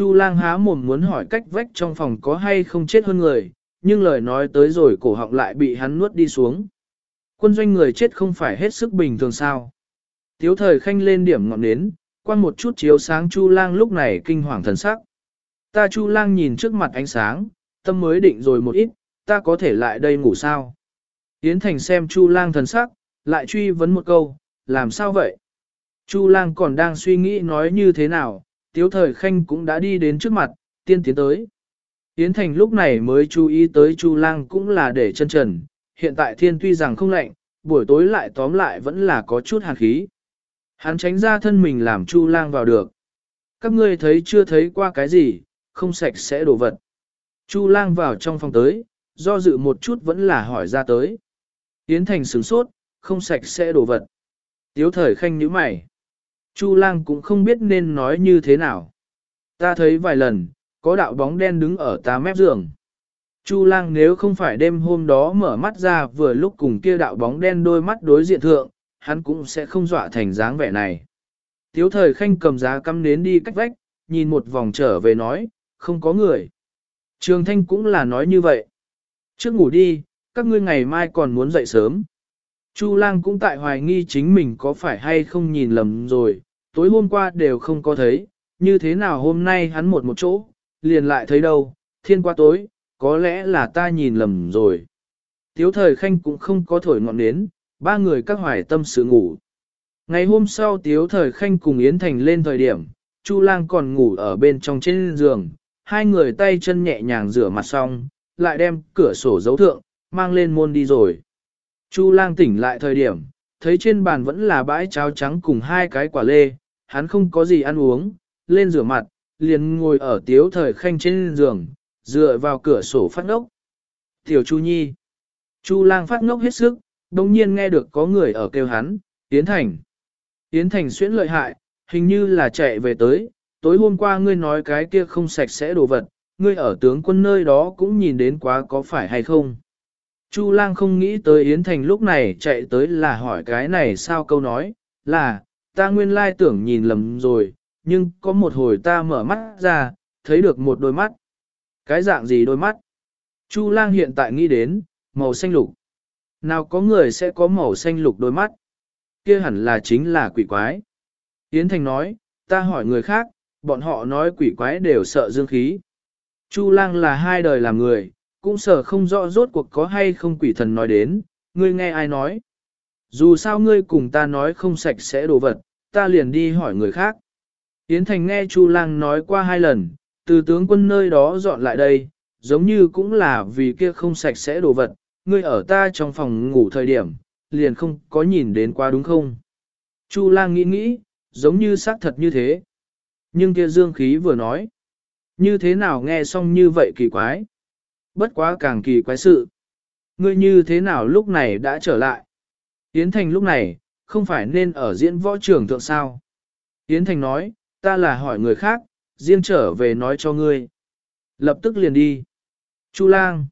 Chu lang há mồm muốn hỏi cách vách trong phòng có hay không chết hơn người, nhưng lời nói tới rồi cổ họng lại bị hắn nuốt đi xuống. Quân doanh người chết không phải hết sức bình thường sao. Tiếu thời khanh lên điểm ngọn nến, qua một chút chiếu sáng Chu lang lúc này kinh hoàng thần sắc. Ta Chu lang nhìn trước mặt ánh sáng, tâm mới định rồi một ít, ta có thể lại đây ngủ sao. Yến Thành xem Chu lang thần sắc, lại truy vấn một câu, làm sao vậy? Chu lang còn đang suy nghĩ nói như thế nào, tiếu thời khanh cũng đã đi đến trước mặt, tiên tiến tới. Yến Thành lúc này mới chú ý tới Chu lang cũng là để chân trần, hiện tại thiên tuy rằng không lạnh, buổi tối lại tóm lại vẫn là có chút hàn khí. Hắn tránh ra thân mình làm Chu lang vào được. Các ngươi thấy chưa thấy qua cái gì, không sạch sẽ đổ vật. Chu lang vào trong phòng tới, do dự một chút vẫn là hỏi ra tới. Yến Thành sửng sốt, không sạch sẽ đổ vật. Tiếu thời khanh nhíu mày. Chu lang cũng không biết nên nói như thế nào. Ta thấy vài lần, có đạo bóng đen đứng ở ta mép giường. Chu lang nếu không phải đêm hôm đó mở mắt ra vừa lúc cùng kia đạo bóng đen đôi mắt đối diện thượng, hắn cũng sẽ không dọa thành dáng vẻ này. Tiếu thời khanh cầm giá cắm nến đi cách vách, nhìn một vòng trở về nói, không có người. Trường thanh cũng là nói như vậy. Trước ngủ đi, các ngươi ngày mai còn muốn dậy sớm. Chu lang cũng tại hoài nghi chính mình có phải hay không nhìn lầm rồi, tối hôm qua đều không có thấy, như thế nào hôm nay hắn một một chỗ, liền lại thấy đâu, thiên qua tối, có lẽ là ta nhìn lầm rồi. Tiếu thời khanh cũng không có thổi ngọn nến, ba người các hoài tâm sự ngủ. Ngày hôm sau Tiếu thời khanh cùng Yến Thành lên thời điểm, Chu lang còn ngủ ở bên trong trên giường, hai người tay chân nhẹ nhàng rửa mặt xong, lại đem cửa sổ dấu thượng, mang lên môn đi rồi. Chu lang tỉnh lại thời điểm, thấy trên bàn vẫn là bãi cháo trắng cùng hai cái quả lê, hắn không có gì ăn uống, lên rửa mặt, liền ngồi ở tiếu thời khanh trên giường, dựa vào cửa sổ phát ngốc. Tiểu Chu Nhi. Chu lang phát ngốc hết sức, đồng nhiên nghe được có người ở kêu hắn, Yến Thành. Yến Thành xuyễn lợi hại, hình như là chạy về tới, tối hôm qua ngươi nói cái kia không sạch sẽ đồ vật, ngươi ở tướng quân nơi đó cũng nhìn đến quá có phải hay không. Chu lang không nghĩ tới Yến Thành lúc này chạy tới là hỏi cái này sao câu nói, là, ta nguyên lai tưởng nhìn lầm rồi, nhưng có một hồi ta mở mắt ra, thấy được một đôi mắt. Cái dạng gì đôi mắt? Chu lang hiện tại nghĩ đến, màu xanh lục. Nào có người sẽ có màu xanh lục đôi mắt? kia hẳn là chính là quỷ quái. Yến Thành nói, ta hỏi người khác, bọn họ nói quỷ quái đều sợ dương khí. Chu lang là hai đời làm người, cũng sợ không rõ rốt cuộc có hay không quỷ thần nói đến, ngươi nghe ai nói. Dù sao ngươi cùng ta nói không sạch sẽ đồ vật, ta liền đi hỏi người khác. Yến Thành nghe Chu lang nói qua hai lần, từ tướng quân nơi đó dọn lại đây, giống như cũng là vì kia không sạch sẽ đồ vật, ngươi ở ta trong phòng ngủ thời điểm, liền không có nhìn đến qua đúng không? Chu lang nghĩ nghĩ, giống như xác thật như thế. Nhưng kia dương khí vừa nói, như thế nào nghe xong như vậy kỳ quái? Bất quá càng kỳ quái sự. Ngươi như thế nào lúc này đã trở lại? Yến Thành lúc này, không phải nên ở diễn võ trường thượng sao? Yến Thành nói, ta là hỏi người khác, riêng trở về nói cho ngươi. Lập tức liền đi. Chu lang.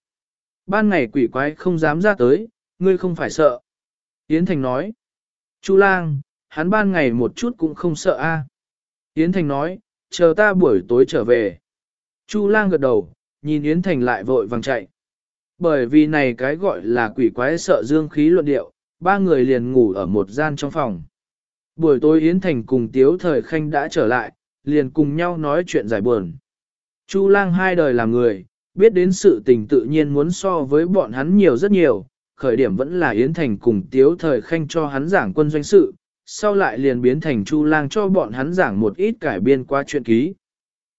Ban ngày quỷ quái không dám ra tới, ngươi không phải sợ. Yến Thành nói. Chu lang, hắn ban ngày một chút cũng không sợ a. Yến Thành nói, chờ ta buổi tối trở về. Chu lang gật đầu, nhìn Yến Thành lại vội vàng chạy. Bởi vì này cái gọi là quỷ quái sợ dương khí luận điệu, ba người liền ngủ ở một gian trong phòng. Buổi tối Yến Thành cùng Tiếu Thời Khanh đã trở lại, liền cùng nhau nói chuyện giải buồn. Chu lang hai đời làm người, biết đến sự tình tự nhiên muốn so với bọn hắn nhiều rất nhiều, khởi điểm vẫn là Yến Thành cùng Tiếu Thời Khanh cho hắn giảng quân doanh sự, sau lại liền biến thành Chu lang cho bọn hắn giảng một ít cải biên qua chuyện ký.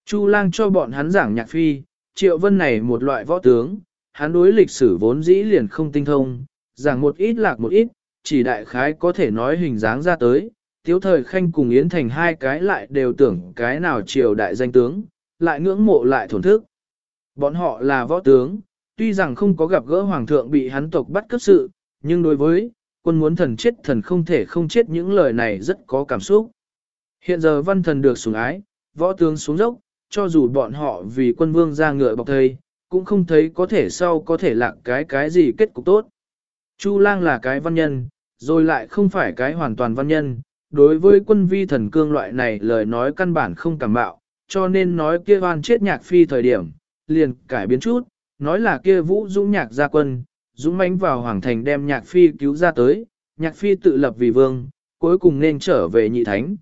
Chu lang cho bọn hắn giảng nhạc phi, triệu vân này một loại võ tướng, hắn đối lịch sử vốn dĩ liền không tinh thông, giảng một ít lạc một ít, chỉ đại khái có thể nói hình dáng ra tới, tiếu thời khanh cùng Yến Thành hai cái lại đều tưởng cái nào triều đại danh tướng, lại ngưỡng mộ lại thổn thức. Bọn họ là võ tướng, tuy rằng không có gặp gỡ hoàng thượng bị hắn tộc bắt cấp sự, nhưng đối với quân muốn thần chết thần không thể không chết những lời này rất có cảm xúc. Hiện giờ văn thần được sủng ái, võ tướng xuống dốc, cho dù bọn họ vì quân vương ra ngựa bọc thây, cũng không thấy có thể sau có thể lạc cái cái gì kết cục tốt. Chu lang là cái văn nhân, rồi lại không phải cái hoàn toàn văn nhân, đối với quân vi thần cương loại này lời nói căn bản không cảm bạo, cho nên nói kia oan chết nhạc phi thời điểm, liền cải biến chút, nói là kia vũ dũng nhạc gia quân, dũng mãnh vào hoàng thành đem nhạc phi cứu ra tới, nhạc phi tự lập vì vương, cuối cùng nên trở về nhị thánh.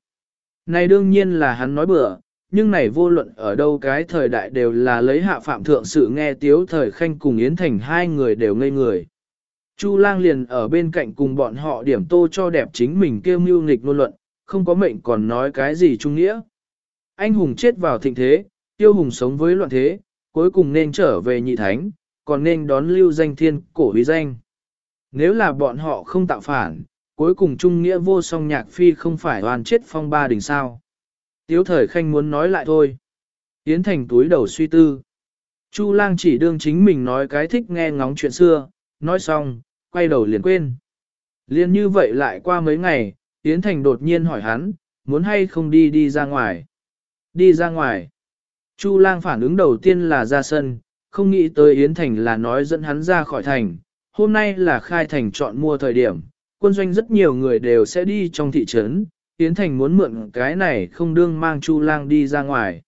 Này đương nhiên là hắn nói bừa, nhưng này vô luận ở đâu cái thời đại đều là lấy hạ phạm thượng sự nghe tiếu thời khanh cùng Yến Thành hai người đều ngây người. Chu lang liền ở bên cạnh cùng bọn họ điểm tô cho đẹp chính mình kêu mưu nghịch ngôn luận, không có mệnh còn nói cái gì trung nghĩa. Anh hùng chết vào thịnh thế, tiêu hùng sống với loạn thế, cuối cùng nên trở về nhị thánh, còn nên đón lưu danh thiên cổ huy danh. Nếu là bọn họ không tạo phản, cuối cùng trung nghĩa vô song nhạc phi không phải hoàn chết phong ba đỉnh sao. Tiếu thời khanh muốn nói lại thôi. Yến Thành túi đầu suy tư. Chu lang chỉ đương chính mình nói cái thích nghe ngóng chuyện xưa, nói xong, quay đầu liền quên. Liên như vậy lại qua mấy ngày, Yến Thành đột nhiên hỏi hắn, muốn hay không đi đi ra ngoài. Đi ra ngoài. Chu lang phản ứng đầu tiên là ra sân, không nghĩ tới Yến Thành là nói dẫn hắn ra khỏi thành. Hôm nay là khai thành chọn mua thời điểm, quân doanh rất nhiều người đều sẽ đi trong thị trấn, Yến Thành muốn mượn cái này không đương mang Chu Lang đi ra ngoài.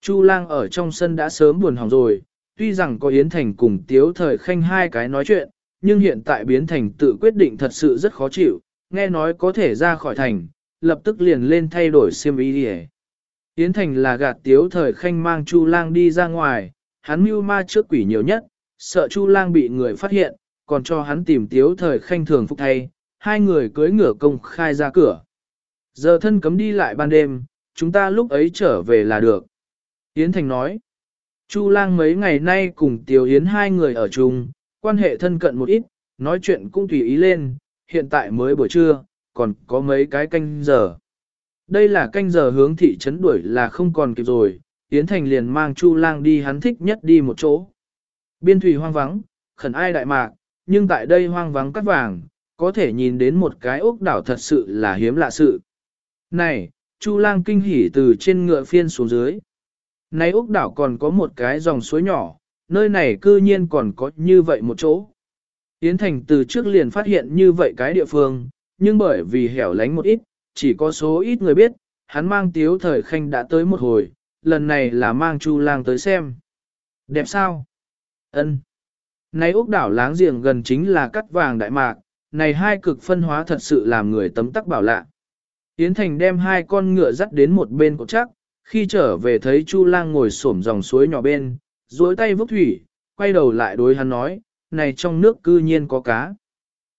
Chu Lang ở trong sân đã sớm buồn hỏng rồi, tuy rằng có Yến Thành cùng Tiếu Thời Khanh hai cái nói chuyện, nhưng hiện tại biến thành tự quyết định thật sự rất khó chịu, nghe nói có thể ra khỏi thành, lập tức liền lên thay đổi xiêm ý đi Yến Thành là gạt Tiếu Thời Khanh mang Chu Lang đi ra ngoài, hắn mưu ma trước quỷ nhiều nhất, sợ Chu Lang bị người phát hiện, còn cho hắn tìm Tiếu Thời Khanh thường phục thay, hai người cưới ngửa công khai ra cửa. Giờ thân cấm đi lại ban đêm, chúng ta lúc ấy trở về là được. Yến Thành nói, Chu lang mấy ngày nay cùng Tiểu Yến hai người ở chung, quan hệ thân cận một ít, nói chuyện cũng tùy ý lên, hiện tại mới buổi trưa, còn có mấy cái canh giờ. Đây là canh giờ hướng thị trấn đuổi là không còn kịp rồi, Yến Thành liền mang Chu lang đi hắn thích nhất đi một chỗ. Biên thủy hoang vắng, khẩn ai đại mạc, nhưng tại đây hoang vắng cắt vàng, có thể nhìn đến một cái ốc đảo thật sự là hiếm lạ sự. Này, Chu lang kinh hỉ từ trên ngựa phiên xuống dưới. Này Úc đảo còn có một cái dòng suối nhỏ, nơi này cư nhiên còn có như vậy một chỗ. Yến Thành từ trước liền phát hiện như vậy cái địa phương, nhưng bởi vì hẻo lánh một ít, chỉ có số ít người biết, hắn mang tiếu thời khanh đã tới một hồi, lần này là mang Chu lang tới xem. Đẹp sao? Ân. Này Úc đảo láng giềng gần chính là cắt vàng đại mạc, này hai cực phân hóa thật sự làm người tấm tắc bảo lạ. Yến Thành đem hai con ngựa dắt đến một bên cột chắc, khi trở về thấy Chu Lang ngồi xổm dòng suối nhỏ bên, duỗi tay vốc thủy, quay đầu lại đối hắn nói, này trong nước cư nhiên có cá.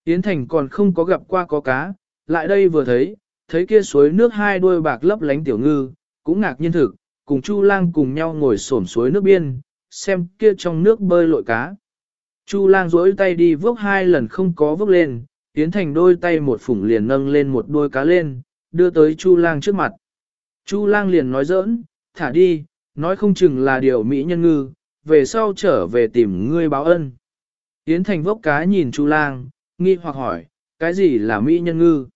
Yến Thành còn không có gặp qua có cá, lại đây vừa thấy, thấy kia suối nước hai đuôi bạc lấp lánh tiểu ngư, cũng ngạc nhiên thực, cùng Chu Lang cùng nhau ngồi xổm suối nước biên, xem kia trong nước bơi lội cá. Chu Lang duỗi tay đi vốc hai lần không có vốc lên, Yến Thành đôi tay một phủng liền nâng lên một đôi cá lên, đưa tới Chu lang trước mặt. Chu lang liền nói giỡn, thả đi, nói không chừng là điều mỹ nhân ngư, về sau trở về tìm ngươi báo ân. Yến Thành vốc cá nhìn Chu lang, nghi hoặc hỏi, cái gì là mỹ nhân ngư?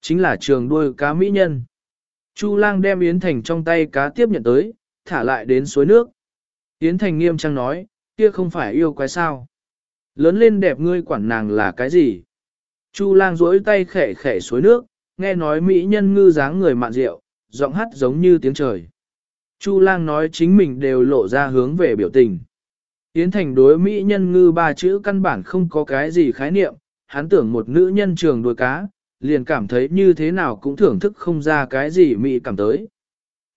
Chính là trường đuôi cá mỹ nhân. Chu lang đem Yến Thành trong tay cá tiếp nhận tới, thả lại đến suối nước. Yến Thành nghiêm trang nói, kia không phải yêu quái sao. Lớn lên đẹp ngươi quản nàng là cái gì? Chu lang duỗi tay khẽ khẽ suối nước, nghe nói mỹ nhân ngư dáng người mạn rượu, giọng hát giống như tiếng trời. Chu lang nói chính mình đều lộ ra hướng về biểu tình. Yến Thành đối mỹ nhân ngư ba chữ căn bản không có cái gì khái niệm, hắn tưởng một nữ nhân trường đuôi cá, liền cảm thấy như thế nào cũng thưởng thức không ra cái gì mỹ cảm tới.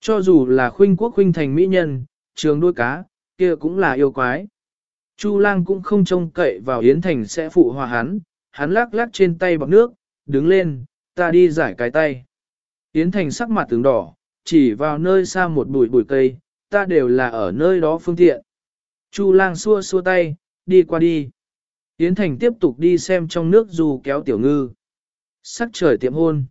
Cho dù là khuynh quốc khuynh thành mỹ nhân, trường đuôi cá, kia cũng là yêu quái. Chu lang cũng không trông cậy vào Yến Thành sẽ phụ hòa hắn, hắn lắc lắc trên tay bọc nước, đứng lên, ta đi giải cái tay. Yến Thành sắc mặt tướng đỏ, chỉ vào nơi xa một bụi bụi cây, ta đều là ở nơi đó phương tiện. Chu lang xua xua tay, đi qua đi. Yến Thành tiếp tục đi xem trong nước dù kéo tiểu ngư. Sắc trời tiệm hôn.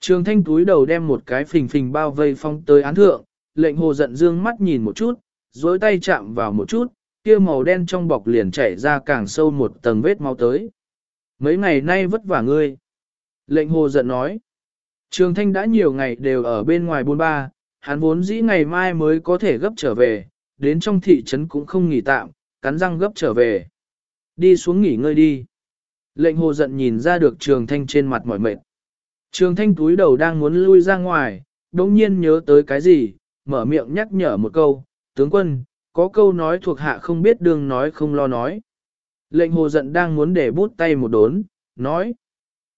Trường thanh túi đầu đem một cái phình phình bao vây phong tới án thượng, lệnh hồ giận dương mắt nhìn một chút, dối tay chạm vào một chút, kia màu đen trong bọc liền chảy ra càng sâu một tầng vết máu tới. Mấy ngày nay vất vả ngươi. Lệnh hồ giận nói. Trường thanh đã nhiều ngày đều ở bên ngoài buôn ba, hắn vốn dĩ ngày mai mới có thể gấp trở về, đến trong thị trấn cũng không nghỉ tạm, cắn răng gấp trở về. Đi xuống nghỉ ngơi đi. Lệnh hồ giận nhìn ra được trường thanh trên mặt mỏi mệt. Trường thanh túi đầu đang muốn lui ra ngoài, đống nhiên nhớ tới cái gì, mở miệng nhắc nhở một câu, tướng quân, có câu nói thuộc hạ không biết đường nói không lo nói. Lệnh hồ giận đang muốn để bút tay một đốn, nói.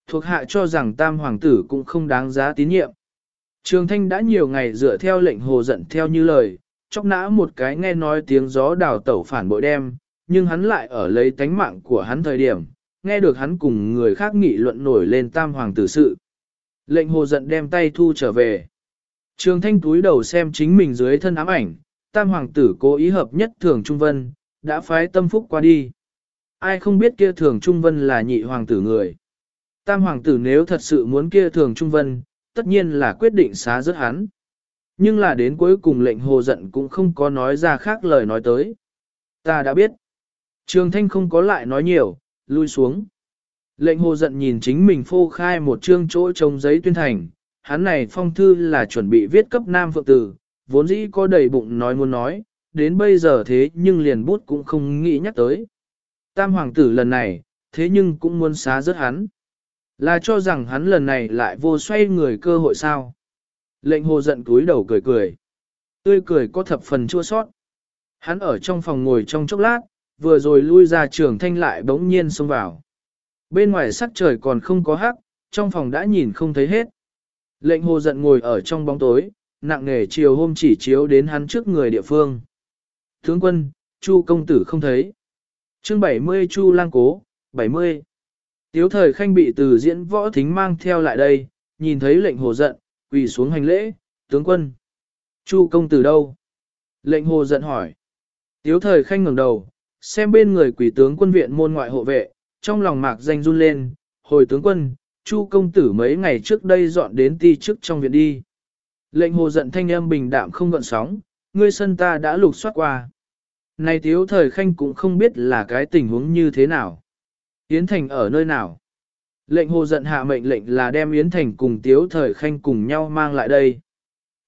Thuộc hạ cho rằng tam hoàng tử cũng không đáng giá tín nhiệm. Trường thanh đã nhiều ngày dựa theo lệnh hồ giận theo như lời, chóc nã một cái nghe nói tiếng gió đào tẩu phản bội đem, nhưng hắn lại ở lấy tánh mạng của hắn thời điểm, nghe được hắn cùng người khác nghị luận nổi lên tam hoàng tử sự. Lệnh hồ giận đem tay thu trở về. Trường thanh túi đầu xem chính mình dưới thân ám ảnh, tam hoàng tử cố ý hợp nhất thường trung vân, đã phái tâm phúc qua đi. Ai không biết kia thường trung vân là nhị hoàng tử người. Tam hoàng tử nếu thật sự muốn kia thường trung vân, tất nhiên là quyết định xá rớt hắn. Nhưng là đến cuối cùng lệnh hồ giận cũng không có nói ra khác lời nói tới. Ta đã biết. Trường thanh không có lại nói nhiều, lui xuống. Lệnh hồ giận nhìn chính mình phô khai một chương chỗ trống giấy tuyên thành, hắn này phong thư là chuẩn bị viết cấp nam phượng tử, vốn dĩ có đầy bụng nói muốn nói, đến bây giờ thế nhưng liền bút cũng không nghĩ nhắc tới. Tam hoàng tử lần này, thế nhưng cũng muốn xá rớt hắn. Là cho rằng hắn lần này lại vô xoay người cơ hội sao. Lệnh hồ giận túi đầu cười cười. Tươi cười có thập phần chua sót. Hắn ở trong phòng ngồi trong chốc lát, vừa rồi lui ra trường thanh lại bỗng nhiên xông vào. Bên ngoài sắc trời còn không có hắc, trong phòng đã nhìn không thấy hết. Lệnh hồ giận ngồi ở trong bóng tối, nặng nề chiều hôm chỉ chiếu đến hắn trước người địa phương. Tướng quân, Chu công tử không thấy. Chương 70 Chu lang cố, 70. Tiếu thời khanh bị từ diễn võ thính mang theo lại đây, nhìn thấy lệnh hồ giận, quỳ xuống hành lễ, tướng quân. Chu công tử đâu? Lệnh hồ giận hỏi. Tiếu thời khanh ngẩng đầu, xem bên người quỷ tướng quân viện môn ngoại hộ vệ, trong lòng mạc danh run lên, hồi tướng quân, Chu công tử mấy ngày trước đây dọn đến ti trước trong viện đi. Lệnh hồ giận thanh âm bình đạm không gợn sóng, ngươi sân ta đã lục soát qua. Này tiếu thời khanh cũng không biết là cái tình huống như thế nào. Yến Thành ở nơi nào? Lệnh hồ giận hạ mệnh lệnh là đem Yến Thành cùng tiếu thời khanh cùng nhau mang lại đây.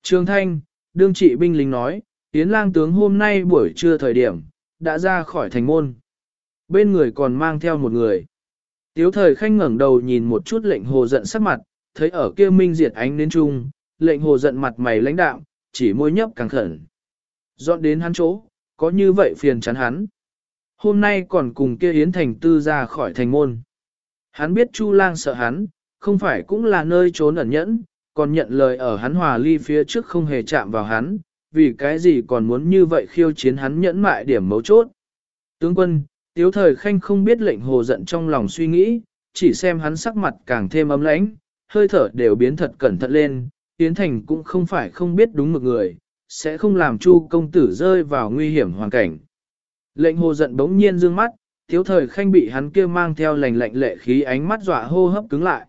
Trường Thanh, đương trị binh lính nói, Yến lang tướng hôm nay buổi trưa thời điểm, đã ra khỏi thành môn. Bên người còn mang theo một người. Tiếu thời khanh ngẩng đầu nhìn một chút lệnh hồ giận sắc mặt, thấy ở kia minh diệt ánh đến trung, lệnh hồ giận mặt mày lãnh đạm, chỉ môi nhấp càng khẩn. Dọn đến hắn chỗ, có như vậy phiền chán hắn. Hôm nay còn cùng kia Yến Thành Tư ra khỏi thành môn. Hắn biết Chu Lang sợ hắn, không phải cũng là nơi trốn ẩn nhẫn, còn nhận lời ở hắn hòa ly phía trước không hề chạm vào hắn, vì cái gì còn muốn như vậy khiêu chiến hắn nhẫn mại điểm mấu chốt. Tướng quân, tiếu thời khanh không biết lệnh hồ giận trong lòng suy nghĩ, chỉ xem hắn sắc mặt càng thêm ấm lãnh, hơi thở đều biến thật cẩn thận lên, Yến Thành cũng không phải không biết đúng một người, sẽ không làm Chu công tử rơi vào nguy hiểm hoàn cảnh. Lệnh hồ giận bỗng nhiên dương mắt, thiếu thời khanh bị hắn kia mang theo lành lạnh lệ khí ánh mắt dọa hô hấp cứng lại.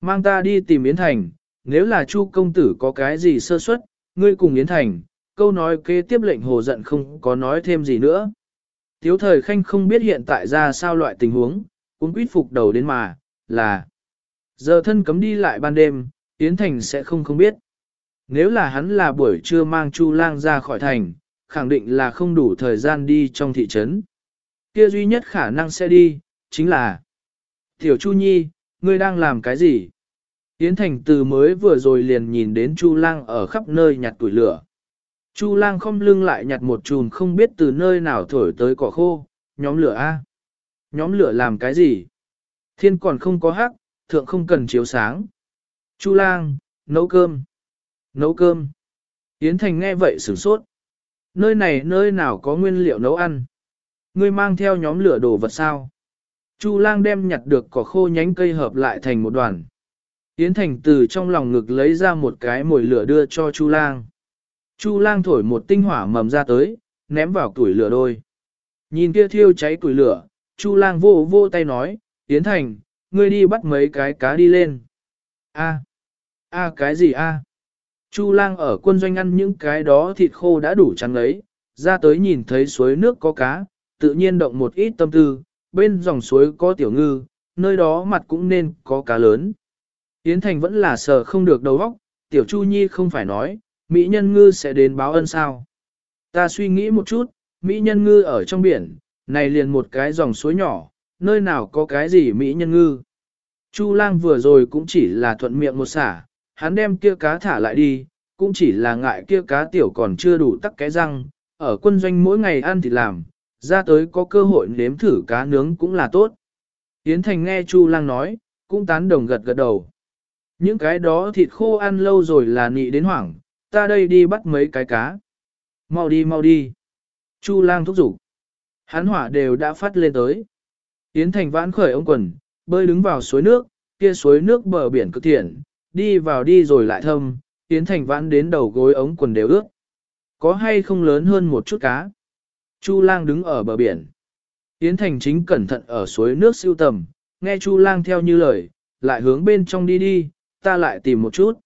Mang ta đi tìm Yến Thành, nếu là Chu công tử có cái gì sơ suất, ngươi cùng Yến Thành, câu nói kế tiếp lệnh hồ giận không có nói thêm gì nữa. Tiếu thời khanh không biết hiện tại ra sao loại tình huống, cũng quýt phục đầu đến mà, là giờ thân cấm đi lại ban đêm, Yến Thành sẽ không không biết. Nếu là hắn là buổi trưa mang Chu lang ra khỏi thành, khẳng định là không đủ thời gian đi trong thị trấn. Kia duy nhất khả năng sẽ đi, chính là Tiểu Chu Nhi, ngươi đang làm cái gì? Yến Thành từ mới vừa rồi liền nhìn đến Chu lang ở khắp nơi nhặt tuổi lửa. Chu lang không lưng lại nhặt một chùm không biết từ nơi nào thổi tới cỏ khô, nhóm lửa A. Nhóm lửa làm cái gì? Thiên còn không có hắc, thượng không cần chiếu sáng. Chu lang, nấu cơm. Nấu cơm. Yến Thành nghe vậy sửng sốt. Nơi này nơi nào có nguyên liệu nấu ăn? Ngươi mang theo nhóm lửa đồ vật sao? Chu lang đem nhặt được cỏ khô nhánh cây hợp lại thành một đoàn. Yến Thành từ trong lòng ngực lấy ra một cái mồi lửa đưa cho Chu lang. Chu lang thổi một tinh hỏa mầm ra tới, ném vào tuổi lửa đôi. Nhìn kia thiêu cháy tuổi lửa, Chu lang vô vô tay nói, Yến Thành, ngươi đi bắt mấy cái cá đi lên. A, a cái gì a? Chu lang ở quân doanh ăn những cái đó thịt khô đã đủ trắng ấy, ra tới nhìn thấy suối nước có cá, tự nhiên động một ít tâm tư, bên dòng suối có tiểu ngư, nơi đó mặt cũng nên có cá lớn. Yến Thành vẫn là sợ không được đầu óc, tiểu Chu Nhi không phải nói, Mỹ nhân ngư sẽ đến báo ân sao. Ta suy nghĩ một chút, Mỹ nhân ngư ở trong biển, này liền một cái dòng suối nhỏ, nơi nào có cái gì Mỹ nhân ngư. Chu lang vừa rồi cũng chỉ là thuận miệng một xả, hắn đem kia cá thả lại đi, cũng chỉ là ngại kia cá tiểu còn chưa đủ tắc cái răng, ở quân doanh mỗi ngày ăn thì làm, ra tới có cơ hội nếm thử cá nướng cũng là tốt. Yến Thành nghe Chu Lang nói, cũng tán đồng gật gật đầu. Những cái đó thịt khô ăn lâu rồi là nị đến hoảng, ta đây đi bắt mấy cái cá. Mau đi mau đi. Chu Lang thúc giục. Hắn hỏa đều đã phát lên tới. Yến Thành vãn khởi ông quần, bơi đứng vào suối nước, kia suối nước bờ biển cực thiện, đi vào đi rồi lại thâm, Yến Thành vãn đến đầu gối ống quần đều ướt. Có hay không lớn hơn một chút cá? Chu lang đứng ở bờ biển. Yến Thành chính cẩn thận ở suối nước siêu tầm, nghe Chu lang theo như lời, lại hướng bên trong đi đi, ta lại tìm một chút.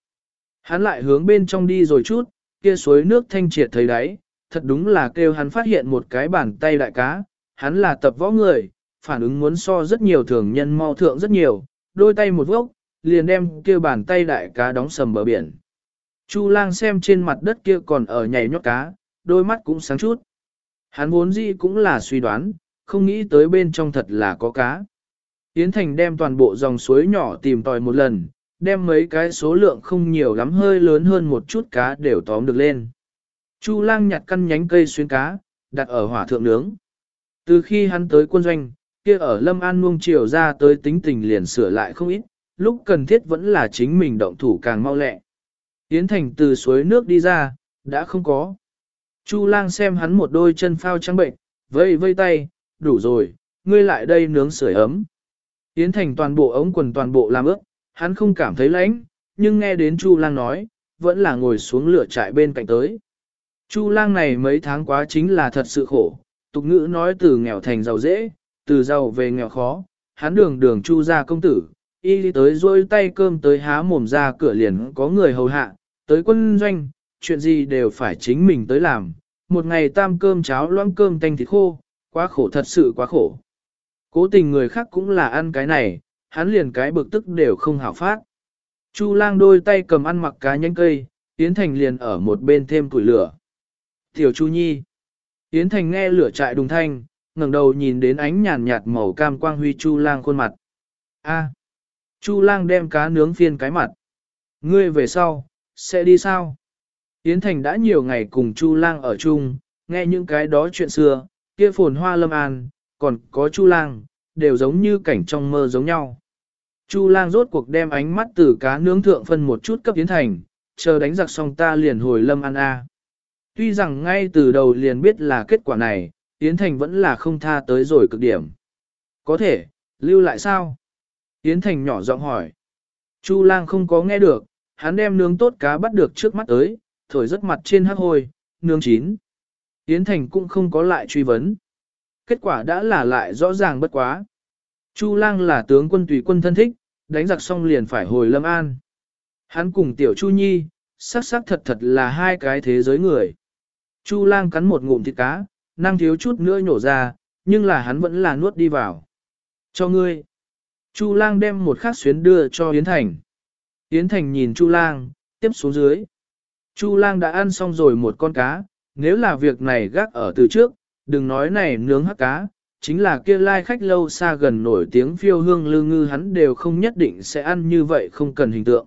Hắn lại hướng bên trong đi rồi chút, kia suối nước thanh triệt thấy đáy, thật đúng là kêu hắn phát hiện một cái bàn tay đại cá, hắn là tập võ người, phản ứng muốn so rất nhiều thường nhân mau thượng rất nhiều, đôi tay một vốc, liền đem kia bàn tay đại cá đóng sầm bờ biển. Chu lang xem trên mặt đất kia còn ở nhảy nhót cá, đôi mắt cũng sáng chút. Hắn vốn gì cũng là suy đoán, không nghĩ tới bên trong thật là có cá. Yến Thành đem toàn bộ dòng suối nhỏ tìm tòi một lần, đem mấy cái số lượng không nhiều lắm hơi lớn hơn một chút cá đều tóm được lên. Chu lang nhặt căn nhánh cây xuyên cá, đặt ở hỏa thượng nướng. Từ khi hắn tới quân doanh, kia ở Lâm An nuông Triều ra tới tính tình liền sửa lại không ít, lúc cần thiết vẫn là chính mình động thủ càng mau lẹ. Yến Thành từ suối nước đi ra, đã không có. Chu lang xem hắn một đôi chân phao trắng bệnh, vây vây tay, đủ rồi, ngươi lại đây nướng sưởi ấm. Yến Thành toàn bộ ống quần toàn bộ làm ướt, hắn không cảm thấy lạnh, nhưng nghe đến Chu lang nói, vẫn là ngồi xuống lửa trại bên cạnh tới. Chu lang này mấy tháng quá chính là thật sự khổ, tục ngữ nói từ nghèo thành giàu dễ, từ giàu về nghèo khó, hắn đường đường Chu ra công tử, y đi tới rôi tay cơm tới há mồm ra cửa liền có người hầu hạ, tới quân doanh, chuyện gì đều phải chính mình tới làm, một ngày tam cơm cháo loãng cơm tanh thịt khô, quá khổ thật sự quá khổ. Cố tình người khác cũng là ăn cái này, hắn liền cái bực tức đều không hảo phát. Chu lang đôi tay cầm ăn mặc cá nhánh cây, Yến Thành liền ở một bên thêm củi lửa. Tiểu Chu Nhi. Yến Thành nghe lửa trại đùng thanh, ngẩng đầu nhìn đến ánh nhàn nhạt màu cam quang huy Chu lang khuôn mặt. A. Chu lang đem cá nướng phiên cái mặt. Ngươi về sau, sẽ đi sao? Yến Thành đã nhiều ngày cùng Chu lang ở chung, nghe những cái đó chuyện xưa, kia phồn hoa lâm an, còn có Chu lang, đều giống như cảnh trong mơ giống nhau. Chu lang rốt cuộc đem ánh mắt từ cá nướng thượng phân một chút cấp Yến Thành, chờ đánh giặc xong ta liền hồi lâm an a. Tuy rằng ngay từ đầu liền biết là kết quả này, Yến Thành vẫn là không tha tới rồi cực điểm. Có thể, lưu lại sao? Yến Thành nhỏ giọng hỏi. Chu lang không có nghe được, hắn đem nướng tốt cá bắt được trước mắt tới, thổi rất mặt trên hắc hôi, nướng chín. Yến Thành cũng không có lại truy vấn. Kết quả đã là lại rõ ràng bất quá. Chu lang là tướng quân tùy quân thân thích, đánh giặc xong liền phải hồi Lâm An. Hắn cùng tiểu Chu Nhi, sắc sắc thật thật là hai cái thế giới người. Chu lang cắn một ngụm thịt cá, năng thiếu chút nữa nhổ ra, nhưng là hắn vẫn là nuốt đi vào. Cho ngươi. Chu lang đem một khát xuyến đưa cho Yến Thành. Yến Thành nhìn Chu lang, tiếp xuống dưới. Chu lang đã ăn xong rồi một con cá, nếu là việc này gác ở từ trước, đừng nói này nướng hắc cá, chính là kia lai khách lâu xa gần nổi tiếng phiêu hương lư ngư hắn đều không nhất định sẽ ăn như vậy không cần hình tượng.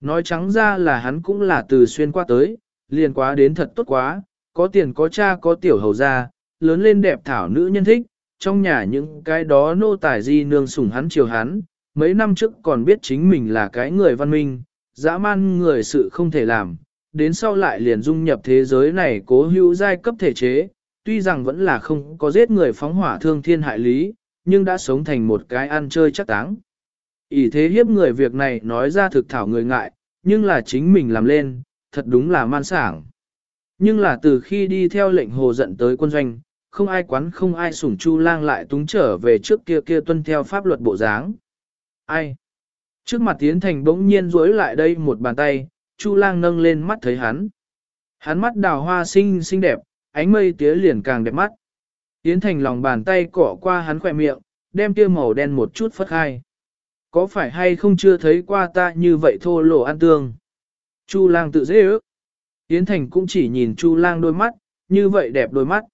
Nói trắng ra là hắn cũng là từ xuyên qua tới, liền quá đến thật tốt quá, có tiền có cha có tiểu hầu gia, lớn lên đẹp thảo nữ nhân thích, trong nhà những cái đó nô tài di nương sủng hắn chiều hắn, mấy năm trước còn biết chính mình là cái người văn minh, dã man người sự không thể làm, đến sau lại liền dung nhập thế giới này cố hữu giai cấp thể chế, tuy rằng vẫn là không có giết người phóng hỏa thương thiên hại lý, nhưng đã sống thành một cái ăn chơi chắc táng. ỷ thế hiếp người việc này nói ra thực thảo người ngại, nhưng là chính mình làm lên, thật đúng là man sảng. Nhưng là từ khi đi theo lệnh hồ giận tới quân doanh, không ai quán không ai sủng chu lang lại túng trở về trước kia kia tuân theo pháp luật bộ dáng. Ai? Trước mặt Tiến Thành bỗng nhiên duỗi lại đây một bàn tay, Chu lang nâng lên mắt thấy hắn. Hắn mắt đào hoa xinh xinh đẹp, ánh mây tía liền càng đẹp mắt. Tiến Thành lòng bàn tay cỏ qua hắn khỏe miệng, đem kia màu đen một chút phất khai. Có phải hay không chưa thấy qua ta như vậy thô lỗ ăn tương? Chu lang tự dễ ước. Tiến Thành cũng chỉ nhìn Chu lang đôi mắt, như vậy đẹp đôi mắt.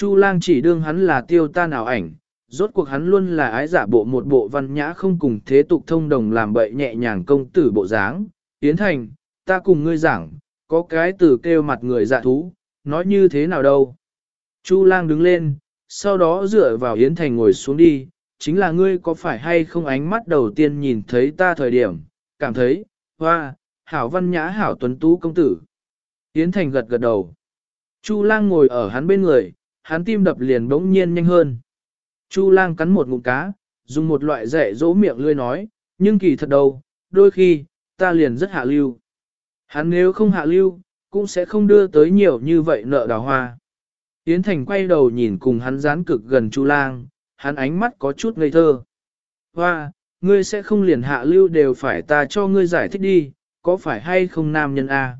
Chu lang chỉ đương hắn là tiêu ta nào ảnh, rốt cuộc hắn luôn là ái giả bộ một bộ văn nhã không cùng thế tục thông đồng làm bậy nhẹ nhàng công tử bộ dáng. Yến Thành, ta cùng ngươi giảng, có cái từ kêu mặt người dạ thú, nói như thế nào đâu. Chu lang đứng lên, sau đó dựa vào Yến Thành ngồi xuống đi, chính là ngươi có phải hay không ánh mắt đầu tiên nhìn thấy ta thời điểm, cảm thấy, hoa, hảo văn nhã hảo tuấn tú công tử. Yến Thành gật gật đầu. Chu lang ngồi ở hắn bên người, hắn tim đập liền bỗng nhiên nhanh hơn. Chu lang cắn một ngụm cá, dùng một loại rẻ dỗ miệng lươi nói, nhưng kỳ thật đâu, đôi khi, ta liền rất hạ lưu. Hắn nếu không hạ lưu, cũng sẽ không đưa tới nhiều như vậy nợ đào hoa. Yến Thành quay đầu nhìn cùng hắn dán cực gần Chu Lang, hắn ánh mắt có chút ngây thơ. Hoa, ngươi sẽ không liền hạ lưu đều phải ta cho ngươi giải thích đi, có phải hay không nam nhân A.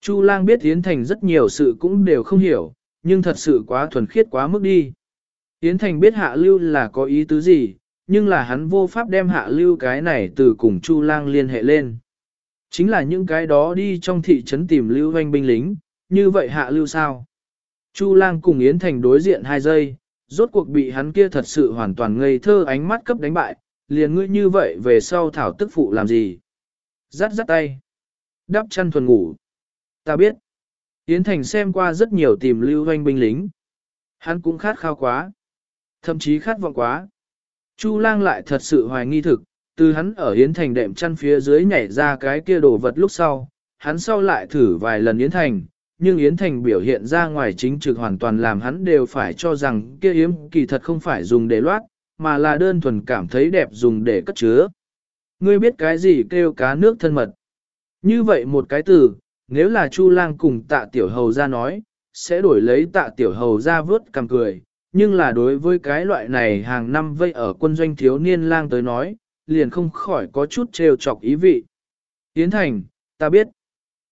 Chu Lang biết Yến Thành rất nhiều sự cũng đều không hiểu, nhưng thật sự quá thuần khiết quá mức đi. Yến Thành biết hạ lưu là có ý tứ gì, nhưng là hắn vô pháp đem hạ lưu cái này từ cùng Chu Lang liên hệ lên. Chính là những cái đó đi trong thị trấn tìm lưu hoanh binh lính, như vậy hạ lưu sao? Chu lang cùng Yến Thành đối diện hai giây, rốt cuộc bị hắn kia thật sự hoàn toàn ngây thơ ánh mắt cấp đánh bại, liền ngươi như vậy về sau thảo tức phụ làm gì? Rắt rắt tay. Đắp chăn thuần ngủ. Ta biết. Yến Thành xem qua rất nhiều tìm lưu hoanh binh lính. Hắn cũng khát khao quá. Thậm chí khát vọng quá. Chu lang lại thật sự hoài nghi thực, từ hắn ở Yến Thành đệm chăn phía dưới nhảy ra cái kia đồ vật lúc sau, hắn sau lại thử vài lần Yến Thành, nhưng Yến Thành biểu hiện ra ngoài chính trực hoàn toàn làm hắn đều phải cho rằng kia yếm kỳ thật không phải dùng để loát, mà là đơn thuần cảm thấy đẹp dùng để cất chứa. Ngươi biết cái gì kêu cá nước thân mật? Như vậy một cái từ, nếu là Chu Lang cùng tạ tiểu hầu ra nói, sẽ đổi lấy tạ tiểu hầu ra vớt cầm cười, nhưng là đối với cái loại này hàng năm vây ở quân doanh thiếu niên lang tới nói, liền không khỏi có chút trêu chọc ý vị. Yến Thành, ta biết.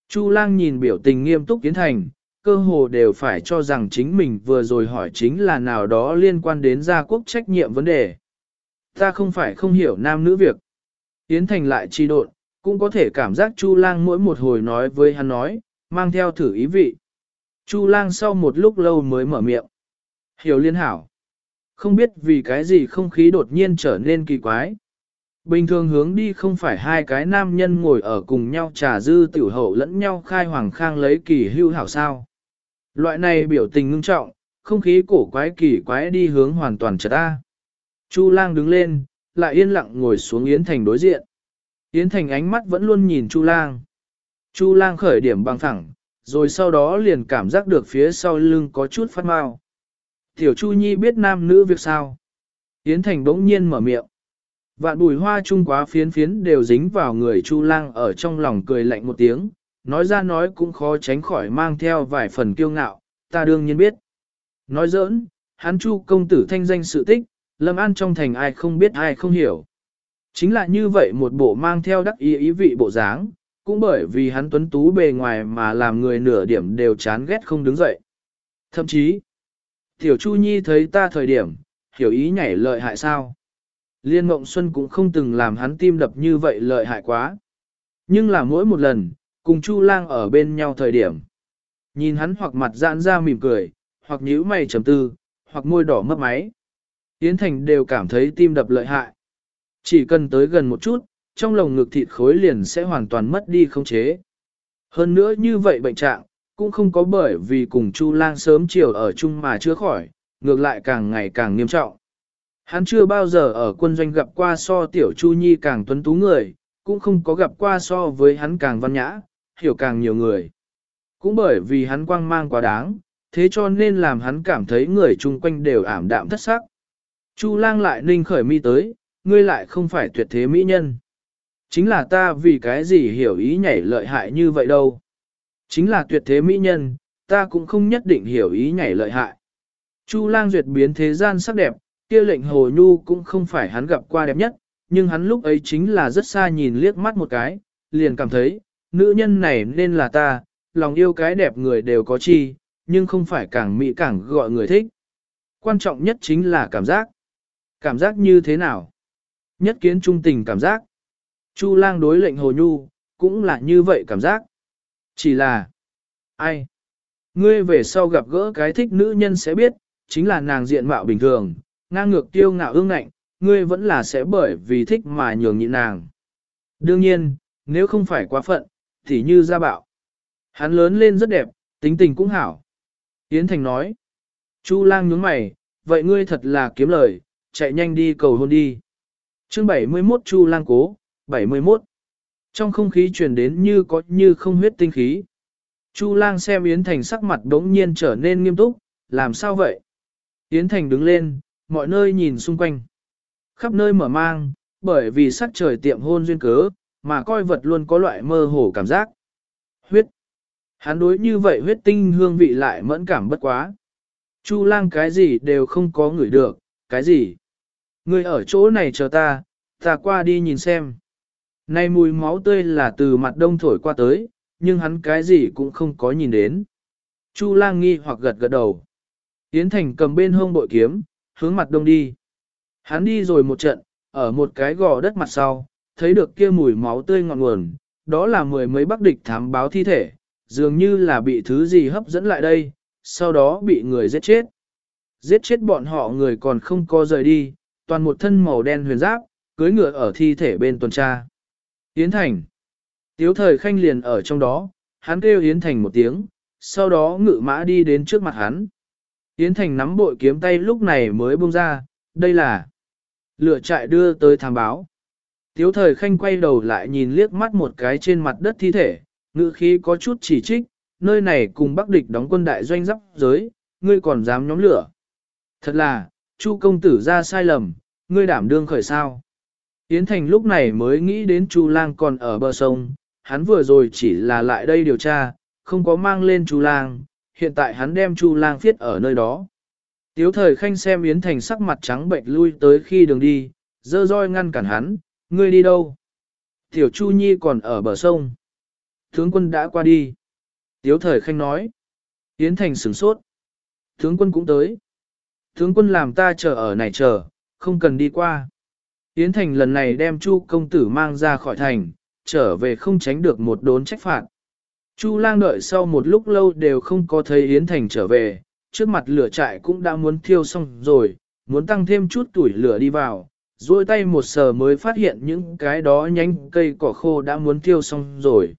Chu lang nhìn biểu tình nghiêm túc Yến Thành, cơ hồ đều phải cho rằng chính mình vừa rồi hỏi chính là nào đó liên quan đến gia quốc trách nhiệm vấn đề. Ta không phải không hiểu nam nữ việc. Yến Thành lại chi độn, cũng có thể cảm giác Chu lang mỗi một hồi nói với hắn nói, mang theo thử ý vị. Chu lang sau một lúc lâu mới mở miệng. Hiểu liên hảo. Không biết vì cái gì không khí đột nhiên trở nên kỳ quái. Bình thường hướng đi không phải hai cái nam nhân ngồi ở cùng nhau trà dư tiểu hậu lẫn nhau khai hoàng khang lấy kỳ hưu hảo sao. Loại này biểu tình ngưng trọng, không khí cổ quái kỳ quái đi hướng hoàn toàn chợt ta. Chu lang đứng lên, lại yên lặng ngồi xuống Yến Thành đối diện. Yến Thành ánh mắt vẫn luôn nhìn Chu lang. Chu lang khởi điểm bằng thẳng, rồi sau đó liền cảm giác được phía sau lưng có chút phát mau. Tiểu Chu Nhi biết nam nữ việc sao? Yến Thành bỗng nhiên mở miệng. Vạn bùi hoa chung quá phiến phiến đều dính vào người Chu Lang ở trong lòng cười lạnh một tiếng, nói ra nói cũng khó tránh khỏi mang theo vài phần kiêu ngạo, ta đương nhiên biết. Nói giỡn, hắn Chu công tử thanh danh sự tích, Lâm An trong thành ai không biết ai không hiểu. Chính là như vậy một bộ mang theo đắc ý ý vị bộ dáng, cũng bởi vì hắn tuấn tú bề ngoài mà làm người nửa điểm đều chán ghét không đứng dậy. Thậm chí, Tiểu Chu Nhi thấy ta thời điểm, hiểu ý nhảy lợi hại sao. Liên Mộng Xuân cũng không từng làm hắn tim đập như vậy lợi hại quá. Nhưng là mỗi một lần, cùng Chu Lang ở bên nhau thời điểm. Nhìn hắn hoặc mặt giãn ra mỉm cười, hoặc nhíu mày trầm tư, hoặc môi đỏ mấp máy. Yến Thành đều cảm thấy tim đập lợi hại. Chỉ cần tới gần một chút, trong lồng ngực thịt khối liền sẽ hoàn toàn mất đi không chế. Hơn nữa như vậy bệnh trạng, cũng không có bởi vì cùng Chu Lang sớm chiều ở chung mà chưa khỏi, ngược lại càng ngày càng nghiêm trọng. Hắn chưa bao giờ ở quân doanh gặp qua so tiểu Chu Nhi càng tuấn tú người, cũng không có gặp qua so với hắn càng văn nhã, hiểu càng nhiều người. Cũng bởi vì hắn quang mang quá đáng, thế cho nên làm hắn cảm thấy người chung quanh đều ảm đạm thất sắc. Chu lang lại ninh khởi mi tới, ngươi lại không phải tuyệt thế mỹ nhân. Chính là ta vì cái gì hiểu ý nhảy lợi hại như vậy đâu. Chính là tuyệt thế mỹ nhân, ta cũng không nhất định hiểu ý nhảy lợi hại. Chu lang duyệt biến thế gian sắc đẹp, kia lệnh hồ nhu cũng không phải hắn gặp qua đẹp nhất, nhưng hắn lúc ấy chính là rất xa nhìn liếc mắt một cái, liền cảm thấy, nữ nhân này nên là ta, lòng yêu cái đẹp người đều có chi, nhưng không phải càng mỹ càng gọi người thích. Quan trọng nhất chính là cảm giác. Cảm giác như thế nào? Nhất kiến trung tình cảm giác. Chu lang đối lệnh hồ nhu, cũng là như vậy cảm giác. Chỉ là, ai? Ngươi về sau gặp gỡ cái thích nữ nhân sẽ biết, chính là nàng diện mạo bình thường, ngang ngược tiêu ngạo ương ngạnh, ngươi vẫn là sẽ bởi vì thích mà nhường nhịn nàng. Đương nhiên, nếu không phải quá phận, thì như gia bạo. Hắn lớn lên rất đẹp, tính tình cũng hảo. Yến Thành nói. Chu lang nhướng mày, vậy ngươi thật là kiếm lời, chạy nhanh đi cầu hôn đi chương 71 Chu lang cố, 71. Trong không khí truyền đến như có như không huyết tinh khí. Chu lang xem Yến Thành sắc mặt đống nhiên trở nên nghiêm túc, làm sao vậy? Yến Thành đứng lên, mọi nơi nhìn xung quanh. Khắp nơi mở mang, bởi vì sắc trời tiệm hôn duyên cớ, mà coi vật luôn có loại mơ hồ cảm giác. Huyết. Hắn đối như vậy huyết tinh hương vị lại mẫn cảm bất quá. Chu lang cái gì đều không có ngửi được, cái gì? Người ở chỗ này chờ ta, ta qua đi nhìn xem. Nay mùi máu tươi là từ mặt đông thổi qua tới, nhưng hắn cái gì cũng không có nhìn đến. Chu lang nghi hoặc gật gật đầu. Yến Thành cầm bên hông bội kiếm, hướng mặt đông đi. Hắn đi rồi một trận, ở một cái gò đất mặt sau, thấy được kia mùi máu tươi ngọn nguồn, đó là mười mấy bắc địch thám báo thi thể, dường như là bị thứ gì hấp dẫn lại đây, sau đó bị người giết chết. Giết chết bọn họ người còn không có rời đi, toàn một thân màu đen huyền giáp, cưới ngựa ở thi thể bên tuần tra. Yến Thành. Tiếu thời khanh liền ở trong đó, hắn kêu Yến Thành một tiếng, sau đó ngự mã đi đến trước mặt hắn. Yến Thành nắm bội kiếm tay lúc này mới buông ra, đây là lửa trại đưa tới thám báo. Tiếu thời khanh quay đầu lại nhìn liếc mắt một cái trên mặt đất thi thể, ngữ khí có chút chỉ trích, nơi này cùng bắc địch đóng quân đại doanh giáp giới, ngươi còn dám nhóm lửa. Thật là, Chu công tử ra sai lầm, ngươi đảm đương khởi sao. Yến Thành lúc này mới nghĩ đến Chu lang còn ở bờ sông, hắn vừa rồi chỉ là lại đây điều tra, không có mang lên Chu lang, hiện tại hắn đem Chu lang viết ở nơi đó. Tiếu thời khanh xem Yến Thành sắc mặt trắng bệnh lui tới khi đường đi, dơ roi ngăn cản hắn, ngươi đi đâu? Tiểu Chu Nhi còn ở bờ sông. Tướng quân đã qua đi. Tiếu thời khanh nói. Yến Thành sửng sốt. Tướng quân cũng tới. Tướng quân làm ta chờ ở này chờ, không cần đi qua. Yến Thành lần này đem Chu công tử mang ra khỏi thành, trở về không tránh được một đốn trách phạt. Chu lang đợi sau một lúc lâu đều không có thấy Yến Thành trở về, trước mặt lửa trại cũng đã muốn thiêu xong rồi, muốn tăng thêm chút tuổi lửa đi vào, duỗi tay một sờ mới phát hiện những cái đó nhánh cây cỏ khô đã muốn thiêu xong rồi.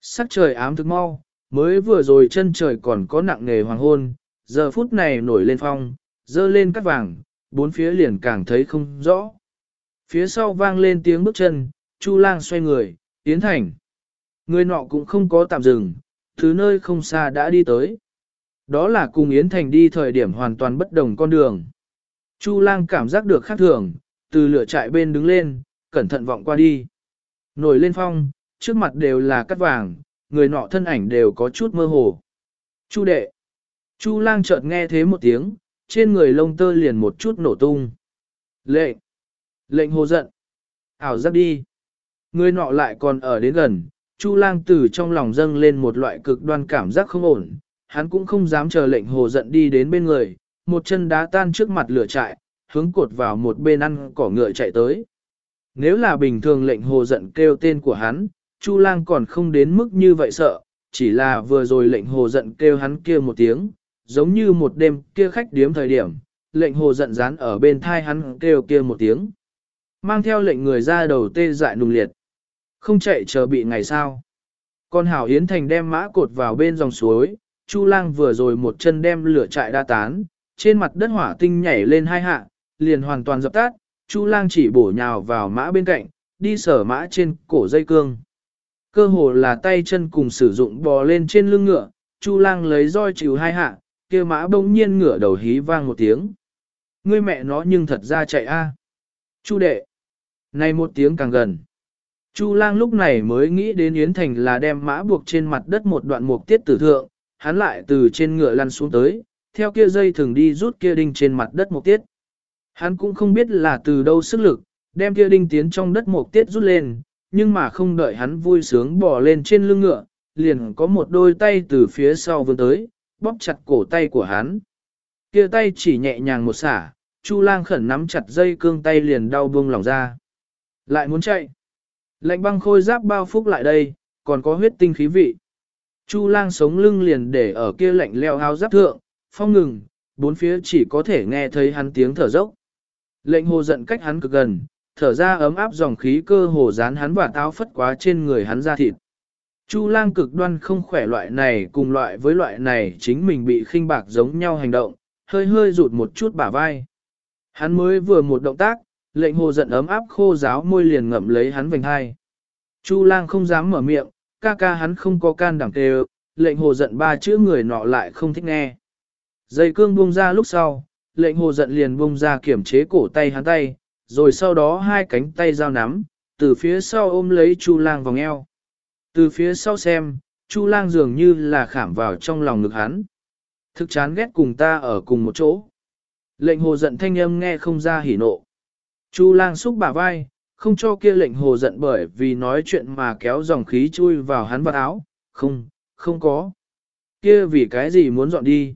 Sắc trời ám thức mau, mới vừa rồi chân trời còn có nặng nề hoàng hôn, giờ phút này nổi lên phong, dơ lên cắt vàng, bốn phía liền càng thấy không rõ. Phía sau vang lên tiếng bước chân, Chu lang xoay người, tiến thành. Người nọ cũng không có tạm dừng, thứ nơi không xa đã đi tới. Đó là cùng Yến Thành đi thời điểm hoàn toàn bất đồng con đường. Chu lang cảm giác được khác thường, từ lửa trại bên đứng lên, cẩn thận vọng qua đi. Nổi lên phong, trước mặt đều là cắt vàng, người nọ thân ảnh đều có chút mơ hồ. Chu đệ. Chu lang chợt nghe thế một tiếng, trên người lông tơ liền một chút nổ tung. Lệnh. Lệnh hồ giận. Ảo giáp đi. Người nọ lại còn ở đến gần, Chu lang từ trong lòng dâng lên một loại cực đoan cảm giác không ổn, hắn cũng không dám chờ lệnh hồ giận đi đến bên người, một chân đá tan trước mặt lửa trại, hướng cột vào một bên ăn cỏ ngựa chạy tới. Nếu là bình thường lệnh hồ giận kêu tên của hắn, Chu lang còn không đến mức như vậy sợ, chỉ là vừa rồi lệnh hồ giận kêu hắn kia một tiếng, giống như một đêm kia khách điếm thời điểm, lệnh hồ giận dán ở bên thai hắn kêu kia một tiếng. Mang theo lệnh người ra đầu tê dại nùng liệt. Không chạy chờ bị ngày sao. Con Hảo Yến Thành đem mã cột vào bên dòng suối, Chu lang vừa rồi một chân đem lửa trại đa tán, trên mặt đất hỏa tinh nhảy lên hai hạ, liền hoàn toàn dập tắt, Chu lang chỉ bổ nhào vào mã bên cạnh, đi sở mã trên cổ dây cương. Cơ hồ là tay chân cùng sử dụng bò lên trên lưng ngựa, Chu lang lấy roi chịu hai hạ, kia mã bỗng nhiên ngửa đầu hí vang một tiếng. Ngươi mẹ nó nhưng thật ra chạy a. Chu đệ. Này một tiếng càng gần. Chu lang lúc này mới nghĩ đến Yến Thành là đem mã buộc trên mặt đất một đoạn mục tiết tử thượng, hắn lại từ trên ngựa lăn xuống tới, theo kia dây thường đi rút kia đinh trên mặt đất mục tiết. Hắn cũng không biết là từ đâu sức lực, đem kia đinh tiến trong đất mục tiết rút lên, nhưng mà không đợi hắn vui sướng bỏ lên trên lưng ngựa, liền có một đôi tay từ phía sau vươn tới, bóp chặt cổ tay của hắn. Kia tay chỉ nhẹ nhàng một xả, Chu lang khẩn nắm chặt dây cương tay liền đau buông lỏng ra. Lại muốn chạy. Lạnh băng khôi giáp bao phúc lại đây, còn có huyết tinh khí vị. Chu lang sống lưng liền để ở kia lạnh leo áo giáp thượng, phong ngừng, bốn phía chỉ có thể nghe thấy hắn tiếng thở dốc. Lệnh hồ giận cách hắn cực gần, thở ra ấm áp dòng khí cơ hồ dán hắn và táo phất quá trên người hắn ra thịt. Chu lang cực đoan không khỏe loại này cùng loại với loại này chính mình bị khinh bạc giống nhau hành động, hơi hơi rụt một chút bả vai. Hắn mới vừa một động tác, lệnh hồ giận ấm áp khô giáo môi liền ngậm lấy hắn vành hai. Chu lang không dám mở miệng, ca ca hắn không có can đảm tê lệnh hồ giận ba chữ người nọ lại không thích nghe. Dây cương buông ra lúc sau, lệnh hồ giận liền buông ra kiểm chế cổ tay hắn tay, rồi sau đó hai cánh tay giao nắm, từ phía sau ôm lấy Chu lang vòng eo. Từ phía sau xem, Chu lang dường như là khảm vào trong lòng ngực hắn. Thực chán ghét cùng ta ở cùng một chỗ. Lệnh hồ giận thanh âm nghe không ra hỉ nộ. Chu lang xúc bả vai, không cho kia lệnh hồ giận bởi vì nói chuyện mà kéo dòng khí chui vào hắn vào áo. Không, không có. Kia vì cái gì muốn dọn đi.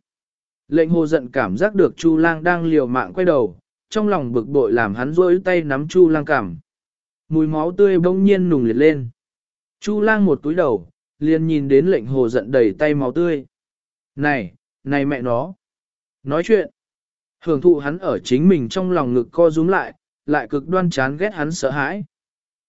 Lệnh hồ giận cảm giác được Chu lang đang liều mạng quay đầu, trong lòng bực bội làm hắn rối tay nắm Chu lang cảm. Mùi máu tươi bỗng nhiên nùng liệt lên. Chu lang một túi đầu, liền nhìn đến lệnh hồ giận đầy tay máu tươi. Này, này mẹ nó. Nói chuyện. Hưởng thụ hắn ở chính mình trong lòng ngực co rúm lại, lại cực đoan chán ghét hắn sợ hãi.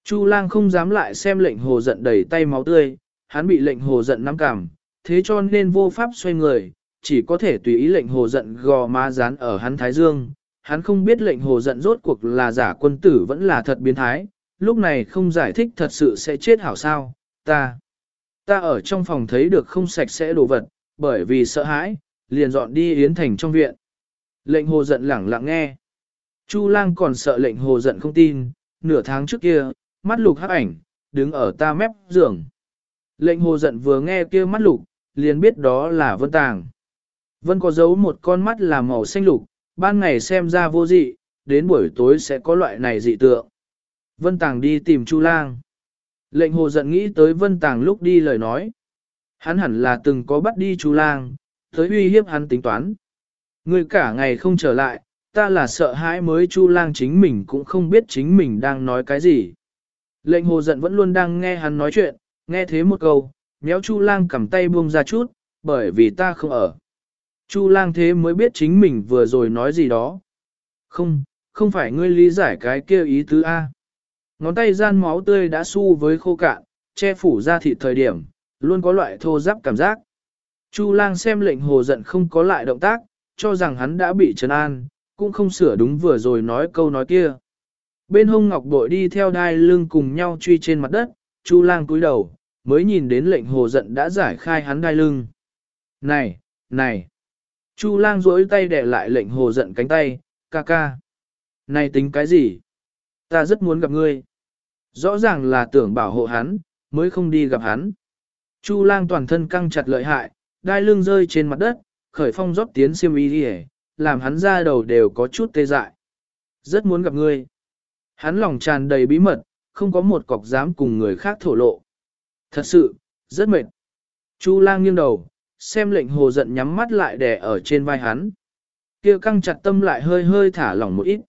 Chu lang không dám lại xem lệnh hồ giận đầy tay máu tươi, hắn bị lệnh hồ giận nắm cảm, thế cho nên vô pháp xoay người, chỉ có thể tùy ý lệnh hồ giận gò má dán ở hắn thái dương. Hắn không biết lệnh hồ giận rốt cuộc là giả quân tử vẫn là thật biến thái, lúc này không giải thích thật sự sẽ chết hảo sao, ta. Ta ở trong phòng thấy được không sạch sẽ đồ vật, bởi vì sợ hãi, liền dọn đi Yến Thành trong viện. Lệnh hồ giận lẳng lặng nghe. Chu lang còn sợ lệnh hồ giận không tin, nửa tháng trước kia, mắt lục hắc ảnh, đứng ở ta mép giường. Lệnh hồ giận vừa nghe kia mắt lục, liền biết đó là vân tàng. Vân có giấu một con mắt là màu xanh lục, ban ngày xem ra vô dị, đến buổi tối sẽ có loại này dị tượng. Vân tàng đi tìm Chu lang. Lệnh hồ giận nghĩ tới vân tàng lúc đi lời nói. Hắn hẳn là từng có bắt đi Chu lang, tới uy hiếp hắn tính toán. Người cả ngày không trở lại, ta là sợ hãi mới Chu lang chính mình cũng không biết chính mình đang nói cái gì. Lệnh hồ giận vẫn luôn đang nghe hắn nói chuyện, nghe thế một câu, méo Chu lang cầm tay buông ra chút, bởi vì ta không ở. Chu lang thế mới biết chính mình vừa rồi nói gì đó. Không, không phải ngươi lý giải cái kia ý tứ A. Ngón tay gian máu tươi đã su với khô cạn, che phủ ra thịt thời điểm, luôn có loại thô giáp cảm giác. Chu lang xem lệnh hồ giận không có lại động tác, cho rằng hắn đã bị trấn an, cũng không sửa đúng vừa rồi nói câu nói kia. Bên hông ngọc bội đi theo đai lưng cùng nhau truy trên mặt đất, Chu lang cúi đầu, mới nhìn đến lệnh hồ giận đã giải khai hắn đai lưng. Này, này! Chu lang duỗi tay đè lại lệnh hồ giận cánh tay, ca ca. Này tính cái gì? Ta rất muốn gặp ngươi. Rõ ràng là tưởng bảo hộ hắn, mới không đi gặp hắn. Chu lang toàn thân căng chặt lợi hại, đai lưng rơi trên mặt đất, khởi phong rót tiến xiêm y đi làm hắn ra đầu đều có chút tê dại. Rất muốn gặp ngươi. Hắn lòng tràn đầy bí mật, không có một cọc dám cùng người khác thổ lộ. Thật sự, rất mệt. Chu lang nghiêng đầu, xem lệnh hồ giận nhắm mắt lại đè ở trên vai hắn. kia căng chặt tâm lại hơi hơi thả lỏng một ít.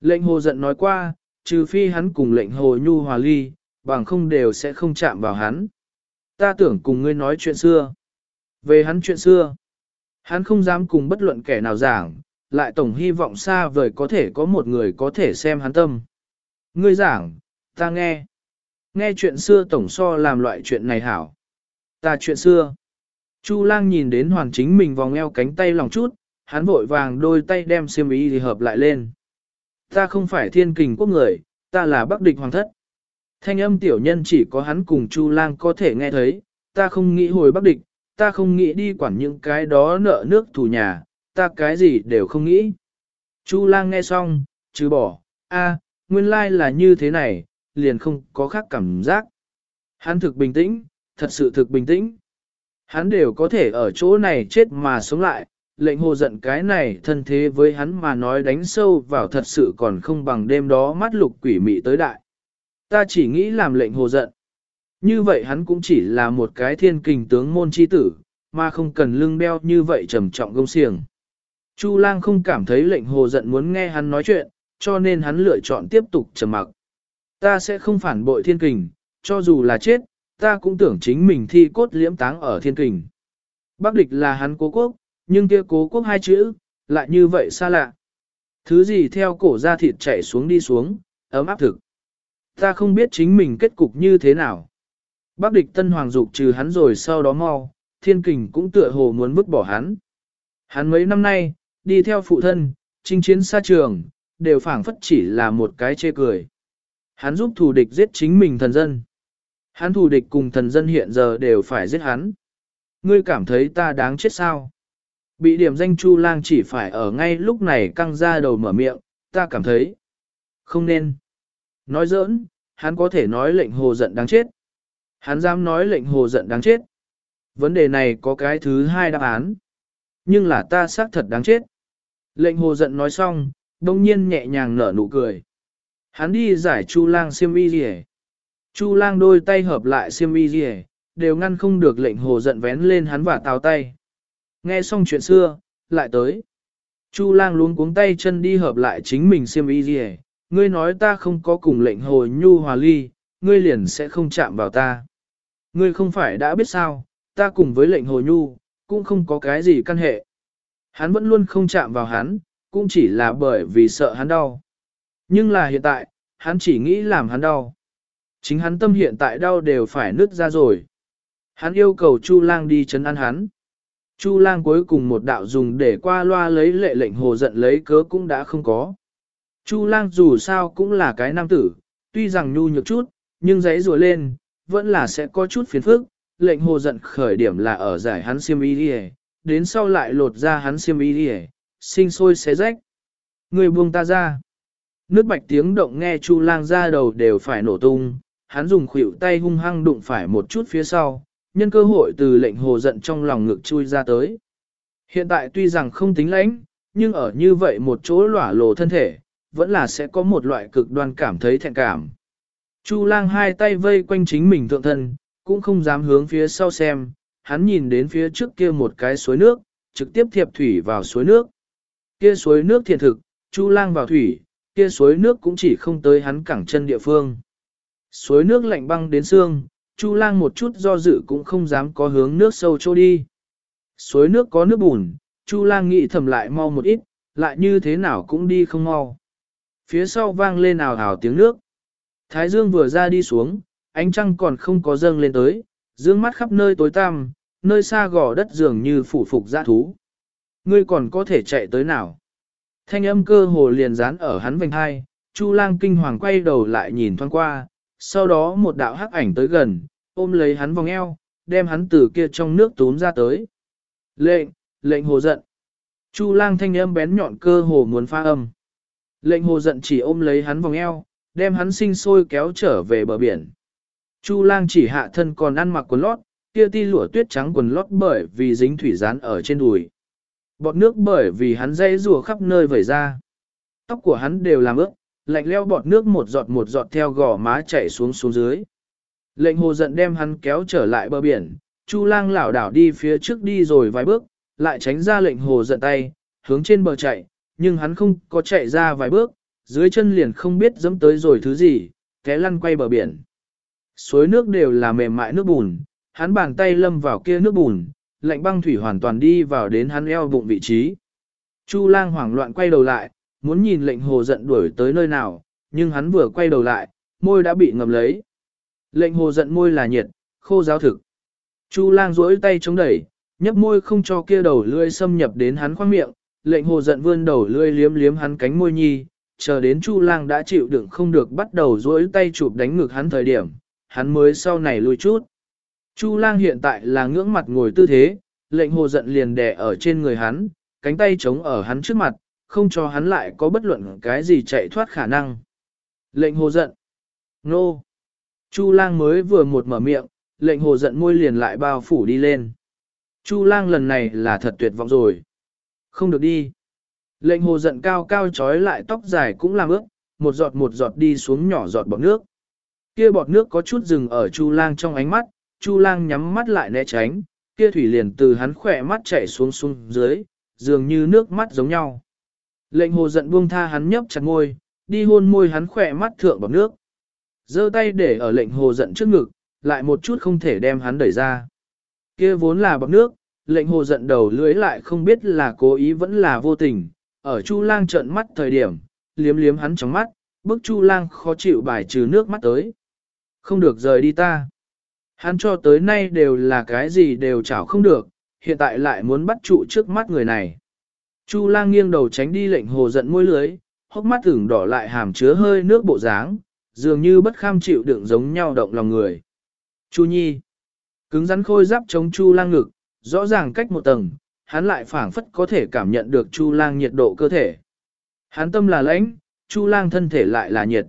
Lệnh hồ giận nói qua, trừ phi hắn cùng lệnh hồ nhu hòa ly, bằng không đều sẽ không chạm vào hắn. Ta tưởng cùng ngươi nói chuyện xưa. Về hắn chuyện xưa, hắn không dám cùng bất luận kẻ nào giảng, lại tổng hy vọng xa vời có thể có một người có thể xem hắn tâm. Ngươi giảng, ta nghe. Nghe chuyện xưa tổng so làm loại chuyện này hảo. Ta chuyện xưa. Chu lang nhìn đến hoàn chính mình vòng eo cánh tay lòng chút, hắn vội vàng đôi tay đem xiêm ý thì hợp lại lên. Ta không phải thiên kình quốc người, ta là bắc địch hoàng thất. Thanh âm tiểu nhân chỉ có hắn cùng Chu lang có thể nghe thấy, ta không nghĩ hồi bắc địch, ta không nghĩ đi quản những cái đó nợ nước thủ nhà, ta cái gì đều không nghĩ. Chu lang nghe xong, chứ bỏ, a, nguyên lai là như thế này, liền không có khác cảm giác. Hắn thực bình tĩnh, thật sự thực bình tĩnh. Hắn đều có thể ở chỗ này chết mà sống lại, lệnh hồ giận cái này thân thế với hắn mà nói đánh sâu vào thật sự còn không bằng đêm đó mắt lục quỷ mị tới đại. Ta chỉ nghĩ làm lệnh hồ giận. Như vậy hắn cũng chỉ là một cái thiên kình tướng môn chi tử, mà không cần lưng đeo như vậy trầm trọng gông xiềng. Chu lang không cảm thấy lệnh hồ giận muốn nghe hắn nói chuyện, cho nên hắn lựa chọn tiếp tục trầm mặc. Ta sẽ không phản bội thiên kình, cho dù là chết, ta cũng tưởng chính mình thi cốt liễm táng ở thiên kình. Bắc địch là hắn cố quốc, nhưng kia cố quốc hai chữ, lại như vậy xa lạ. Thứ gì theo cổ da thịt chảy xuống đi xuống, ấm áp thực. Ta không biết chính mình kết cục như thế nào. Bác địch tân hoàng dục trừ hắn rồi sau đó mau, thiên kình cũng tựa hồ muốn vứt bỏ hắn. Hắn mấy năm nay, đi theo phụ thân, chinh chiến xa trường, đều phảng phất chỉ là một cái chê cười. Hắn giúp thù địch giết chính mình thần dân. Hắn thù địch cùng thần dân hiện giờ đều phải giết hắn. Ngươi cảm thấy ta đáng chết sao? Bị điểm danh Chu Lang chỉ phải ở ngay lúc này căng ra đầu mở miệng, ta cảm thấy. Không nên. Nói giỡn, hắn có thể nói lệnh hồ giận đáng chết. Hắn dám nói lệnh hồ giận đáng chết. Vấn đề này có cái thứ hai đáp án. Nhưng là ta xác thật đáng chết. Lệnh hồ giận nói xong, đông nhiên nhẹ nhàng nở nụ cười. Hắn đi giải Chu lang siêm y gì Chu lang đôi tay hợp lại siêm y gì đều ngăn không được lệnh hồ giận vén lên hắn và tào tay. Nghe xong chuyện xưa, lại tới. Chu lang luôn cuống tay chân đi hợp lại chính mình xem y gì ngươi nói ta không có cùng lệnh Hồi nhu hòa ly, ngươi liền sẽ không chạm vào ta. Ngươi không phải đã biết sao, ta cùng với lệnh Hồi nhu, cũng không có cái gì căn hệ. Hắn vẫn luôn không chạm vào hắn, cũng chỉ là bởi vì sợ hắn đau. Nhưng là hiện tại, hắn chỉ nghĩ làm hắn đau. Chính hắn tâm hiện tại đau đều phải nứt ra rồi. Hắn yêu cầu Chu Lang đi chấn an hắn. Chu Lang cuối cùng một đạo dùng để qua loa lấy lệ lệnh hồ giận lấy cớ cũng đã không có. Chu Lang dù sao cũng là cái nam tử, tuy rằng nhu nhược chút, nhưng giấy rùa lên, vẫn là sẽ có chút phiền phức. Lệnh hồ giận khởi điểm là ở giải hắn xiêm y đi đến sau lại lột ra hắn xiêm y đi sinh sôi xé rách. Người buông ta ra. Nước bạch tiếng động nghe Chu lang ra đầu đều phải nổ tung, hắn dùng khuỷu tay hung hăng đụng phải một chút phía sau, nhân cơ hội từ lệnh hồ giận trong lòng ngực chui ra tới. Hiện tại tuy rằng không tính lãnh, nhưng ở như vậy một chỗ lỏa lồ thân thể, vẫn là sẽ có một loại cực đoan cảm thấy thẹn cảm. Chu lang hai tay vây quanh chính mình thượng thân, cũng không dám hướng phía sau xem, hắn nhìn đến phía trước kia một cái suối nước, trực tiếp thiệp thủy vào suối nước. Kia suối nước thiệt thực, Chu lang vào thủy, kia suối nước cũng chỉ không tới hắn cẳng chân địa phương. Suối nước lạnh băng đến xương, Chu lang một chút do dự cũng không dám có hướng nước sâu trôi đi. Suối nước có nước bùn, Chu lang nghĩ thầm lại mau một ít, lại như thế nào cũng đi không mau. Phía sau vang lên ào ào tiếng nước. Thái dương vừa ra đi xuống, ánh trăng còn không có dâng lên tới, dương mắt khắp nơi tối tăm, nơi xa gò đất dường như phủ phục dã thú. Ngươi còn có thể chạy tới nào? Thanh âm cơ hồ liền dán ở hắn vành hai, Chu lang kinh hoàng quay đầu lại nhìn thoáng qua, sau đó một đạo hắc ảnh tới gần, ôm lấy hắn vòng eo, đem hắn từ kia trong nước tốn ra tới. Lệnh, lệnh hồ giận. Chu lang thanh âm bén nhọn cơ hồ muốn pha âm. Lệnh hồ giận chỉ ôm lấy hắn vòng eo, đem hắn sinh sôi kéo trở về bờ biển. Chu lang chỉ hạ thân còn ăn mặc quần lót, kia ti lụa tuyết trắng quần lót bởi vì dính thủy rán ở trên đùi. Bọt nước bởi vì hắn dây rùa khắp nơi vẩy ra. Tóc của hắn đều làm ướt, lạnh leo bọt nước một giọt một giọt theo gò má chảy xuống xuống dưới. Lệnh hồ giận đem hắn kéo trở lại bờ biển, Chu lang lảo đảo đi phía trước đi rồi vài bước, lại tránh ra lệnh hồ giận tay, hướng trên bờ chạy, nhưng hắn không có chạy ra vài bước, dưới chân liền không biết dẫm tới rồi thứ gì, té lăn quay bờ biển. Suối nước đều là mềm mại nước bùn, hắn bàn tay lâm vào kia nước bùn, lạnh băng thủy hoàn toàn đi vào đến hắn eo bụng vị trí. Chu lang hoảng loạn quay đầu lại, muốn nhìn lệnh hồ giận đuổi tới nơi nào, nhưng hắn vừa quay đầu lại, môi đã bị ngầm lấy. Lệnh hồ giận môi là nhiệt, khô giáo thực. Chu lang duỗi tay chống đẩy, nhấp môi không cho kia đầu lưỡi xâm nhập đến hắn khoang miệng, lệnh hồ giận vươn đầu lưỡi liếm liếm hắn cánh môi nhi, chờ đến Chu lang đã chịu đựng không được bắt đầu duỗi tay chụp đánh ngực hắn thời điểm, hắn mới sau này lùi chút. Chu lang hiện tại là ngưỡng mặt ngồi tư thế, lệnh hồ giận liền đè ở trên người hắn, cánh tay chống ở hắn trước mặt, không cho hắn lại có bất luận cái gì chạy thoát khả năng. Lệnh hồ giận. Nô. Chu lang mới vừa một mở miệng, lệnh hồ giận môi liền lại bao phủ đi lên. Chu lang lần này là thật tuyệt vọng rồi. Không được đi. Lệnh hồ giận cao cao trói lại tóc dài cũng làm ướt, một giọt một giọt đi xuống nhỏ giọt bọt nước. Kia bọt nước có chút rừng ở Chu lang trong ánh mắt, Chu lang nhắm mắt lại né tránh, kia thủy liền từ hắn khỏe mắt chảy xuống xuống dưới, dường như nước mắt giống nhau. Lệnh hồ giận buông tha hắn nhấp chặt môi, đi hôn môi hắn khỏe mắt thượng bọt nước. giơ tay để ở lệnh hồ giận trước ngực, lại một chút không thể đem hắn đẩy ra. Kia vốn là bọt nước, lệnh hồ giận đầu lưới lại không biết là cố ý vẫn là vô tình, ở Chu lang trợn mắt thời điểm, liếm liếm hắn trong mắt, bức Chu lang khó chịu bài trừ nước mắt tới. Không được rời đi ta. Hắn cho tới nay đều là cái gì đều chảo không được, hiện tại lại muốn bắt trụ trước mắt người này. Chu lang nghiêng đầu tránh đi lệnh hồ giận môi lưới, hốc mắt ửng đỏ lại hàm chứa hơi nước bộ dáng, dường như bất kham chịu đựng giống nhau động lòng người. Chu nhi, cứng rắn khôi giáp chống chu lang ngực, rõ ràng cách một tầng, hắn lại phảng phất có thể cảm nhận được chu lang nhiệt độ cơ thể. Hắn tâm là lãnh, chu lang thân thể lại là nhiệt.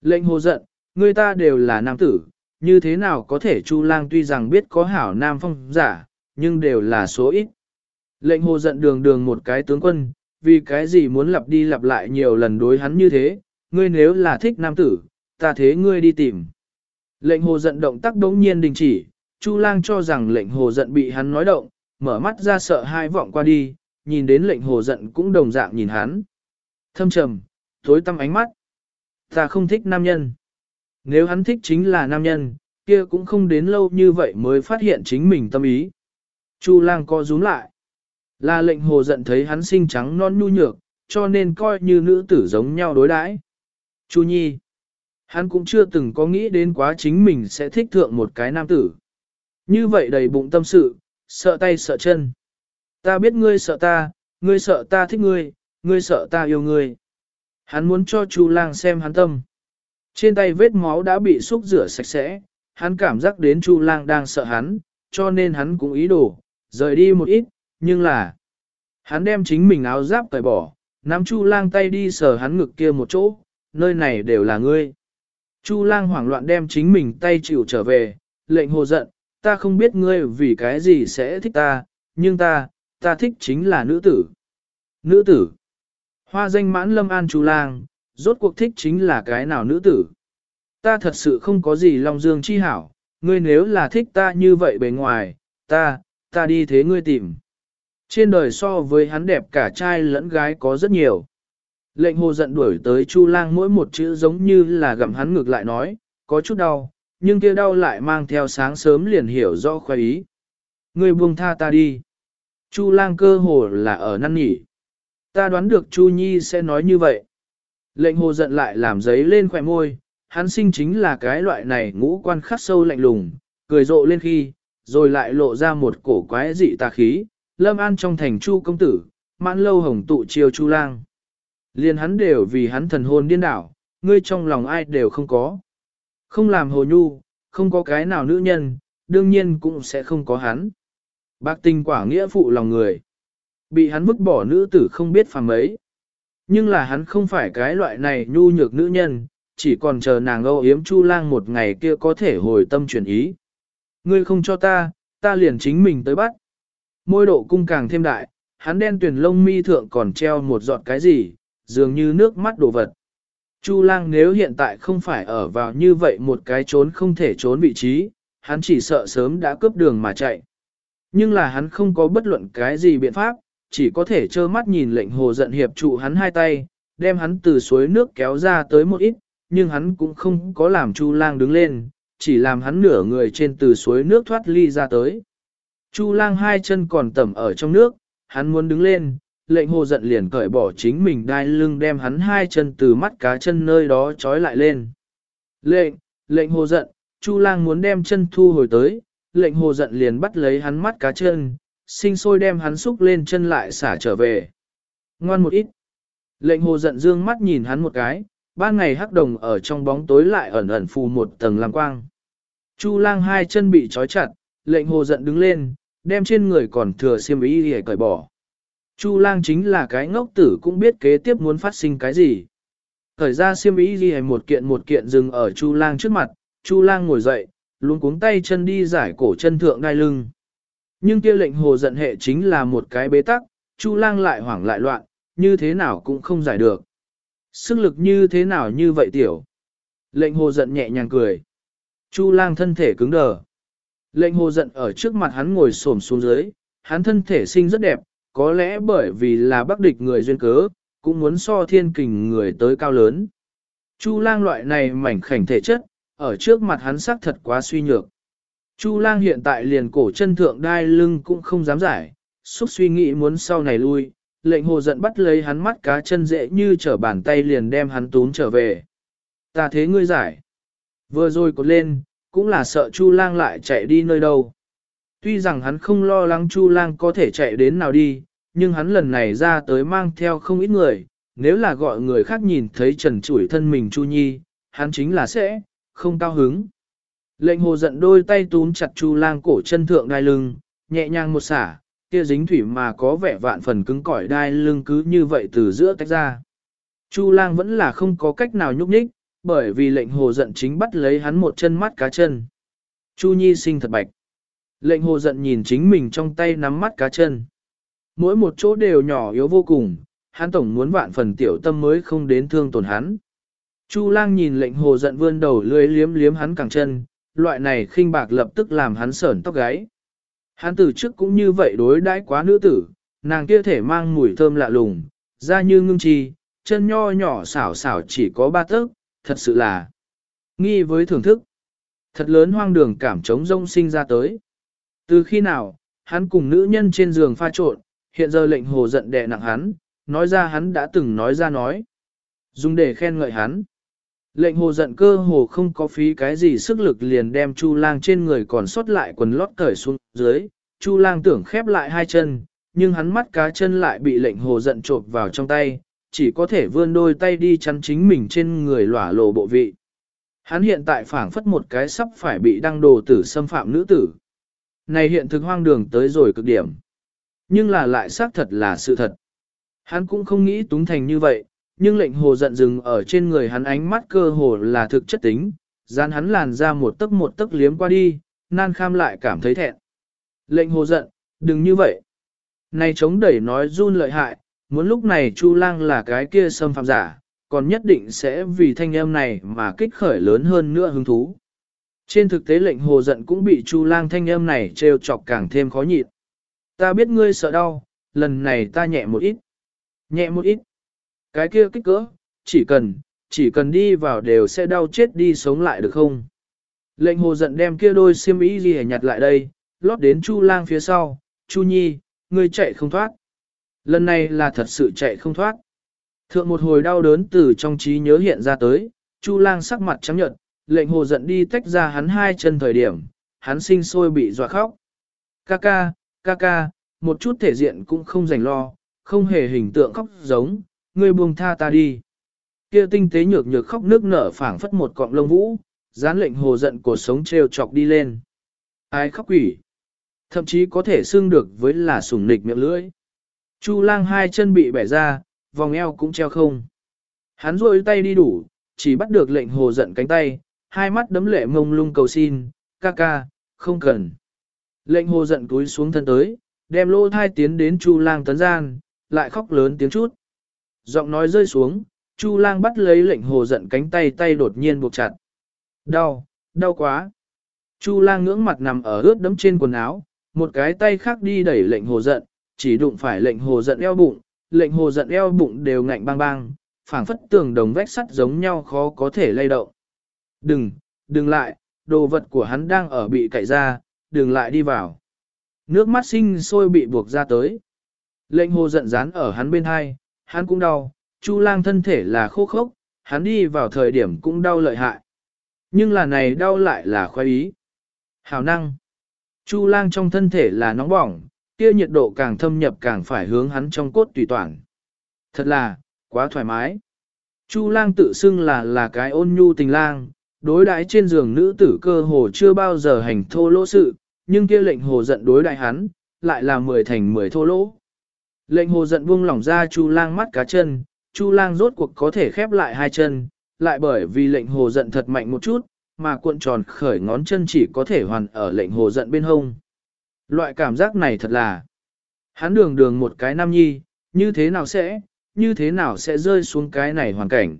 Lệnh hồ giận, người ta đều là nam tử, như thế nào có thể chu lang tuy rằng biết có hảo nam phong giả, nhưng đều là số ít. Lệnh hồ giận đường đường một cái tướng quân, vì cái gì muốn lặp đi lặp lại nhiều lần đối hắn như thế, ngươi nếu là thích nam tử, ta thế ngươi đi tìm. Lệnh hồ giận động tác đống nhiên đình chỉ, Chu lang cho rằng lệnh hồ giận bị hắn nói động, mở mắt ra sợ hai vọng qua đi, nhìn đến lệnh hồ giận cũng đồng dạng nhìn hắn. Thâm trầm, tối tăm ánh mắt. Ta không thích nam nhân. Nếu hắn thích chính là nam nhân, kia cũng không đến lâu như vậy mới phát hiện chính mình tâm ý. Chu lang co rúm lại. Là lệnh hồ giận thấy hắn sinh trắng non nhu nhược, cho nên coi như nữ tử giống nhau đối đãi. Chu nhi. Hắn cũng chưa từng có nghĩ đến quá chính mình sẽ thích thượng một cái nam tử. Như vậy đầy bụng tâm sự, sợ tay sợ chân. Ta biết ngươi sợ ta, ngươi sợ ta thích ngươi, ngươi sợ ta yêu ngươi. Hắn muốn cho Chu lang xem hắn tâm. Trên tay vết máu đã bị xúc rửa sạch sẽ, hắn cảm giác đến Chu lang đang sợ hắn, cho nên hắn cũng ý đồ, rời đi một ít, nhưng là... Hắn đem chính mình áo giáp cởi bỏ, nắm Chu lang tay đi sờ hắn ngực kia một chỗ, nơi này đều là ngươi. Chu lang hoảng loạn đem chính mình tay chịu trở về, lệnh hồ giận, ta không biết ngươi vì cái gì sẽ thích ta, nhưng ta, ta thích chính là nữ tử. Nữ tử. Hoa danh mãn lâm an Chu lang, rốt cuộc thích chính là cái nào nữ tử. Ta thật sự không có gì lòng dương chi hảo, ngươi nếu là thích ta như vậy bề ngoài, ta, ta đi thế ngươi tìm. Trên đời so với hắn đẹp cả trai lẫn gái có rất nhiều. Lệnh hồ giận đuổi tới Chu lang mỗi một chữ giống như là gặm hắn ngược lại nói, có chút đau, nhưng kia đau lại mang theo sáng sớm liền hiểu rõ khoái ý. Ngươi buông tha ta đi. Chu lang cơ hồ là ở năn nỉ. Ta đoán được Chu Nhi sẽ nói như vậy. Lệnh hồ giận lại làm giấy lên khỏe môi, hắn sinh chính là cái loại này ngũ quan khắc sâu lạnh lùng, cười rộ lên khi, rồi lại lộ ra một cổ quái dị tà khí, lâm an trong thành chu công tử, mãn lâu hồng tụ chiêu chu lang. Liên hắn đều vì hắn thần hồn điên đảo, ngươi trong lòng ai đều không có. Không làm hồ nhu, không có cái nào nữ nhân, đương nhiên cũng sẽ không có hắn. Bạc tình quả nghĩa phụ lòng người. Bị hắn vứt bỏ nữ tử không biết phàm mấy. Nhưng là hắn không phải cái loại này nhu nhược nữ nhân, chỉ còn chờ nàng âu yếm chu lang một ngày kia có thể hồi tâm chuyển ý. Ngươi không cho ta, ta liền chính mình tới bắt. Môi độ cung càng thêm đại, hắn đen tuyển lông mi thượng còn treo một giọt cái gì, dường như nước mắt đổ vật. Chu lang nếu hiện tại không phải ở vào như vậy một cái trốn không thể trốn vị trí, hắn chỉ sợ sớm đã cướp đường mà chạy. Nhưng là hắn không có bất luận cái gì biện pháp, chỉ có thể trơ mắt nhìn lệnh hồ giận hiệp trụ hắn hai tay, đem hắn từ suối nước kéo ra tới một ít, nhưng hắn cũng không có làm Chu lang đứng lên, chỉ làm hắn nửa người trên từ suối nước thoát ly ra tới. Chu lang hai chân còn tẩm ở trong nước, hắn muốn đứng lên, lệnh hồ giận liền cởi bỏ chính mình đai lưng đem hắn hai chân từ mắt cá chân nơi đó trói lại lên. Lệnh, lệnh hồ giận, Chu lang muốn đem chân thu hồi tới, lệnh hồ giận liền bắt lấy hắn mắt cá chân, sinh sôi đem hắn xúc lên chân lại xả trở về. Ngoan một ít. Lệnh hồ giận dương mắt nhìn hắn một cái, ban ngày hắc đồng ở trong bóng tối lại ẩn ẩn phù một tầng lam quang. Chu lang hai chân bị trói chặt, lệnh hồ giận đứng lên, đem trên người còn thừa xiêm y để cởi bỏ. Chu lang chính là cái ngốc tử cũng biết kế tiếp muốn phát sinh cái gì. Thời ra xiêm y ghi một kiện một kiện dừng ở Chu lang trước mặt, Chu lang ngồi dậy, luôn cuống tay chân đi giải cổ chân thượng đai lưng. Nhưng kia lệnh hồ giận hệ chính là một cái bế tắc, Chu lang lại hoảng lại loạn, như thế nào cũng không giải được. Sức lực như thế nào như vậy tiểu? Lệnh hồ giận nhẹ nhàng cười. Chu lang thân thể cứng đờ. Lệnh hồ giận ở trước mặt hắn ngồi xổm xuống dưới, hắn thân thể sinh rất đẹp, có lẽ bởi vì là bắc địch người duyên cớ, cũng muốn so thiên kình người tới cao lớn. Chu lang loại này mảnh khảnh thể chất, ở trước mặt hắn sắc thật quá suy nhược. Chu lang hiện tại liền cổ chân thượng đai lưng cũng không dám giải, xúc suy nghĩ muốn sau này lui, lệnh hồ giận bắt lấy hắn mắt cá chân dễ như trở bàn tay liền đem hắn tún trở về. Ta thế ngươi giải. Vừa rồi cột lên, cũng là sợ Chu lang lại chạy đi nơi đâu. Tuy rằng hắn không lo lắng Chu lang có thể chạy đến nào đi, nhưng hắn lần này ra tới mang theo không ít người, nếu là gọi người khác nhìn thấy trần chủi thân mình Chu Nhi, hắn chính là sẽ, không cao hứng. Lệnh hồ giận đôi tay túm chặt Chu lang cổ chân thượng đai lưng, nhẹ nhàng một xả, kia dính thủy mà có vẻ vạn phần cứng cỏi đai lưng cứ như vậy từ giữa tách ra. Chu lang vẫn là không có cách nào nhúc nhích, bởi vì lệnh hồ giận chính bắt lấy hắn một chân mắt cá chân. Chu Nhi sinh thật bạch. Lệnh hồ giận nhìn chính mình trong tay nắm mắt cá chân. Mỗi một chỗ đều nhỏ yếu vô cùng, hắn tổng muốn vạn phần tiểu tâm mới không đến thương tổn hắn. Chu lang nhìn lệnh hồ giận vươn đầu lưỡi liếm liếm hắn cẳng chân, loại này khinh bạc lập tức làm hắn sởn tóc gáy. Hắn từ trước cũng như vậy đối đãi quá nữ tử, nàng kia thể mang mùi thơm lạ lùng, da như ngưng chi, chân nho nhỏ xảo xảo chỉ có ba tấc, thật sự là nghi với thưởng thức. Thật lớn hoang đường cảm trống rông sinh ra tới. Từ khi nào, hắn cùng nữ nhân trên giường pha trộn, hiện giờ lệnh hồ giận đè nặng hắn, nói ra hắn đã từng nói ra nói. Dùng để khen ngợi hắn. Lệnh hồ giận cơ hồ không có phí cái gì sức lực liền đem Chu lang trên người còn sót lại quần lót cởi xuống dưới. Chu lang tưởng khép lại hai chân, nhưng hắn mắt cá chân lại bị lệnh hồ giận trộp vào trong tay, chỉ có thể vươn đôi tay đi chắn chính mình trên người lỏa lộ bộ vị. Hắn hiện tại phảng phất một cái sắp phải bị đăng đồ tử xâm phạm nữ tử. Này hiện thực hoang đường tới rồi cực điểm. Nhưng là lại xác thật là sự thật. Hắn cũng không nghĩ túng thành như vậy, nhưng lệnh hồ giận dừng ở trên người hắn ánh mắt cơ hồ là thực chất tính, gian hắn làn ra một tấc một tấc liếm qua đi, nan kham lại cảm thấy thẹn. Lệnh hồ giận, đừng như vậy. Này chống đẩy nói run lợi hại, muốn lúc này Chu lang là cái kia xâm phạm giả, còn nhất định sẽ vì thanh âm này mà kích khởi lớn hơn nữa hứng thú. Trên thực tế lệnh hồ giận cũng bị Chu lang thanh âm này trêu chọc càng thêm khó nhịn. Ta biết ngươi sợ đau, lần này ta nhẹ một ít. Nhẹ một ít. Cái kia kích cỡ, chỉ cần, chỉ cần đi vào đều sẽ đau chết đi sống lại được không? Lệnh hồ giận đem kia đôi xiêm y gì nhặt lại đây, lót đến Chu lang phía sau, Chu nhi, ngươi chạy không thoát. Lần này là thật sự chạy không thoát. Thượng một hồi đau đớn từ trong trí nhớ hiện ra tới, Chu lang sắc mặt trắng nhợt, lệnh hồ giận đi tách ra hắn hai chân thời điểm, hắn sinh sôi bị dọa khóc. Ca ca, ca ca, một chút thể diện cũng không dành lo, không hề hình tượng khóc giống, ngươi buông tha ta đi. Kia tinh tế nhược nhược khóc nước nở phảng phất một cọng lông vũ, dán lệnh hồ giận cuộc sống treo chọc đi lên. Ai khóc quỷ. Thậm chí có thể xưng được với là sủng nịch miệng lưỡi. Chu lang hai chân bị bẻ ra, vòng eo cũng treo không. Hắn rôi tay đi đủ, chỉ bắt được lệnh hồ giận cánh tay, hai mắt đấm lệ mông lung cầu xin, ca ca, không cần. Lệnh hồ giận túi xuống thân tới, đem lô thai tiến đến chu lang tấn gian, lại khóc lớn tiếng chút. Giọng nói rơi xuống, chu lang bắt lấy lệnh hồ giận cánh tay tay đột nhiên buộc chặt. Đau, đau quá. Chu lang ngưỡng mặt nằm ở ướt đấm trên quần áo, một cái tay khác đi đẩy lệnh hồ giận, chỉ đụng phải lệnh hồ giận eo bụng, lệnh hồ giận eo bụng đều ngạnh bang bang, phảng phất tường đồng vách sắt giống nhau khó có thể lay động. Đừng, đừng lại, đồ vật của hắn đang ở bị cậy ra, đừng lại đi vào. Nước mắt sinh sôi bị buộc ra tới. Lệnh hồ giận dán ở hắn bên hai, hắn cũng đau, Chu lang thân thể là khô khốc, hắn đi vào thời điểm cũng đau lợi hại. Nhưng là này đau lại là khoái ý. Hào năng. Chu lang trong thân thể là nóng bỏng, kia nhiệt độ càng thâm nhập càng phải hướng hắn trong cốt tùy toàn. Thật là, quá thoải mái. Chu lang tự xưng là là cái ôn nhu tình lang, đối đãi trên giường nữ tử cơ hồ chưa bao giờ hành thô lỗ sự, nhưng kia lệnh hồ giận đối đại hắn, lại là mười thành mười thô lỗ. Lệnh hồ giận buông lỏng ra chu lang mắt cá chân, chu lang rốt cuộc có thể khép lại hai chân, lại bởi vì lệnh hồ giận thật mạnh một chút, mà cuộn tròn khởi ngón chân chỉ có thể hoàn ở lệnh hồ giận bên hông. Loại cảm giác này thật là, hắn đường đường một cái nam nhi, như thế nào sẽ, như thế nào sẽ rơi xuống cái này hoàn cảnh.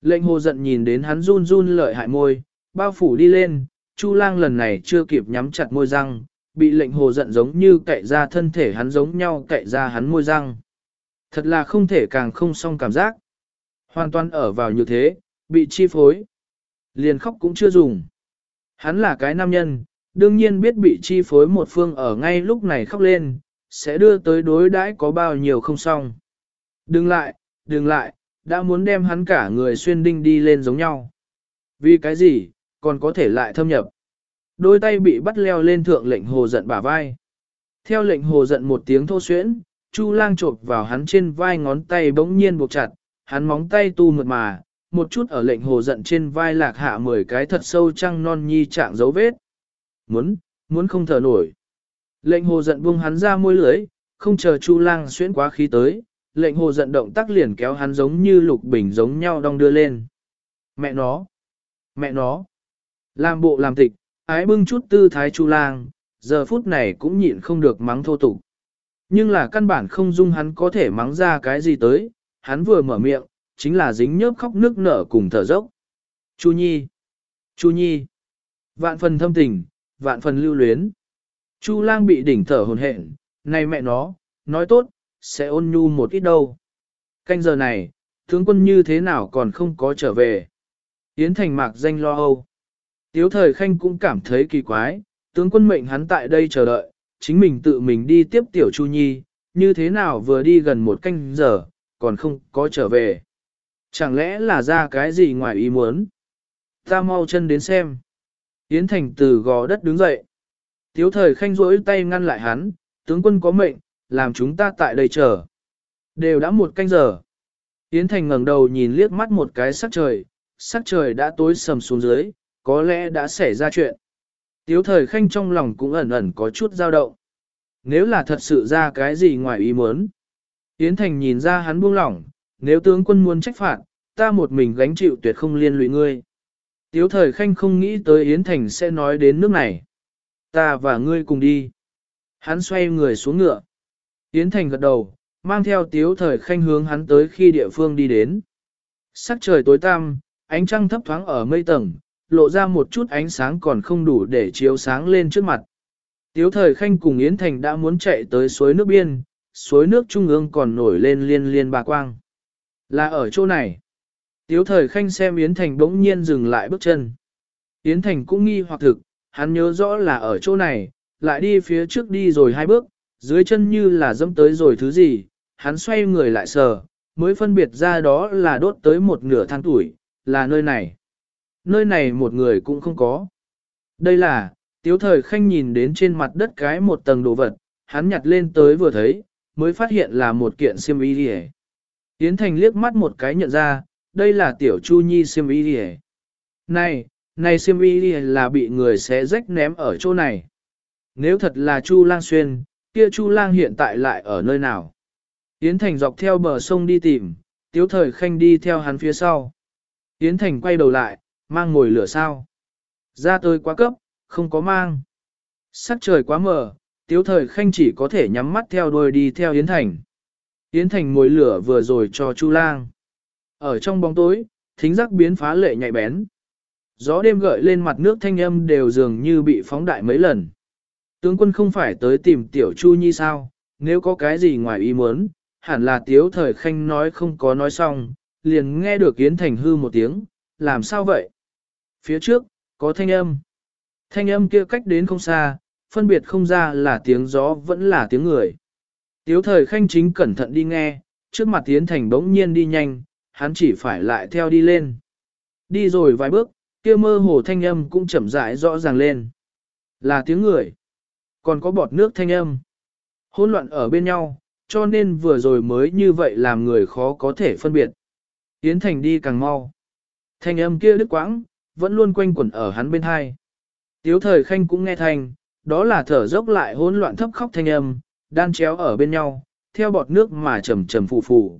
Lệnh hồ giận nhìn đến hắn run run lợi hại môi, bao phủ đi lên, Chu lang lần này chưa kịp nhắm chặt môi răng, bị lệnh hồ giận giống như cậy ra thân thể hắn giống nhau cậy ra hắn môi răng. Thật là không thể càng không xong cảm giác. Hoàn toàn ở vào như thế, bị chi phối. Liền khóc cũng chưa dùng. Hắn là cái nam nhân, đương nhiên biết bị chi phối một phương ở ngay lúc này khóc lên, sẽ đưa tới đối đãi có bao nhiêu không xong. Đừng lại, đừng lại, đã muốn đem hắn cả người xuyên đinh đi lên giống nhau. Vì cái gì, còn có thể lại thâm nhập. đôi tay bị bắt leo lên thượng lệnh hồ giận bả vai. Theo lệnh hồ giận một tiếng thô xuyễn, Chu lang chộp vào hắn trên vai ngón tay bỗng nhiên buộc chặt, hắn móng tay tu mượt mà, một chút ở lệnh hồ giận trên vai lạc hạ mười cái thật sâu trăng non nhi trạng dấu vết. Muốn, muốn không thở nổi. Lệnh hồ giận buông hắn ra môi lưới, không chờ Chu lang xuyễn quá khí tới, lệnh hồ giận động tác liền kéo hắn giống như lục bình giống nhau đong đưa lên. Mẹ nó! Mẹ nó! Làm bộ làm tịch, ái bưng chút tư thái Chu lang, giờ phút này cũng nhịn không được mắng thô tục. Nhưng là căn bản không dung hắn có thể mắng ra cái gì tới, hắn vừa mở miệng, chính là dính nhớp khóc nước nở cùng thở dốc. Chu Nhi! Chu Nhi! Vạn phần thâm tình, vạn phần lưu luyến. Chu lang bị đỉnh thở hồn hển, này mẹ nó, nói tốt, sẽ ôn nhu một ít đâu. Canh giờ này, tướng quân như thế nào còn không có trở về. Yến Thành mạc danh lo âu. Tiếu thời khanh cũng cảm thấy kỳ quái, tướng quân mệnh hắn tại đây chờ đợi, chính mình tự mình đi tiếp tiểu Chu Nhi, như thế nào vừa đi gần một canh giờ, còn không có trở về. Chẳng lẽ là ra cái gì ngoài ý muốn? Ta mau chân đến xem. Yến Thành từ gò đất đứng dậy. Tiếu thời khanh rỗi tay ngăn lại hắn, tướng quân có mệnh, làm chúng ta tại đây chờ. Đều đã một canh giờ. Yến Thành ngẩng đầu nhìn liếc mắt một cái sắc trời, sắc trời đã tối sầm xuống dưới, có lẽ đã xảy ra chuyện. Tiếu thời khanh trong lòng cũng ẩn ẩn có chút dao động. Nếu là thật sự ra cái gì ngoài ý muốn. Yến Thành nhìn ra hắn buông lỏng, nếu tướng quân muốn trách phạt, ta một mình gánh chịu tuyệt không liên lụy ngươi. Tiếu thời khanh không nghĩ tới Yến Thành sẽ nói đến nước này. Ta và ngươi cùng đi. Hắn xoay người xuống ngựa. Yến Thành gật đầu, mang theo tiếu thời khanh hướng hắn tới khi địa phương đi đến. Sắc trời tối tăm, ánh trăng thấp thoáng ở mây tầng, lộ ra một chút ánh sáng còn không đủ để chiếu sáng lên trước mặt. Tiếu thời khanh cùng Yến Thành đã muốn chạy tới suối nước biên, suối nước trung ương còn nổi lên liên liên bà quang. Là ở chỗ này. Tiếu thời khanh xem Yến Thành bỗng nhiên dừng lại bước chân. Yến Thành cũng nghi hoặc thực, hắn nhớ rõ là ở chỗ này, lại đi phía trước đi rồi hai bước, dưới chân như là dẫm tới rồi thứ gì, hắn xoay người lại sờ, mới phân biệt ra đó là đốt tới một nửa than tuổi, là nơi này. Nơi này một người cũng không có. Đây là, tiếu thời khanh nhìn đến trên mặt đất cái một tầng đồ vật, hắn nhặt lên tới vừa thấy, mới phát hiện là một kiện xiêm y đi Yến Thành liếc mắt một cái nhận ra, đây là tiểu chu nhi xiêm y đi Này, này xiêm y đi là bị người xé rách ném ở chỗ này. Nếu thật là chu lang xuyên, kia chu lang hiện tại lại ở nơi nào? Yến Thành dọc theo bờ sông đi tìm, tiếu thời khanh đi theo hắn phía sau. Yến Thành quay đầu lại, mang ngồi lửa sao. Ra tôi quá cấp, không có mang. Sắc trời quá mờ, tiếu thời khanh chỉ có thể nhắm mắt theo đuôi đi theo Yến Thành. Yến Thành ngồi lửa vừa rồi cho Chu Lang. Ở trong bóng tối, thính giác biến phá lệ nhạy bén. Gió đêm gợi lên mặt nước thanh âm đều dường như bị phóng đại mấy lần. Tướng quân không phải tới tìm tiểu Chu Nhi sao, nếu có cái gì ngoài ý muốn, hẳn là tiếu thời khanh nói không có nói xong, liền nghe được Yến Thành hư một tiếng, làm sao vậy? Phía trước, có thanh âm. Thanh âm kia cách đến không xa, phân biệt không ra là tiếng gió vẫn là tiếng người. Tiếu thời khanh chính cẩn thận đi nghe, trước mặt Yến Thành bỗng nhiên đi nhanh, hắn chỉ phải lại theo đi lên. Đi rồi vài bước, kia mơ hồ thanh âm cũng chậm rãi rõ ràng lên. Là tiếng người. Còn có bọt nước thanh âm. Hỗn loạn ở bên nhau, cho nên vừa rồi mới như vậy làm người khó có thể phân biệt. Yến Thành đi càng mau. Thanh âm kia đứt quãng, vẫn luôn quanh quẩn ở hắn bên hai. Tiếu thời khanh cũng nghe thành, đó là thở dốc lại hỗn loạn thấp khóc thanh âm, đan chéo ở bên nhau, theo bọt nước mà trầm trầm phù phù.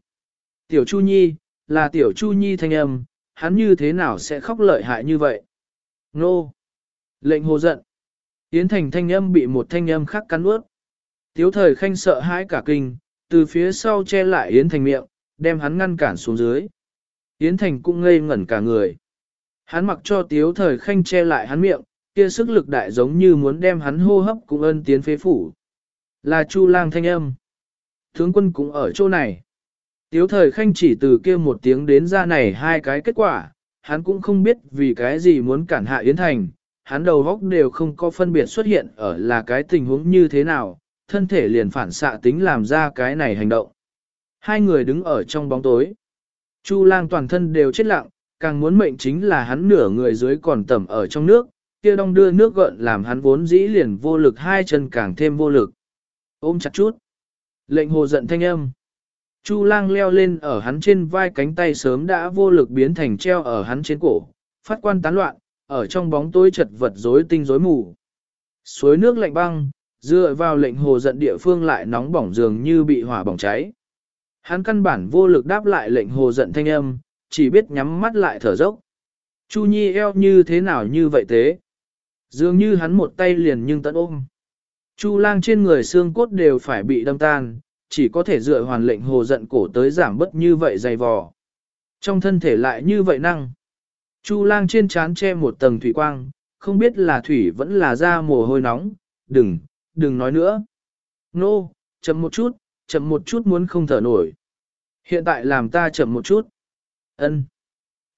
Tiểu Chu Nhi, là Tiểu Chu Nhi thanh âm, hắn như thế nào sẽ khóc lợi hại như vậy? Nô! Lệnh hồ giận. Yến Thành thanh âm bị một thanh âm khác cắn ướt. Tiếu thời khanh sợ hãi cả kinh, từ phía sau che lại Yến Thành miệng, đem hắn ngăn cản xuống dưới. Yến Thành cũng ngây ngẩn cả người. Hắn mặc cho tiếu thời khanh che lại hắn miệng, kia sức lực đại giống như muốn đem hắn hô hấp cũng ân tiến phế phủ. Là Chu lang thanh âm. Tướng quân cũng ở chỗ này. Tiếu thời khanh chỉ từ kia một tiếng đến ra này hai cái kết quả, hắn cũng không biết vì cái gì muốn cản hạ Yến Thành, hắn đầu góc đều không có phân biệt xuất hiện ở là cái tình huống như thế nào, thân thể liền phản xạ tính làm ra cái này hành động. Hai người đứng ở trong bóng tối. Chu lang toàn thân đều chết lặng, càng muốn mệnh chính là hắn nửa người dưới còn tẩm ở trong nước, kia đong đưa nước gợn làm hắn vốn dĩ liền vô lực hai chân càng thêm vô lực. Ôm chặt chút. Lệnh hồ giận thanh âm. Chu lang leo lên ở hắn trên vai cánh tay sớm đã vô lực biến thành treo ở hắn trên cổ, phát quan tán loạn, ở trong bóng tối chật vật rối tinh rối mù. Suối nước lạnh băng, dựa vào lệnh hồ giận địa phương lại nóng bỏng dường như bị hỏa bỏng cháy. Hắn căn bản vô lực đáp lại lệnh hồ giận thanh âm, chỉ biết nhắm mắt lại thở dốc. Chu Nhi eo như thế nào như vậy thế? Dường như hắn một tay liền nhưng tận ôm. Chu lang trên người xương cốt đều phải bị đâm tan, chỉ có thể dựa hoàn lệnh hồ giận cổ tới giảm bất như vậy dày vò. Trong thân thể lại như vậy năng. Chu lang trên trán che một tầng thủy quang, không biết là thủy vẫn là da mồ hôi nóng, đừng, đừng nói nữa. Nô, no, chậm một chút, chậm một chút muốn không thở nổi. Hiện tại làm ta chậm một chút. Ân.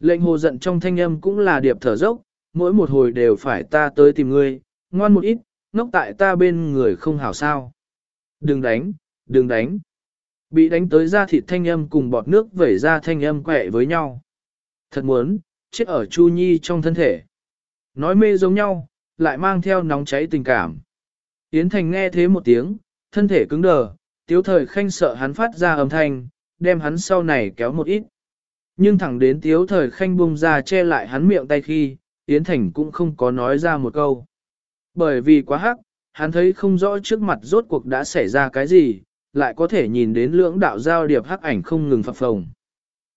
Lệnh hồ giận trong thanh âm cũng là điệp thở dốc, mỗi một hồi đều phải ta tới tìm ngươi, ngoan một ít, ngốc tại ta bên người không hảo sao. Đừng đánh, đừng đánh. Bị đánh tới ra thịt thanh âm cùng bọt nước vẩy ra thanh âm quẹ với nhau. Thật muốn, chết ở Chu Nhi trong thân thể. Nói mê giống nhau, lại mang theo nóng cháy tình cảm. Yến Thành nghe thế một tiếng, thân thể cứng đờ, tiếu thời khanh sợ hắn phát ra âm thanh, đem hắn sau này kéo một ít. Nhưng thẳng đến tiếu thời khanh bung ra che lại hắn miệng tay khi, Yến Thành cũng không có nói ra một câu. Bởi vì quá hắc, hắn thấy không rõ trước mặt rốt cuộc đã xảy ra cái gì, lại có thể nhìn đến lưỡng đạo giao điệp hắc ảnh không ngừng phập phồng.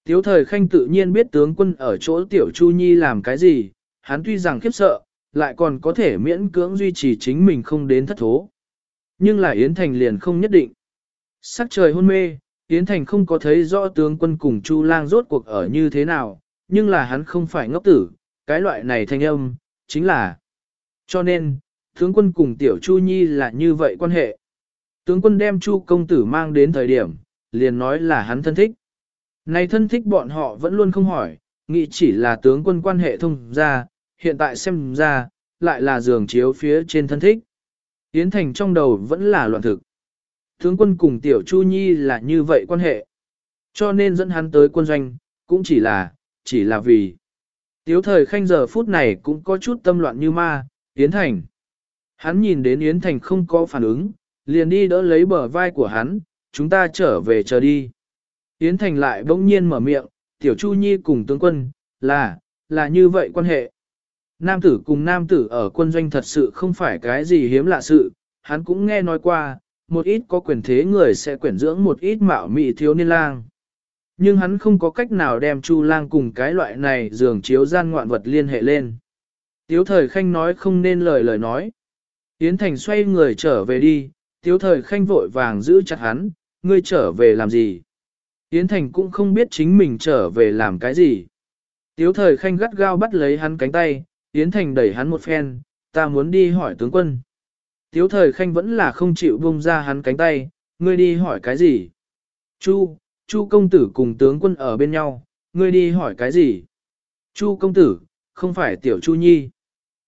Tiếu thời khanh tự nhiên biết tướng quân ở chỗ tiểu Chu Nhi làm cái gì, hắn tuy rằng khiếp sợ, lại còn có thể miễn cưỡng duy trì chính mình không đến thất thố. Nhưng là Yến Thành liền không nhất định. Sắc trời hôn mê, Yến Thành không có thấy rõ tướng quân cùng Chu Lang rốt cuộc ở như thế nào, nhưng là hắn không phải ngốc tử, cái loại này thanh âm, chính là. Cho nên, tướng quân cùng Tiểu Chu Nhi là như vậy quan hệ. Tướng quân đem Chu công tử mang đến thời điểm, liền nói là hắn thân thích. Này thân thích bọn họ vẫn luôn không hỏi, nghĩ chỉ là tướng quân quan hệ thông ra, hiện tại xem ra, lại là giường chiếu phía trên thân thích. Yến Thành trong đầu vẫn là loạn thực. Tướng quân cùng Tiểu Chu Nhi là như vậy quan hệ. Cho nên dẫn hắn tới quân doanh, cũng chỉ là, chỉ là vì. Tiếu thời khanh giờ phút này cũng có chút tâm loạn như ma, Yến Thành. Hắn nhìn đến Yến Thành không có phản ứng, liền đi đỡ lấy bờ vai của hắn, chúng ta trở về chờ đi. Yến Thành lại bỗng nhiên mở miệng, Tiểu Chu Nhi cùng tướng quân, là, là như vậy quan hệ. Nam tử cùng nam tử ở quân doanh thật sự không phải cái gì hiếm lạ sự, hắn cũng nghe nói qua, một ít có quyền thế người sẽ quyển dưỡng một ít mạo mị thiếu niên lang. Nhưng hắn không có cách nào đem Chu lang cùng cái loại này dường chiếu gian ngoạn vật liên hệ lên. Tiếu thời khanh nói không nên lời lời nói. Yến Thành xoay người trở về đi, tiếu thời khanh vội vàng giữ chặt hắn, ngươi trở về làm gì? Yến Thành cũng không biết chính mình trở về làm cái gì. Tiếu thời khanh gắt gao bắt lấy hắn cánh tay, Yến Thành đẩy hắn một phen, ta muốn đi hỏi tướng quân. Tiếu thời khanh vẫn là không chịu buông ra hắn cánh tay, ngươi đi hỏi cái gì? Chu, Chu công tử cùng tướng quân ở bên nhau, ngươi đi hỏi cái gì? Chu công tử, không phải tiểu Chu Nhi.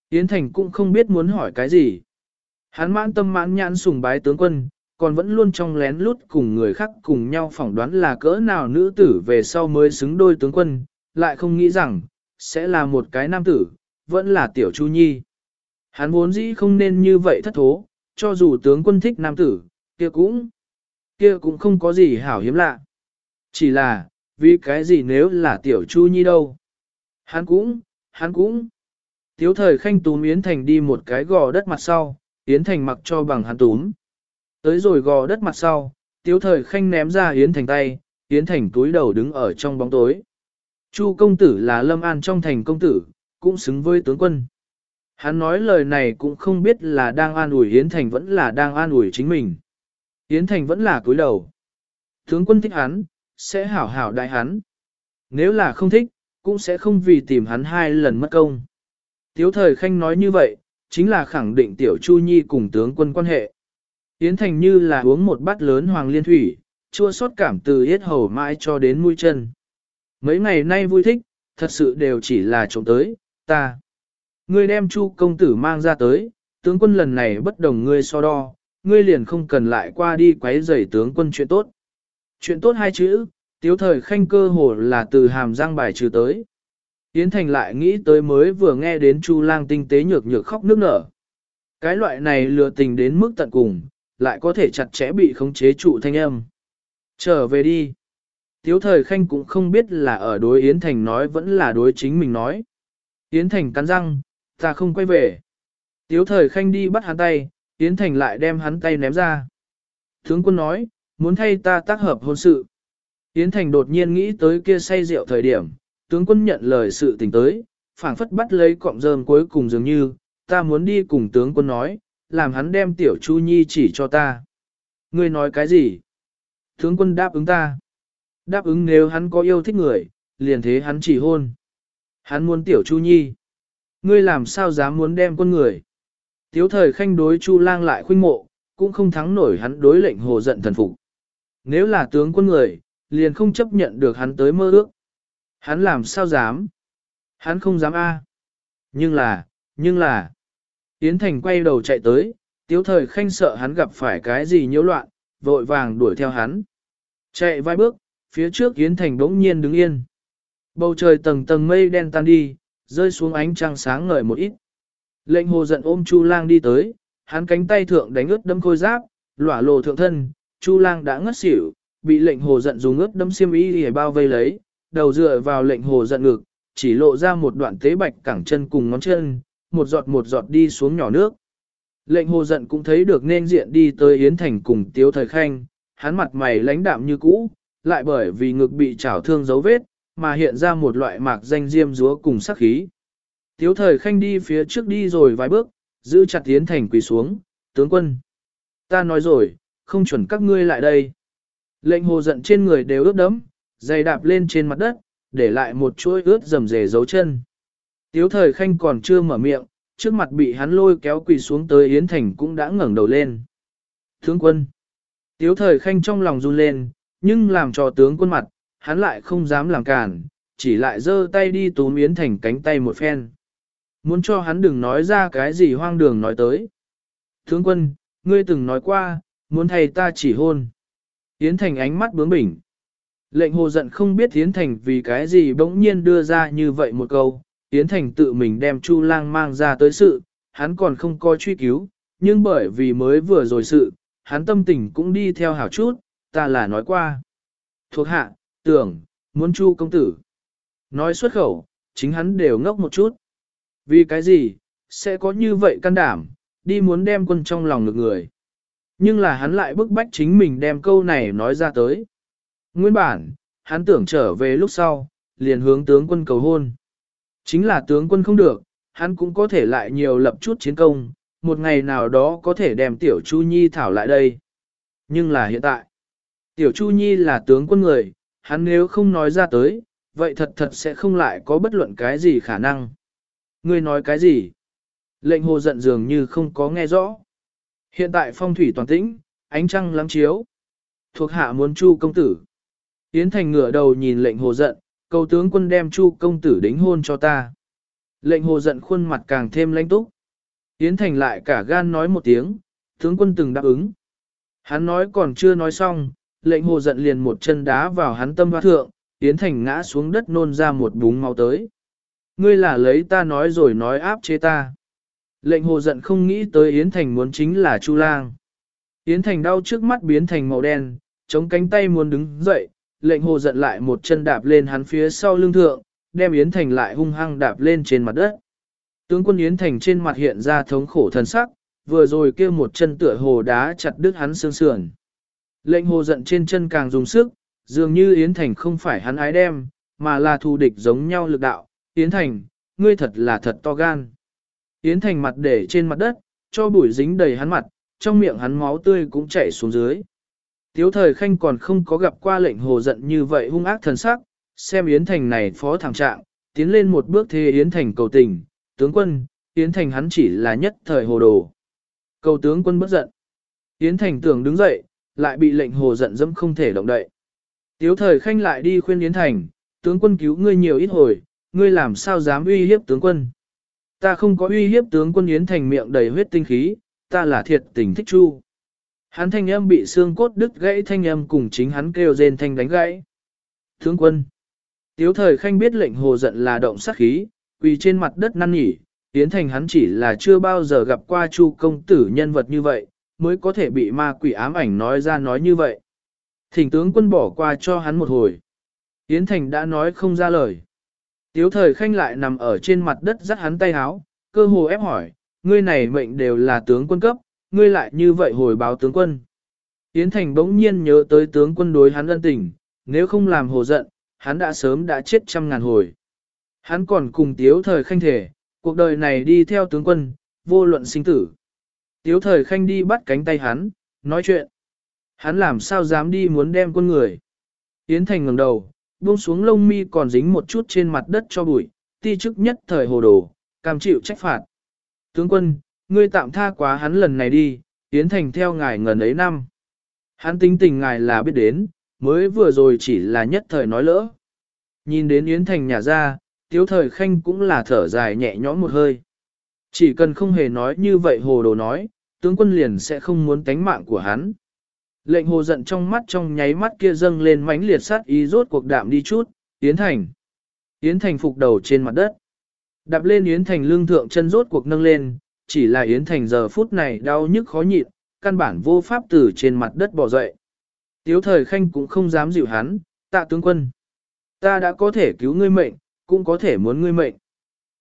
Yến Thành cũng không biết muốn hỏi cái gì. Hắn mãn tâm mãn nhãn sùng bái tướng quân, còn vẫn luôn trong lén lút cùng người khác cùng nhau phỏng đoán là cỡ nào nữ tử về sau mới xứng đôi tướng quân, lại không nghĩ rằng, sẽ là một cái nam tử, vẫn là tiểu Chu Nhi. Hắn vốn dĩ không nên như vậy thất thố, cho dù tướng quân thích nam tử, kia cũng, kia cũng không có gì hảo hiếm lạ. Chỉ là, vì cái gì nếu là tiểu Chu Nhi đâu? Hắn cũng, hắn cũng. Tiếu thời khanh tú miến Thành đi một cái gò đất mặt sau, Yến Thành mặc cho bằng hắn túm. Tới rồi gò đất mặt sau, tiếu thời khanh ném ra Yến Thành tay, Yến Thành túi đầu đứng ở trong bóng tối. Chu công tử là lâm an trong thành công tử, cũng xứng với tướng quân. Hắn nói lời này cũng không biết là đang an ủi Yến Thành vẫn là đang an ủi chính mình. Yến Thành vẫn là cúi đầu. Tướng quân thích hắn, sẽ hảo hảo đại hắn. Nếu là không thích, cũng sẽ không vì tìm hắn hai lần mất công. Tiếu thời khanh nói như vậy, chính là khẳng định tiểu Chu Nhi cùng tướng quân quan hệ. Yến Thành như là uống một bát lớn hoàng liên thủy, chua xót cảm từ yết hầu mãi cho đến mũi chân. Mấy ngày nay vui thích, thật sự đều chỉ là trộm tới, ta. Ngươi đem Chu công tử mang ra tới, tướng quân lần này bất đồng ngươi so đo, ngươi liền không cần lại qua đi quấy rầy tướng quân chuyện tốt. Chuyện tốt hai chữ, tiếu thời khanh cơ hồ là từ hàm giang bài trừ tới. Yến Thành lại nghĩ tới mới vừa nghe đến Chu lang tinh tế nhược nhược khóc nước nở. Cái loại này lừa tình đến mức tận cùng, lại có thể chặt chẽ bị khống chế trụ thanh âm. Trở về đi. Tiếu thời khanh cũng không biết là ở đối Yến Thành nói vẫn là đối chính mình nói. Yến Thành cắn răng, ta không quay về. Tiếu thời khanh đi bắt hắn tay, Yến Thành lại đem hắn tay ném ra. Tướng quân nói, muốn thay ta tác hợp hôn sự. Yến Thành đột nhiên nghĩ tới kia say rượu thời điểm, tướng quân nhận lời sự tình tới, phảng phất bắt lấy cọng rơm cuối cùng dường như, ta muốn đi cùng tướng quân nói, làm hắn đem tiểu Chu Nhi chỉ cho ta. Ngươi nói cái gì? Tướng quân đáp ứng ta. Đáp ứng nếu hắn có yêu thích người, liền thế hắn chỉ hôn. Hắn muốn tiểu Chu Nhi. Ngươi làm sao dám muốn đem quân người? Tiếu thời khanh đối Chu lang lại khuynh mộ, cũng không thắng nổi hắn đối lệnh hồ giận thần phục. Nếu là tướng quân người, liền không chấp nhận được hắn tới mơ ước. Hắn làm sao dám? Hắn không dám a. Nhưng là, nhưng là, Yến Thành quay đầu chạy tới, tiếu thời khanh sợ hắn gặp phải cái gì nhiễu loạn, vội vàng đuổi theo hắn. Chạy vài bước, phía trước Yến Thành bỗng nhiên đứng yên. Bầu trời tầng tầng mây đen tan đi, rơi xuống ánh trăng sáng ngời một ít. Lệnh hồ giận ôm Chu lang đi tới, hắn cánh tay thượng đánh ướt đâm khôi giáp, lỏa lộ thượng thân, Chu lang đã ngất xỉu, bị lệnh hồ giận dùng ướt đâm xiêm y để bao vây lấy, đầu dựa vào lệnh hồ giận ngực, chỉ lộ ra một đoạn tế bạch cẳng chân cùng ngón chân, một giọt một giọt đi xuống nhỏ nước. Lệnh hồ giận cũng thấy được nên diện đi tới Yến Thành cùng Tiếu Thời Khanh, hắn mặt mày lãnh đạm như cũ, lại bởi vì ngực bị chảo thương dấu vết, mà hiện ra một loại mạc danh diêm rúa cùng sắc khí. Tiếu Thời Khanh đi phía trước đi rồi vài bước, giữ chặt Yến Thành quỳ xuống, tướng quân. Ta nói rồi, không chuẩn các ngươi lại đây. Lệnh hồ giận trên người đều ướt đấm giày đạp lên trên mặt đất, để lại một chuỗi ướt rầm rề dấu chân. Tiếu thời khanh còn chưa mở miệng, trước mặt bị hắn lôi kéo quỳ xuống tới Yến Thành cũng đã ngẩng đầu lên. Tướng quân. Tiếu thời khanh trong lòng run lên, nhưng làm cho tướng quân mặt, hắn lại không dám làm cản, chỉ lại giơ tay đi túm Yến Thành cánh tay một phen. Muốn cho hắn đừng nói ra cái gì hoang đường nói tới. Tướng quân, ngươi từng nói qua, muốn thầy ta chỉ hôn. Yến Thành ánh mắt bướng bỉnh. Lệnh hồ giận không biết Yến Thành vì cái gì bỗng nhiên đưa ra như vậy một câu, Yến Thành tự mình đem Chu Lang mang ra tới sự, hắn còn không coi truy cứu, nhưng bởi vì mới vừa rồi sự, hắn tâm tình cũng đi theo hảo chút, ta là nói qua. Thuộc hạ, tưởng, muốn Chu công tử. Nói xuất khẩu, chính hắn đều ngốc một chút. Vì cái gì, sẽ có như vậy can đảm, đi muốn đem quân trong lòng ngược người. Nhưng là hắn lại bức bách chính mình đem câu này nói ra tới. Nguyên bản, hắn tưởng trở về lúc sau, liền hướng tướng quân cầu hôn. Chính là tướng quân không được, hắn cũng có thể lại nhiều lập chút chiến công, một ngày nào đó có thể đem Tiểu Chu Nhi thảo lại đây. Nhưng là hiện tại, Tiểu Chu Nhi là tướng quân người, hắn nếu không nói ra tới, vậy thật thật sẽ không lại có bất luận cái gì khả năng. Ngươi nói cái gì? Lệnh hồ giận dường như không có nghe rõ. Hiện tại phong thủy toàn tĩnh, ánh trăng lắng chiếu. Thuộc hạ muốn chu công tử. Yến Thành ngửa đầu nhìn lệnh hồ giận, cầu tướng quân đem chu công tử đính hôn cho ta. Lệnh hồ giận khuôn mặt càng thêm lãnh túc. Yến Thành lại cả gan nói một tiếng, tướng quân từng đáp ứng. Hắn nói còn chưa nói xong, lệnh hồ giận liền một chân đá vào hắn tâm hoa thượng, Yến Thành ngã xuống đất nôn ra một búng máu tới. Ngươi là lấy ta nói rồi nói áp chế ta. Lệnh hồ giận không nghĩ tới Yến Thành muốn chính là Chu Lang. Yến Thành đau trước mắt biến thành màu đen, chống cánh tay muốn đứng dậy, lệnh hồ giận lại một chân đạp lên hắn phía sau lưng thượng, đem Yến Thành lại hung hăng đạp lên trên mặt đất. Tướng quân Yến Thành trên mặt hiện ra thống khổ thần sắc, vừa rồi kia một chân tựa hồ đá chặt đứt hắn xương sườn. Lệnh hồ giận trên chân càng dùng sức, dường như Yến Thành không phải hắn ái đem, mà là thù địch giống nhau lực đạo. Yến Thành, ngươi thật là thật to gan. Yến Thành mặt để trên mặt đất, cho bụi dính đầy hắn mặt, trong miệng hắn máu tươi cũng chảy xuống dưới. Tiếu thời khanh còn không có gặp qua lệnh hồ giận như vậy hung ác thần sắc, xem Yến Thành này phó thảm trạng, tiến lên một bước thế Yến Thành cầu tình, tướng quân, Yến Thành hắn chỉ là nhất thời hồ đồ. Cầu tướng quân bất giận. Yến Thành tưởng đứng dậy, lại bị lệnh hồ giận dẫm không thể động đậy. Tiếu thời khanh lại đi khuyên Yến Thành, tướng quân cứu ngươi nhiều ít hồi, ngươi làm sao dám uy hiếp tướng quân. Ta không có uy hiếp tướng quân Yến Thành miệng đầy huyết tinh khí, ta là thiệt tình thích chu. Hắn thanh âm bị xương cốt đứt gãy thanh âm cùng chính hắn kêu rên thanh đánh gãy. Thướng quân. Tiếu thời khanh biết lệnh hồ giận là động sát khí, quỳ trên mặt đất năn nỉ, tiến Thành hắn chỉ là chưa bao giờ gặp qua Chu công tử nhân vật như vậy, mới có thể bị ma quỷ ám ảnh nói ra nói như vậy. Thỉnh tướng quân bỏ qua cho hắn một hồi. Yến Thành đã nói không ra lời. Tiếu thời khanh lại nằm ở trên mặt đất dắt hắn tay háo, cơ hồ ép hỏi, ngươi này mệnh đều là tướng quân cấp, ngươi lại như vậy hồi báo tướng quân. Yến Thành bỗng nhiên nhớ tới tướng quân đối hắn ân tình, nếu không làm hồ giận, hắn đã sớm đã chết trăm ngàn hồi. Hắn còn cùng tiếu thời khanh thể, cuộc đời này đi theo tướng quân, vô luận sinh tử. Tiếu thời khanh đi bắt cánh tay hắn, nói chuyện. Hắn làm sao dám đi muốn đem quân người. Yến Thành ngẩng đầu, buông xuống lông mi còn dính một chút trên mặt đất cho bụi, ti chức nhất thời hồ đồ, cam chịu trách phạt. Tướng quân, ngươi tạm tha quá hắn lần này đi, Yến Thành theo ngài ngần ấy năm. Hắn tính tình ngài là biết đến, mới vừa rồi chỉ là nhất thời nói lỡ. Nhìn đến Yến Thành nhà ra, tiếu thời khanh cũng là thở dài nhẹ nhõm một hơi. Chỉ cần không hề nói như vậy hồ đồ nói, tướng quân liền sẽ không muốn tánh mạng của hắn. Lệnh hồ giận trong mắt trong nháy mắt kia dâng lên mãnh liệt sát ý rốt cuộc đạm đi chút, Yến Thành. Yến Thành phục đầu trên mặt đất. Đạp lên Yến Thành lương thượng chân rốt cuộc nâng lên, chỉ là Yến Thành giờ phút này đau nhức khó nhịn, căn bản vô pháp từ trên mặt đất bỏ dậy. Tiếu thời khanh cũng không dám dịu hắn, tạ tướng quân. Ta đã có thể cứu ngươi mệnh, cũng có thể muốn ngươi mệnh.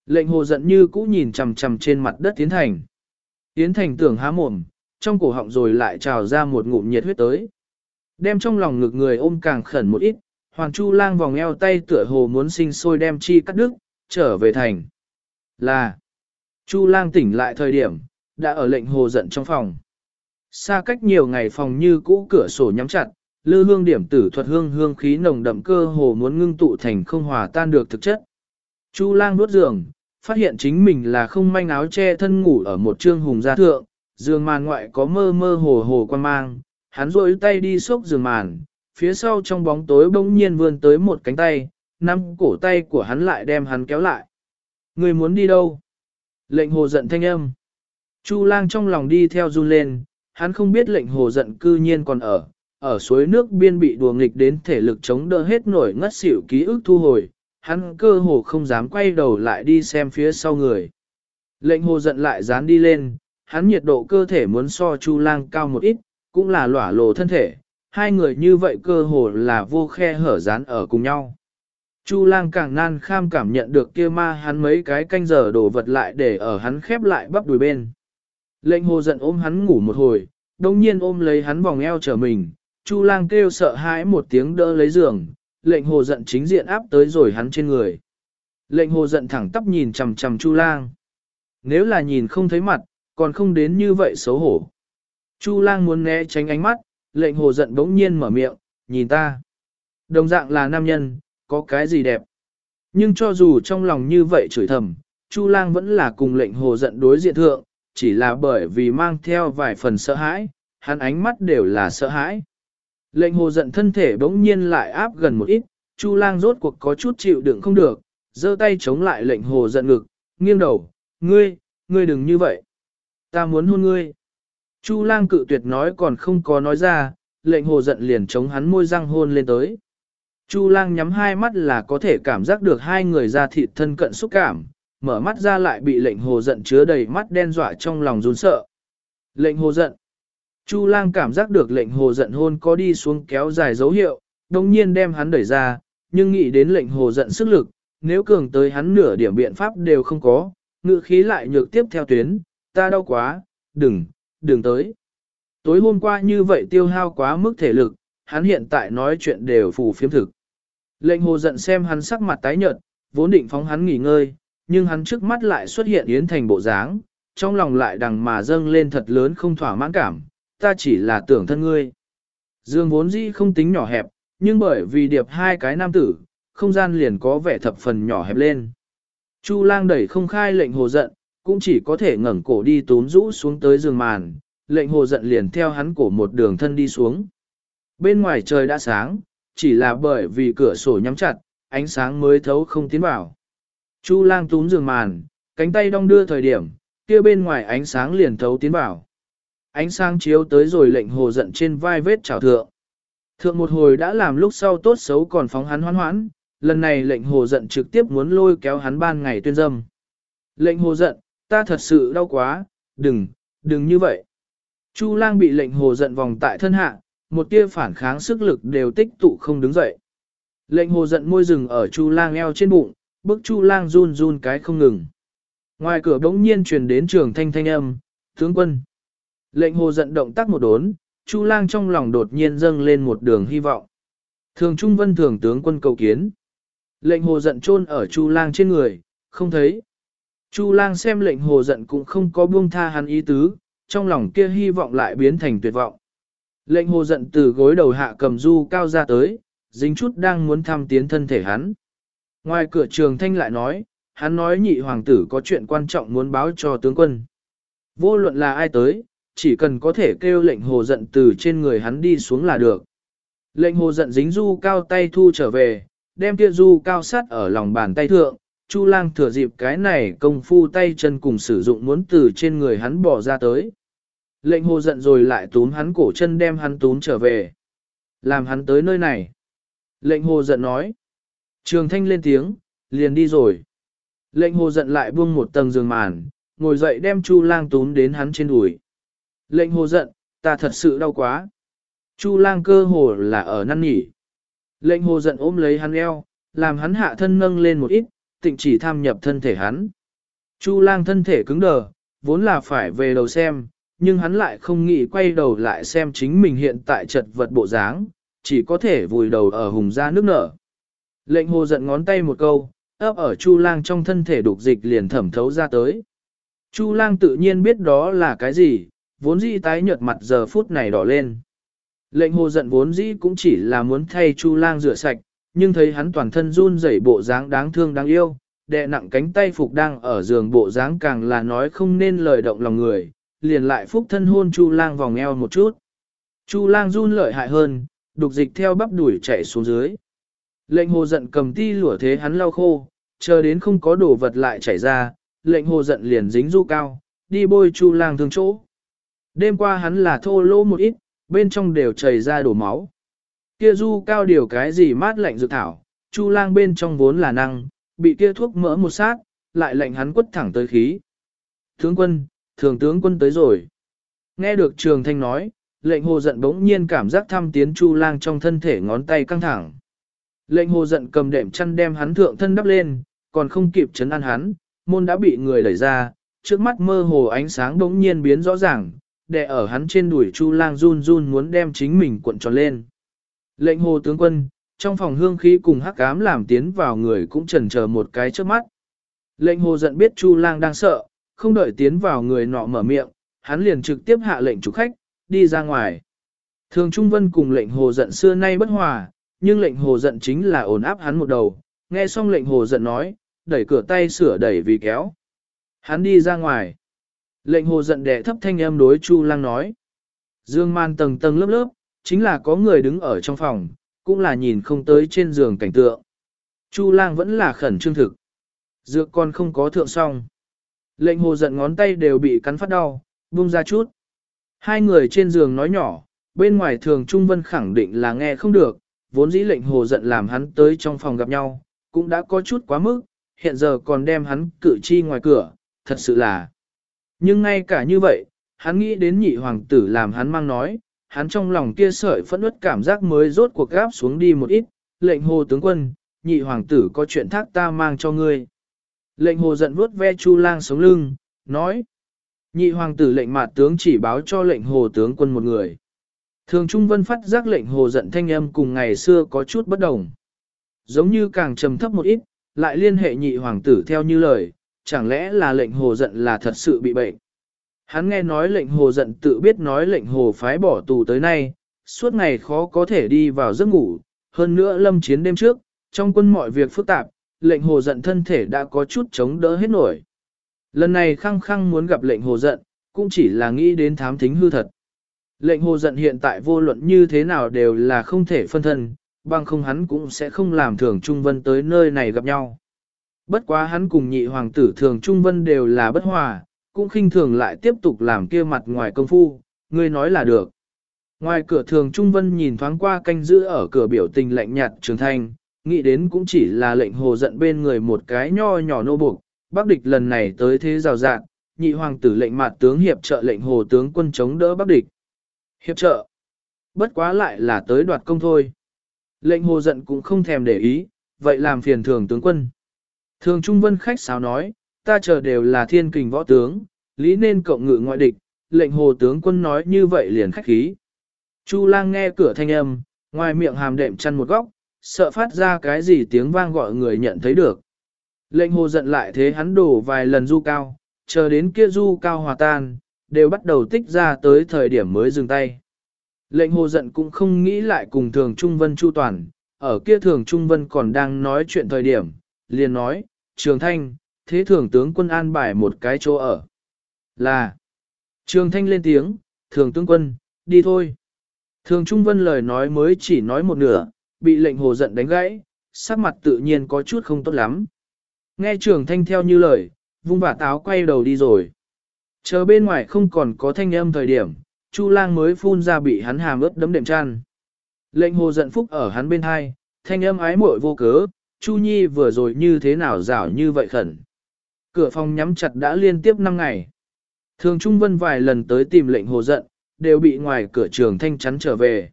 Lệnh hồ giận như cũ nhìn chằm chằm trên mặt đất Yến Thành. Yến Thành tưởng há mồm, trong cổ họng rồi lại trào ra một ngụm nhiệt huyết tới. Đem trong lòng ngực người ôm càng khẩn một ít, Hoàng Chu lang vòng eo tay tựa hồ muốn sinh sôi đem chi cắt đứt, trở về thành. Là, Chu lang tỉnh lại thời điểm, đã ở lệnh hồ giận trong phòng. Xa cách nhiều ngày phòng như cũ cửa sổ nhắm chặt, lư hương điểm tử thuật hương hương khí nồng đậm cơ hồ muốn ngưng tụ thành không hòa tan được thực chất. Chu lang nuốt giường, phát hiện chính mình là không manh áo che thân ngủ ở một trương hùng gia thượng, giường màn ngoại có mơ mơ hồ hồ quan mang, hắn rôi tay đi xốc giường màn, phía sau trong bóng tối bỗng nhiên vươn tới một cánh tay, nắm cổ tay của hắn lại đem hắn kéo lại. Người muốn đi đâu? Lệnh hồ giận thanh âm. Chu lang trong lòng đi theo run lên, hắn không biết lệnh hồ giận cư nhiên còn ở, ở suối nước biên bị đùa nghịch đến thể lực chống đỡ hết nổi ngất xỉu ký ức thu hồi, hắn cơ hồ không dám quay đầu lại đi xem phía sau người. Lệnh hồ giận lại dán đi lên, hắn nhiệt độ cơ thể muốn so Chu Lang cao một ít, cũng là lỏa lộ thân thể, hai người như vậy cơ hồ là vô khe hở dán ở cùng nhau. Chu Lang càng nan kham cảm nhận được kia ma hắn mấy cái canh giờ đổ vật lại để ở hắn khép lại bắp đùi bên. Lệnh hồ giận ôm hắn ngủ một hồi, đồng nhiên ôm lấy hắn vòng eo trở mình, Chu Lang kêu sợ hãi một tiếng đỡ lấy giường, lệnh hồ giận chính diện áp tới rồi hắn trên người. Lệnh hồ giận thẳng tắp nhìn chằm chằm Chu Lang. Nếu là nhìn không thấy mặt, còn không đến như vậy xấu hổ. Chu lang muốn né tránh ánh mắt, lệnh hồ giận bỗng nhiên mở miệng, nhìn ta. Đồng dạng là nam nhân, có cái gì đẹp. Nhưng cho dù trong lòng như vậy chửi thầm, Chu lang vẫn là cùng lệnh hồ giận đối diện thượng, chỉ là bởi vì mang theo vài phần sợ hãi, hắn ánh mắt đều là sợ hãi. Lệnh hồ giận thân thể bỗng nhiên lại áp gần một ít, Chu lang rốt cuộc có chút chịu đựng không được, giơ tay chống lại lệnh hồ giận ngực, nghiêng đầu, ngươi, ngươi đừng như vậy. Ta muốn hôn ngươi. Chu lang cự tuyệt nói còn không có nói ra, lệnh hồ giận liền chống hắn môi răng hôn lên tới. Chu lang nhắm hai mắt là có thể cảm giác được hai người ra thịt thân cận xúc cảm, mở mắt ra lại bị lệnh hồ giận chứa đầy mắt đen dọa trong lòng run sợ. Lệnh hồ giận. Chu lang cảm giác được lệnh hồ giận hôn có đi xuống kéo dài dấu hiệu, đồng nhiên đem hắn đẩy ra, nhưng nghĩ đến lệnh hồ giận sức lực, nếu cường tới hắn nửa điểm biện pháp đều không có, ngự khí lại nhược tiếp theo tuyến, ta đau quá, đừng, đừng tới. Tối hôm qua như vậy tiêu hao quá mức thể lực, hắn hiện tại nói chuyện đều phù phiếm thực. Lệnh hồ giận xem hắn sắc mặt tái nhợt, vốn định phóng hắn nghỉ ngơi, nhưng hắn trước mắt lại xuất hiện yến thành bộ dáng, trong lòng lại đằng mà dâng lên thật lớn không thỏa mãn cảm, ta chỉ là tưởng thân ngươi. Dương vốn dĩ không tính nhỏ hẹp, nhưng bởi vì điệp hai cái nam tử, không gian liền có vẻ thập phần nhỏ hẹp lên. Chu lang đẩy không khai lệnh hồ giận, cũng chỉ có thể ngẩng cổ đi tốn rũ xuống tới giường màn, lệnh hồ giận liền theo hắn cổ một đường thân đi xuống. Bên ngoài trời đã sáng, chỉ là bởi vì cửa sổ nhắm chặt, ánh sáng mới thấu không tiến vào. Chu lang túm giường màn, cánh tay đong đưa thời điểm, kia bên ngoài ánh sáng liền thấu tiến vào. Ánh sáng chiếu tới rồi lệnh hồ giận trên vai vết trào thượng. Thượng một hồi đã làm lúc sau tốt xấu còn phóng hắn hoán hoãn, lần này lệnh hồ giận trực tiếp muốn lôi kéo hắn ban ngày tuyên dâm. Lệnh hồ giận, ta thật sự đau quá, đừng, đừng như vậy. Chu lang bị lệnh hồ giận vòng tại thân hạ, một tia phản kháng sức lực đều tích tụ không đứng dậy. Lệnh hồ giận môi rừng ở chu lang eo trên bụng, bức chu lang run run cái không ngừng. Ngoài cửa bỗng nhiên truyền đến trường thanh thanh âm, tướng quân. Lệnh hồ giận động tác một đốn, chu lang trong lòng đột nhiên dâng lên một đường hy vọng. Thường trung vân thường tướng quân cầu kiến. Lệnh hồ giận chôn ở chu lang trên người, không thấy. Chu lang xem lệnh hồ giận cũng không có buông tha hắn ý tứ, trong lòng kia hy vọng lại biến thành tuyệt vọng. Lệnh hồ giận từ gối đầu hạ cầm du cao ra tới, dính chút đang muốn thăm tiến thân thể hắn. Ngoài cửa trường thanh lại nói, hắn nói nhị hoàng tử có chuyện quan trọng muốn báo cho tướng quân. Vô luận là ai tới, chỉ cần có thể kêu lệnh hồ giận từ trên người hắn đi xuống là được. Lệnh hồ giận dính du cao tay thu trở về, đem kia du cao sắt ở lòng bàn tay thượng, Chu lang thừa dịp cái này công phu tay chân cùng sử dụng muốn từ trên người hắn bỏ ra tới. Lệnh hồ giận rồi lại túm hắn cổ chân đem hắn túm trở về. Làm hắn tới nơi này. Lệnh hồ giận nói. Trường thanh lên tiếng, liền đi rồi. Lệnh hồ giận lại buông một tầng giường màn, ngồi dậy đem Chu lang túm đến hắn trên đùi. Lệnh hồ giận, ta thật sự đau quá. Chu lang cơ hồ là ở năn nỉ. Lệnh hồ giận ôm lấy hắn eo, làm hắn hạ thân nâng lên một ít, tịnh chỉ tham nhập thân thể hắn. Chu lang thân thể cứng đờ, vốn là phải về đầu xem, nhưng hắn lại không nghĩ quay đầu lại xem chính mình hiện tại chật vật bộ dáng, chỉ có thể vùi đầu ở hùng ra nước nở. Lệnh hồ giận ngón tay một câu, ấp ở Chu lang trong thân thể đục dịch liền thẩm thấu ra tới. Chu lang tự nhiên biết đó là cái gì, vốn dĩ tái nhợt mặt giờ phút này đỏ lên. Lệnh hồ giận vốn dĩ cũng chỉ là muốn thay Chu lang rửa sạch, nhưng thấy hắn toàn thân run rẩy bộ dáng đáng thương đáng yêu, đè nặng cánh tay phục đang ở giường bộ dáng càng là nói không nên lời động lòng người, liền lại phúc thân hôn Chu lang vòng eo một chút. Chu lang run lợi hại hơn, đục dịch theo bắp đuổi chạy xuống dưới. Lệnh hồ giận cầm ti lửa thế hắn lau khô, chờ đến không có đồ vật lại chảy ra, lệnh hồ giận liền dính du cao, đi bôi Chu lang thương chỗ. Đêm qua hắn là thô lỗ một ít, bên trong đều chảy ra đổ máu. Kia du cao điều cái gì mát lạnh dược thảo, chu lang bên trong vốn là năng, bị kia thuốc mỡ một sát, lại lệnh hắn quất thẳng tới khí. Tướng quân, thường tướng quân tới rồi. Nghe được trường thanh nói, lệnh hồ giận bỗng nhiên cảm giác thăm tiến chu lang trong thân thể ngón tay căng thẳng. Lệnh hồ giận cầm đệm chăn đem hắn thượng thân đắp lên, còn không kịp chấn an hắn, môn đã bị người đẩy ra, trước mắt mơ hồ ánh sáng bỗng nhiên biến rõ ràng, đè ở hắn trên đùi chu lang run run muốn đem chính mình cuộn tròn lên. Lệnh hồ tướng quân, trong phòng hương khí cùng hắc ám làm tiến vào người cũng chần chờ một cái trước mắt. Lệnh hồ giận biết Chu lang đang sợ, không đợi tiến vào người nọ mở miệng, hắn liền trực tiếp hạ lệnh chủ khách, đi ra ngoài. Thường Trung Vân cùng lệnh hồ giận xưa nay bất hòa, nhưng lệnh hồ giận chính là ổn áp hắn một đầu, nghe xong lệnh hồ giận nói, đẩy cửa tay sửa đẩy vì kéo. Hắn đi ra ngoài. Lệnh hồ giận đẻ thấp thanh âm đối Chu lang nói. Dương man tầng tầng lớp lớp, chính là có người đứng ở trong phòng, cũng là nhìn không tới trên giường cảnh tượng. Chu lang vẫn là khẩn trương thực. Dược con không có thượng song. Lệnh hồ giận ngón tay đều bị cắn phát đau, buông ra chút. Hai người trên giường nói nhỏ, bên ngoài thường Trung Vân khẳng định là nghe không được, vốn dĩ lệnh hồ giận làm hắn tới trong phòng gặp nhau, cũng đã có chút quá mức, hiện giờ còn đem hắn cử chi ngoài cửa, thật sự là. Nhưng ngay cả như vậy, hắn nghĩ đến nhị hoàng tử làm hắn mang nói, hắn trong lòng kia sợi phẫn uất cảm giác mới rốt cuộc gáp xuống đi một ít, lệnh hồ tướng quân, nhị hoàng tử có chuyện thác ta mang cho ngươi. Lệnh hồ giận vuốt ve chu lang sống lưng, nói, nhị hoàng tử lệnh mạt tướng chỉ báo cho lệnh hồ tướng quân một người. Thường Trung Vân phát giác lệnh hồ giận thanh âm cùng ngày xưa có chút bất đồng. Giống như càng trầm thấp một ít, lại liên hệ nhị hoàng tử theo như lời, chẳng lẽ là lệnh hồ giận là thật sự bị bệnh. Hắn nghe nói lệnh hồ giận tự biết nói lệnh hồ phái bỏ tù tới nay, suốt ngày khó có thể đi vào giấc ngủ, hơn nữa lâm chiến đêm trước, trong quân mọi việc phức tạp, lệnh hồ giận thân thể đã có chút chống đỡ hết nổi. Lần này khăng khăng muốn gặp lệnh hồ giận, cũng chỉ là nghĩ đến thám thính hư thật. Lệnh hồ giận hiện tại vô luận như thế nào đều là không thể phân thân, bằng không hắn cũng sẽ không làm thường Trung Vân tới nơi này gặp nhau. Bất quá hắn cùng nhị hoàng tử thường Trung Vân đều là bất hòa, cũng khinh thường lại tiếp tục làm kia mặt ngoài công phu, ngươi nói là được. Ngoài cửa thường Trung Vân nhìn thoáng qua canh giữ ở cửa biểu tình lạnh nhạt trường thanh, nghĩ đến cũng chỉ là lệnh hồ giận bên người một cái nho nhỏ nô buộc, bác địch lần này tới thế rào rạng, nhị hoàng tử lệnh mặt tướng hiệp trợ lệnh hồ tướng quân chống đỡ bác địch. Hiệp trợ, bất quá lại là tới đoạt công thôi. Lệnh hồ giận cũng không thèm để ý, vậy làm phiền thường tướng quân. Thường Trung Vân khách sáo nói, ta chờ đều là thiên kình võ tướng, lý nên cộng ngự ngoại địch, lệnh hồ tướng quân nói như vậy liền khách khí. Chu lang nghe cửa thanh âm, ngoài miệng hàm đệm chăn một góc, sợ phát ra cái gì tiếng vang gọi người nhận thấy được. Lệnh hồ giận lại thế hắn đổ vài lần du cao, chờ đến kia du cao hòa tan, đều bắt đầu tích ra tới thời điểm mới dừng tay. Lệnh hồ giận cũng không nghĩ lại cùng thường Trung Vân Chu Toàn, ở kia thường Trung Vân còn đang nói chuyện thời điểm, liền nói, Trường Thanh, thế thường tướng quân an bài một cái chỗ ở. Là, Trường Thanh lên tiếng, thường tướng quân, đi thôi. Thường Trung Vân lời nói mới chỉ nói một nửa, bị lệnh hồ giận đánh gãy, sắc mặt tự nhiên có chút không tốt lắm. Nghe Trường Thanh theo như lời, vung vả táo quay đầu đi rồi. Chờ bên ngoài không còn có thanh âm thời điểm, Chu lang mới phun ra bị hắn hàm ướt đấm đệm chăn. Lệnh hồ giận phúc ở hắn bên hai, thanh âm ái muội vô cớ, Chu Nhi vừa rồi như thế nào rảo như vậy khẩn. Cửa phòng nhắm chặt đã liên tiếp 5 ngày. Thường Trung Vân vài lần tới tìm lệnh hồ giận, đều bị ngoài cửa trường thanh chắn trở về.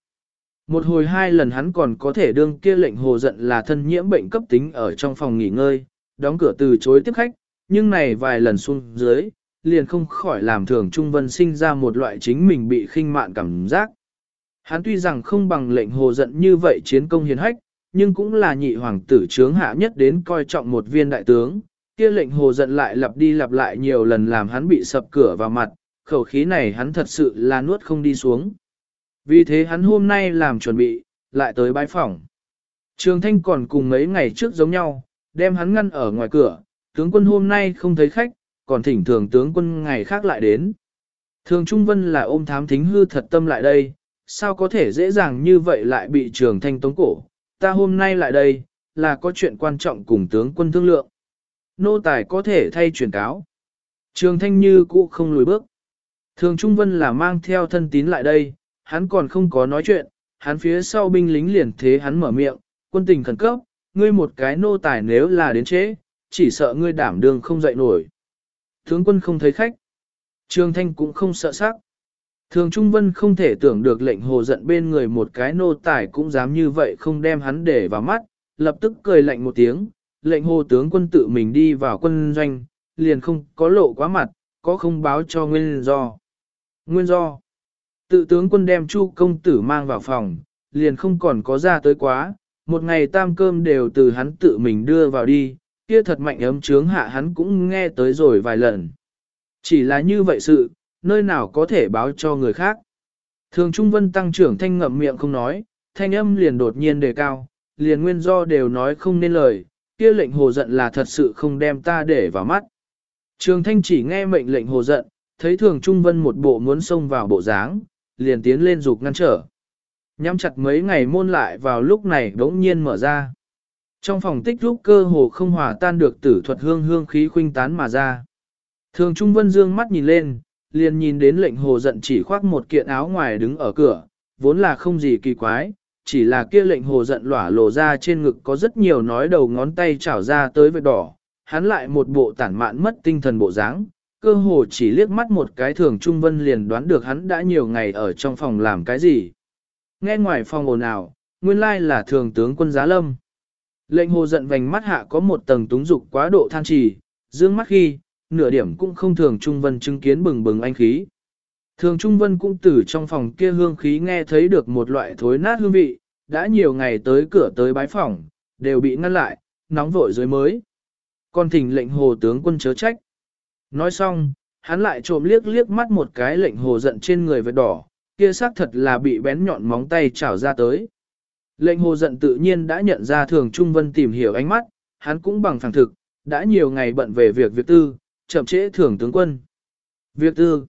Một hồi hai lần hắn còn có thể đương kia lệnh hồ giận là thân nhiễm bệnh cấp tính ở trong phòng nghỉ ngơi, đóng cửa từ chối tiếp khách, nhưng này vài lần xuống dưới, liền không khỏi làm thường Trung Vân sinh ra một loại chính mình bị khinh mạn cảm giác. Hắn tuy rằng không bằng lệnh hồ giận như vậy chiến công hiền hách, nhưng cũng là nhị hoàng tử trướng hạ nhất đến coi trọng một viên đại tướng, kia lệnh hồ giận lại lặp đi lặp lại nhiều lần làm hắn bị sập cửa vào mặt, khẩu khí này hắn thật sự là nuốt không đi xuống. Vì thế hắn hôm nay làm chuẩn bị, lại tới bãi phòng. Trường Thanh còn cùng mấy ngày trước giống nhau, đem hắn ngăn ở ngoài cửa, tướng quân hôm nay không thấy khách, còn thỉnh thường tướng quân ngày khác lại đến. Thường Trung Vân là ôm thám thính hư thật tâm lại đây, sao có thể dễ dàng như vậy lại bị trường thanh tống cổ, ta hôm nay lại đây, là có chuyện quan trọng cùng tướng quân thương lượng. Nô tài có thể thay truyền cáo. Trường thanh như cũ không lùi bước. Thường Trung Vân là mang theo thân tín lại đây, hắn còn không có nói chuyện, hắn phía sau binh lính liền thế hắn mở miệng, quân tình khẩn cấp, ngươi một cái nô tài nếu là đến chế, chỉ sợ ngươi đảm đường không dậy nổi. Tướng quân không thấy khách. Trường Thanh cũng không sợ sắc. Thường Trung Vân không thể tưởng được lệnh hồ giận bên người một cái nô tài cũng dám như vậy không đem hắn để vào mắt, lập tức cười lạnh một tiếng, lệnh hồ tướng quân tự mình đi vào quân doanh, liền không có lộ quá mặt, có không báo cho nguyên do. Nguyên do. Tự tướng quân đem chu công tử mang vào phòng, liền không còn có ra tới quá, một ngày tam cơm đều từ hắn tự mình đưa vào đi, kia thật mạnh ấm trướng hạ hắn cũng nghe tới rồi vài lần. Chỉ là như vậy sự, nơi nào có thể báo cho người khác. Thường Trung Vân tăng trưởng thanh ngậm miệng không nói, thanh âm liền đột nhiên đề cao, liền nguyên do đều nói không nên lời, kia lệnh hồ giận là thật sự không đem ta để vào mắt. Trường thanh chỉ nghe mệnh lệnh hồ giận, thấy thường Trung Vân một bộ muốn xông vào bộ dáng, liền tiến lên dục ngăn trở. Nhắm chặt mấy ngày môn lại vào lúc này đống nhiên mở ra. Trong phòng tích lúc cơ hồ không hòa tan được tử thuật hương hương khí khuynh tán mà ra. Thường Trung Vân dương mắt nhìn lên, liền nhìn đến lệnh hồ giận chỉ khoác một kiện áo ngoài đứng ở cửa, vốn là không gì kỳ quái, chỉ là kia lệnh hồ giận lỏa lộ ra trên ngực có rất nhiều nói đầu ngón tay chảo ra tới vết đỏ, hắn lại một bộ tản mạn mất tinh thần bộ dáng, cơ hồ chỉ liếc mắt một cái thường Trung Vân liền đoán được hắn đã nhiều ngày ở trong phòng làm cái gì. Nghe ngoài phòng ồn ào, nguyên lai là thường tướng quân giá lâm. Lệnh hồ giận vành mắt hạ có một tầng túng dục quá độ than trì, dương mắt khi, nửa điểm cũng không thường Trung Vân chứng kiến bừng bừng anh khí. Thường Trung Vân cũng từ trong phòng kia hương khí nghe thấy được một loại thối nát hương vị, đã nhiều ngày tới cửa tới bái phòng, đều bị ngăn lại, nóng vội dưới mới. Còn thỉnh lệnh hồ tướng quân chớ trách. Nói xong, hắn lại trộm liếc liếc mắt một cái lệnh hồ giận trên người vết đỏ, kia xác thật là bị bén nhọn móng tay chảo ra tới. Lệnh hồ giận tự nhiên đã nhận ra thường Trung Vân tìm hiểu ánh mắt, hắn cũng bằng phẳng thực, đã nhiều ngày bận về việc việc tư, chậm trễ thường tướng quân. Việc tư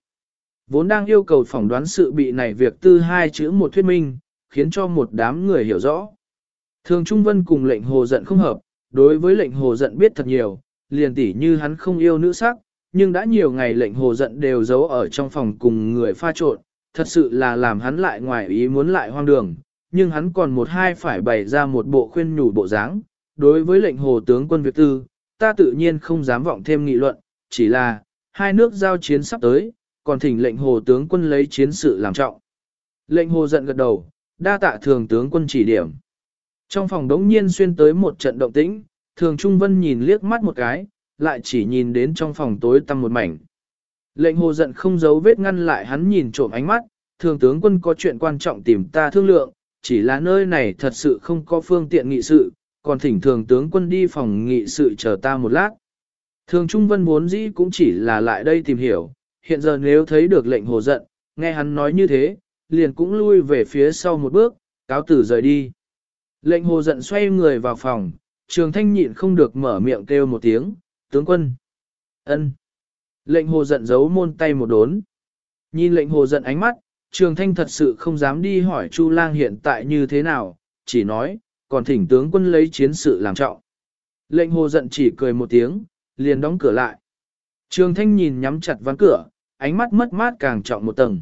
vốn đang yêu cầu phỏng đoán sự bị này việc tư hai chữ một thuyết minh, khiến cho một đám người hiểu rõ. Thường Trung Vân cùng lệnh hồ giận không hợp, đối với lệnh hồ giận biết thật nhiều, liền tỉ như hắn không yêu nữ sắc, nhưng đã nhiều ngày lệnh hồ giận đều giấu ở trong phòng cùng người pha trộn, thật sự là làm hắn lại ngoài ý muốn lại hoang đường, nhưng hắn còn một hai phải bày ra một bộ khuyên nhủ bộ dáng. Đối với lệnh hồ tướng quân Việt Tư, ta tự nhiên không dám vọng thêm nghị luận, chỉ là, hai nước giao chiến sắp tới, còn thỉnh lệnh hồ tướng quân lấy chiến sự làm trọng. Lệnh hồ giận gật đầu, đa tạ thường tướng quân chỉ điểm. Trong phòng đống nhiên xuyên tới một trận động tĩnh, thường Trung Vân nhìn liếc mắt một cái, lại chỉ nhìn đến trong phòng tối tăm một mảnh. Lệnh hồ giận không giấu vết ngăn lại hắn nhìn trộm ánh mắt, thường tướng quân có chuyện quan trọng tìm ta thương lượng, chỉ là nơi này thật sự không có phương tiện nghị sự, còn thỉnh thường tướng quân đi phòng nghị sự chờ ta một lát. Thường Trung Vân muốn dĩ cũng chỉ là lại đây tìm hiểu, hiện giờ nếu thấy được lệnh hồ giận, nghe hắn nói như thế, liền cũng lui về phía sau một bước, cáo tử rời đi. Lệnh hồ giận xoay người vào phòng, trường thanh nhịn không được mở miệng kêu một tiếng, tướng quân. ân. Lệnh hồ giận giấu môn tay một đốn. Nhìn lệnh hồ giận ánh mắt, trường thanh thật sự không dám đi hỏi Chu lang hiện tại như thế nào, chỉ nói, còn thỉnh tướng quân lấy chiến sự làm trọng. Lệnh hồ giận chỉ cười một tiếng, liền đóng cửa lại. Trường thanh nhìn nhắm chặt ván cửa, ánh mắt mất mát càng trọng một tầng.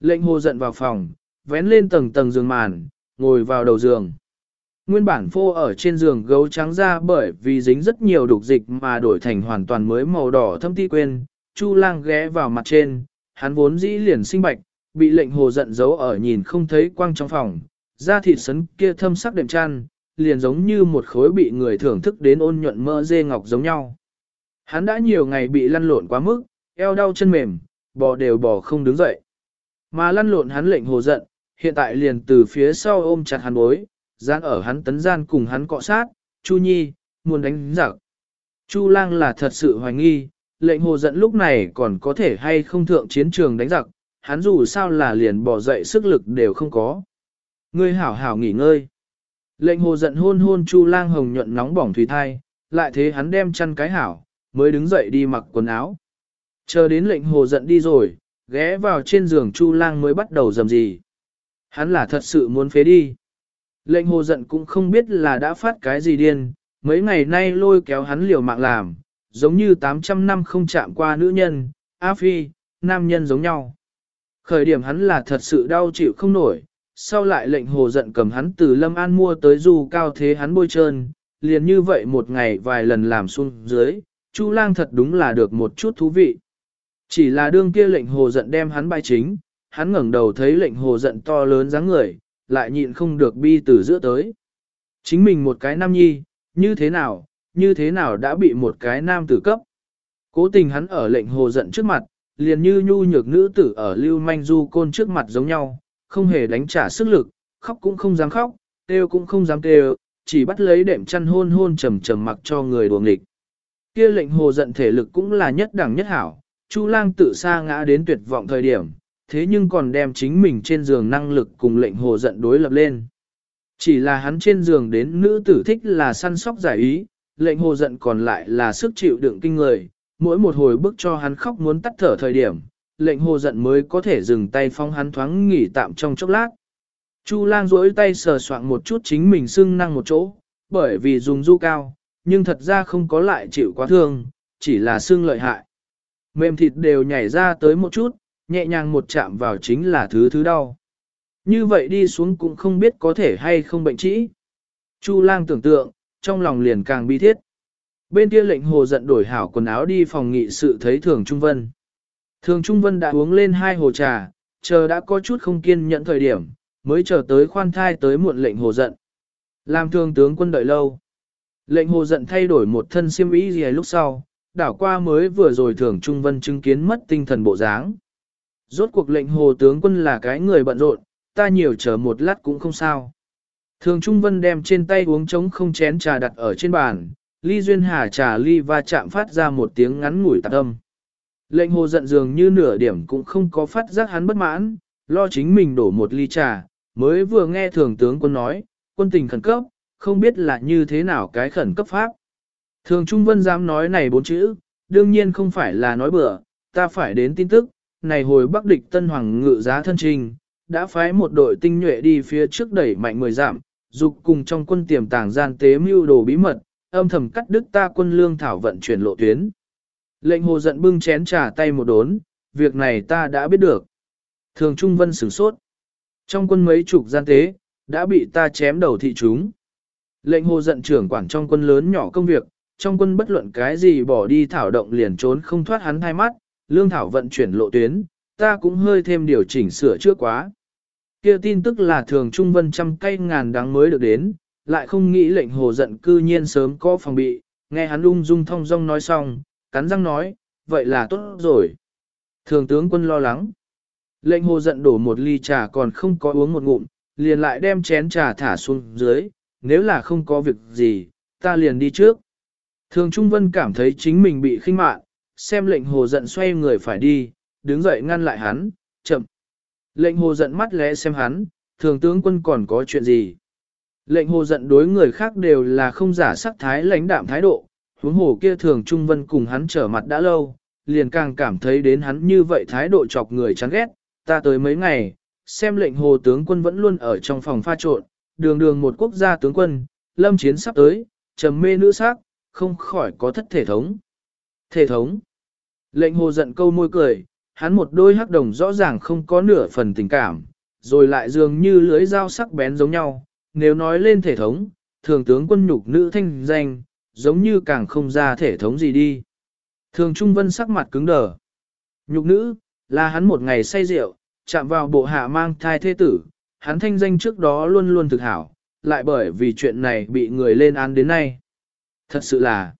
Lệnh hồ giận vào phòng, vén lên tầng tầng giường màn, ngồi vào đầu giường. Nguyên bản phô ở trên giường gấu trắng ra bởi vì dính rất nhiều đục dịch mà đổi thành hoàn toàn mới màu đỏ thâm ti quên. Chu lang ghé vào mặt trên, hắn vốn dĩ liền sinh bạch, bị lệnh hồ giận giấu ở nhìn không thấy quang trong phòng. Da thịt sấn kia thâm sắc đệm chăn, liền giống như một khối bị người thưởng thức đến ôn nhuận mỡ dê ngọc giống nhau. Hắn đã nhiều ngày bị lăn lộn quá mức, eo đau chân mềm, bò đều bò không đứng dậy. Mà lăn lộn hắn lệnh hồ giận, hiện tại liền từ phía sau ôm chặt hắn bối, gian ở hắn tấn gian cùng hắn cọ sát, Chu Nhi, muốn đánh giặc. Chu lang là thật sự hoài nghi, lệnh hồ giận lúc này còn có thể hay không thượng chiến trường đánh giặc, hắn dù sao là liền bỏ dậy sức lực đều không có. Ngươi hảo hảo nghỉ ngơi. Lệnh hồ giận hôn hôn Chu lang hồng nhuận nóng bỏng thủy thai, lại thế hắn đem chăn cái hảo, mới đứng dậy đi mặc quần áo. Chờ đến lệnh hồ giận đi rồi, ghé vào trên giường Chu lang mới bắt đầu dầm gì. Hắn là thật sự muốn phế đi. Lệnh hồ giận cũng không biết là đã phát cái gì điên, mấy ngày nay lôi kéo hắn liều mạng làm, giống như 800 năm không chạm qua nữ nhân, A Phi, nam nhân giống nhau. Khởi điểm hắn là thật sự đau chịu không nổi, sau lại lệnh hồ giận cầm hắn từ Lâm An mua tới dù cao thế hắn bôi trơn, liền như vậy một ngày vài lần làm xuống dưới, Chu lang thật đúng là được một chút thú vị. Chỉ là đương kia lệnh hồ giận đem hắn bài chính, hắn ngẩng đầu thấy lệnh hồ giận to lớn dáng người, lại nhịn không được bi từ giữa tới. Chính mình một cái nam nhi, như thế nào, như thế nào đã bị một cái nam tử cấp. Cố tình hắn ở lệnh hồ giận trước mặt, liền như nhu nhược nữ tử ở lưu manh du côn trước mặt giống nhau, không hề đánh trả sức lực, khóc cũng không dám khóc, kêu cũng không dám kêu, chỉ bắt lấy đệm chăn hôn hôn trầm trầm mặc cho người đuồng nghịch. Kia lệnh hồ giận thể lực cũng là nhất đẳng nhất hảo, Chu lang tự sa ngã đến tuyệt vọng thời điểm, thế nhưng còn đem chính mình trên giường năng lực cùng lệnh hồ giận đối lập lên. Chỉ là hắn trên giường đến nữ tử thích là săn sóc giải ý, lệnh hồ giận còn lại là sức chịu đựng kinh người, mỗi một hồi bức cho hắn khóc muốn tắt thở thời điểm, lệnh hồ giận mới có thể dừng tay phong hắn thoáng nghỉ tạm trong chốc lát. Chu lang duỗi tay sờ soạn một chút chính mình sưng năng một chỗ, bởi vì dùng du cao, nhưng thật ra không có lại chịu quá thương, chỉ là sưng lợi hại. Mềm thịt đều nhảy ra tới một chút, nhẹ nhàng một chạm vào chính là thứ thứ đau. Như vậy đi xuống cũng không biết có thể hay không bệnh trĩ. Chu lang tưởng tượng, trong lòng liền càng bi thiết. Bên kia lệnh hồ giận đổi hảo quần áo đi phòng nghị sự thấy thường Trung Vân. Thường Trung Vân đã uống lên hai hồ trà, chờ đã có chút không kiên nhẫn thời điểm, mới chờ tới khoan thai tới muộn lệnh hồ giận. Làm thường tướng quân đợi lâu. Lệnh hồ giận thay đổi một thân xiêm y gì lúc sau, đảo qua mới vừa rồi thường Trung Vân chứng kiến mất tinh thần bộ dáng. Rốt cuộc lệnh hồ tướng quân là cái người bận rộn, ta nhiều chờ một lát cũng không sao. Thường Trung Vân đem trên tay uống trống không chén trà đặt ở trên bàn, ly duyên hà trà ly va chạm phát ra một tiếng ngắn ngủi tạc âm. Lệnh hồ giận dường như nửa điểm cũng không có phát giác hắn bất mãn, lo chính mình đổ một ly trà, mới vừa nghe thường tướng quân nói, quân tình khẩn cấp, không biết là như thế nào cái khẩn cấp pháp. Thường Trung Vân dám nói này bốn chữ, đương nhiên không phải là nói bừa, ta phải đến tin tức, này hồi Bắc địch Tân Hoàng ngự giá thân trình, đã phái một đội tinh nhuệ đi phía trước đẩy mạnh mười giảm, dục cùng trong quân tiềm tàng gian tế mưu đồ bí mật, âm thầm cắt đứt ta quân lương thảo vận chuyển lộ tuyến. Lệnh hồ giận bưng chén trà tay một đốn, việc này ta đã biết được. Thường Trung Vân sửng sốt. Trong quân mấy chục gian tế, đã bị ta chém đầu thị chúng. Lệnh hồ giận trưởng quản trong quân lớn nhỏ công việc, trong quân bất luận cái gì bỏ đi thảo động liền trốn không thoát hắn hai mắt, lương thảo vận chuyển lộ tuyến, ta cũng hơi thêm điều chỉnh sửa trước quá. Kia tin tức là thường trung vân trăm cây ngàn đáng mới được đến, lại không nghĩ lệnh hồ giận cư nhiên sớm có phòng bị, nghe hắn Lung dung thong dong nói xong, cắn răng nói, vậy là tốt rồi. Thường tướng quân lo lắng. Lệnh hồ giận đổ một ly trà còn không có uống một ngụm, liền lại đem chén trà thả xuống dưới, nếu là không có việc gì, ta liền đi trước. Thường Trung Vân cảm thấy chính mình bị khinh mạn, xem lệnh hồ giận xoay người phải đi, đứng dậy ngăn lại hắn, chậm. Lệnh hồ giận mắt lẽ xem hắn, thường tướng quân còn có chuyện gì. Lệnh hồ giận đối người khác đều là không giả sắc thái lãnh đạm thái độ, huống hồ kia thường Trung Vân cùng hắn trở mặt đã lâu, liền càng cảm thấy đến hắn như vậy thái độ chọc người chán ghét, ta tới mấy ngày, xem lệnh hồ tướng quân vẫn luôn ở trong phòng pha trộn, đường đường một quốc gia tướng quân, lâm chiến sắp tới, trầm mê nữ sắc, không khỏi có thất thể thống. Thể thống. Lệnh hồ giận câu môi cười, hắn một đôi hắc đồng rõ ràng không có nửa phần tình cảm, rồi lại dường như lưới dao sắc bén giống nhau. Nếu nói lên thể thống, thường tướng quân nhục nữ thanh danh, giống như càng không ra thể thống gì đi. Thường Trung Vân sắc mặt cứng đờ. Nhục nữ, là hắn một ngày say rượu, chạm vào bộ hạ mang thai thế tử, hắn thanh danh trước đó luôn luôn thực hảo, lại bởi vì chuyện này bị người lên án đến nay. Thật sự là,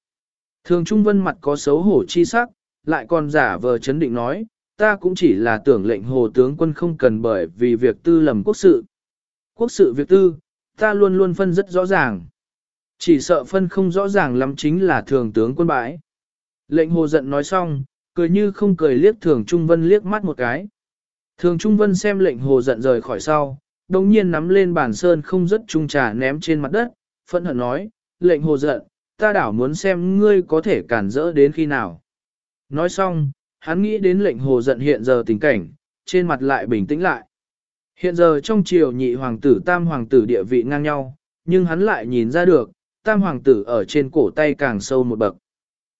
thường Trung Vân mặt có xấu hổ chi sắc, lại còn giả vờ chấn định nói, ta cũng chỉ là tưởng lệnh hồ tướng quân không cần bởi vì việc tư lầm quốc sự. Quốc sự việc tư, ta luôn luôn phân rất rõ ràng. Chỉ sợ phân không rõ ràng lắm chính là thường tướng quân bãi. Lệnh hồ giận nói xong, cười như không cười liếc thường Trung Vân liếc mắt một cái. Thường Trung Vân xem lệnh hồ giận rời khỏi sau, đồng nhiên nắm lên bàn sơn không rất trung trà ném trên mặt đất, phẫn hận nói, lệnh hồ giận, ta đảo muốn xem ngươi có thể cản rỡ đến khi nào. Nói xong, hắn nghĩ đến lệnh hồ giận hiện giờ tình cảnh, trên mặt lại bình tĩnh lại. Hiện giờ trong triều nhị hoàng tử tam hoàng tử địa vị ngang nhau, nhưng hắn lại nhìn ra được, tam hoàng tử ở trên cổ tay càng sâu một bậc.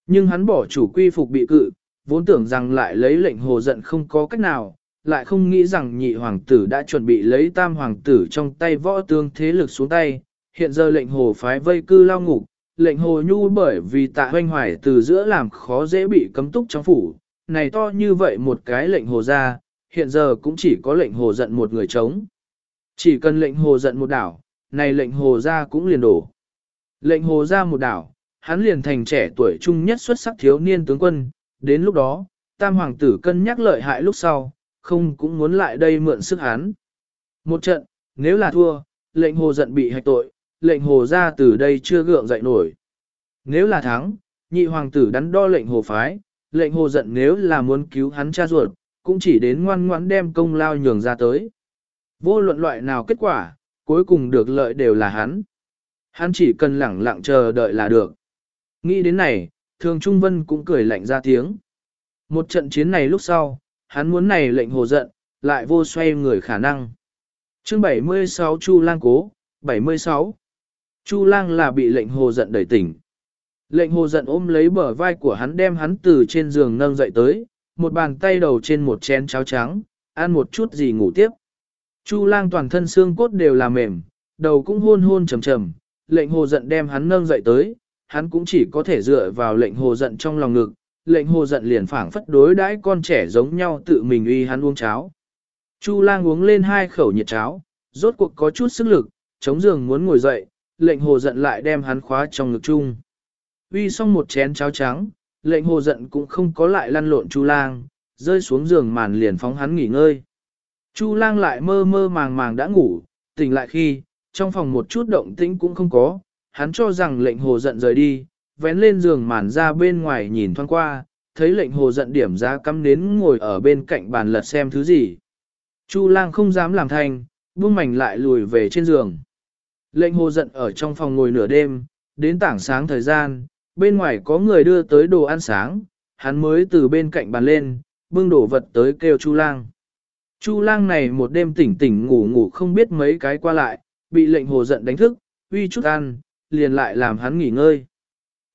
Nhưng hắn bỏ chủ quy phục bị cự, vốn tưởng rằng lại lấy lệnh hồ giận không có cách nào, lại không nghĩ rằng nhị hoàng tử đã chuẩn bị lấy tam hoàng tử trong tay võ tương thế lực xuống tay, hiện giờ lệnh hồ phái vây cư lao ngục, lệnh hồ nhu bởi vì tạ hoanh hoài từ giữa làm khó dễ bị cấm túc trong phủ, này to như vậy một cái lệnh hồ ra, hiện giờ cũng chỉ có lệnh hồ giận một người chống. Chỉ cần lệnh hồ giận một đảo, này lệnh hồ ra cũng liền đổ. Lệnh hồ ra một đảo, hắn liền thành trẻ tuổi trung nhất xuất sắc thiếu niên tướng quân, đến lúc đó, tam hoàng tử cân nhắc lợi hại lúc sau, không cũng muốn lại đây mượn sức hắn. Một trận, nếu là thua, lệnh hồ giận bị hạch tội, lệnh hồ ra từ đây chưa gượng dậy nổi. Nếu là thắng, nhị hoàng tử đắn đo lệnh hồ phái, lệnh hồ giận nếu là muốn cứu hắn cha ruột, cũng chỉ đến ngoan ngoãn đem công lao nhường ra tới. Vô luận loại nào kết quả, cuối cùng được lợi đều là hắn. Hắn chỉ cần lẳng lặng chờ đợi là được. Nghĩ đến này, thường Trung Vân cũng cười lạnh ra tiếng. Một trận chiến này lúc sau, hắn muốn này lệnh hồ giận, lại vô xoay người khả năng. chương 76 Chu Lang Cố, 76. Chu Lang là bị lệnh hồ giận đẩy tỉnh. Lệnh hồ giận ôm lấy bờ vai của hắn đem hắn từ trên giường nâng dậy tới, một bàn tay đầu trên một chén cháo trắng, ăn một chút gì ngủ tiếp. Chu lang toàn thân xương cốt đều là mềm, đầu cũng hôn hôn trầm trầm, lệnh hồ giận đem hắn nâng dậy tới, hắn cũng chỉ có thể dựa vào lệnh hồ giận trong lòng ngực, lệnh hồ giận liền phảng phất đối đãi con trẻ giống nhau tự mình uy hắn uống cháo. Chu lang uống lên hai khẩu nhiệt cháo, rốt cuộc có chút sức lực, chống giường muốn ngồi dậy, lệnh hồ giận lại đem hắn khóa trong ngực chung. Uy xong một chén cháo trắng, lệnh hồ giận cũng không có lại lăn lộn Chu lang, rơi xuống giường màn liền phóng hắn nghỉ ngơi. Chu lang lại mơ mơ màng màng đã ngủ, tỉnh lại khi, trong phòng một chút động tĩnh cũng không có, hắn cho rằng lệnh hồ giận rời đi, vén lên giường màn ra bên ngoài nhìn thoáng qua, thấy lệnh hồ giận điểm ra cắm đến ngồi ở bên cạnh bàn lật xem thứ gì. Chu lang không dám làm thành, buông mảnh lại lùi về trên giường. Lệnh hồ giận ở trong phòng ngồi nửa đêm, đến tảng sáng thời gian, bên ngoài có người đưa tới đồ ăn sáng, hắn mới từ bên cạnh bàn lên, bưng đổ vật tới kêu Chu lang. Chu lang này một đêm tỉnh tỉnh ngủ ngủ không biết mấy cái qua lại, bị lệnh hồ giận đánh thức, uy chút ăn, liền lại làm hắn nghỉ ngơi.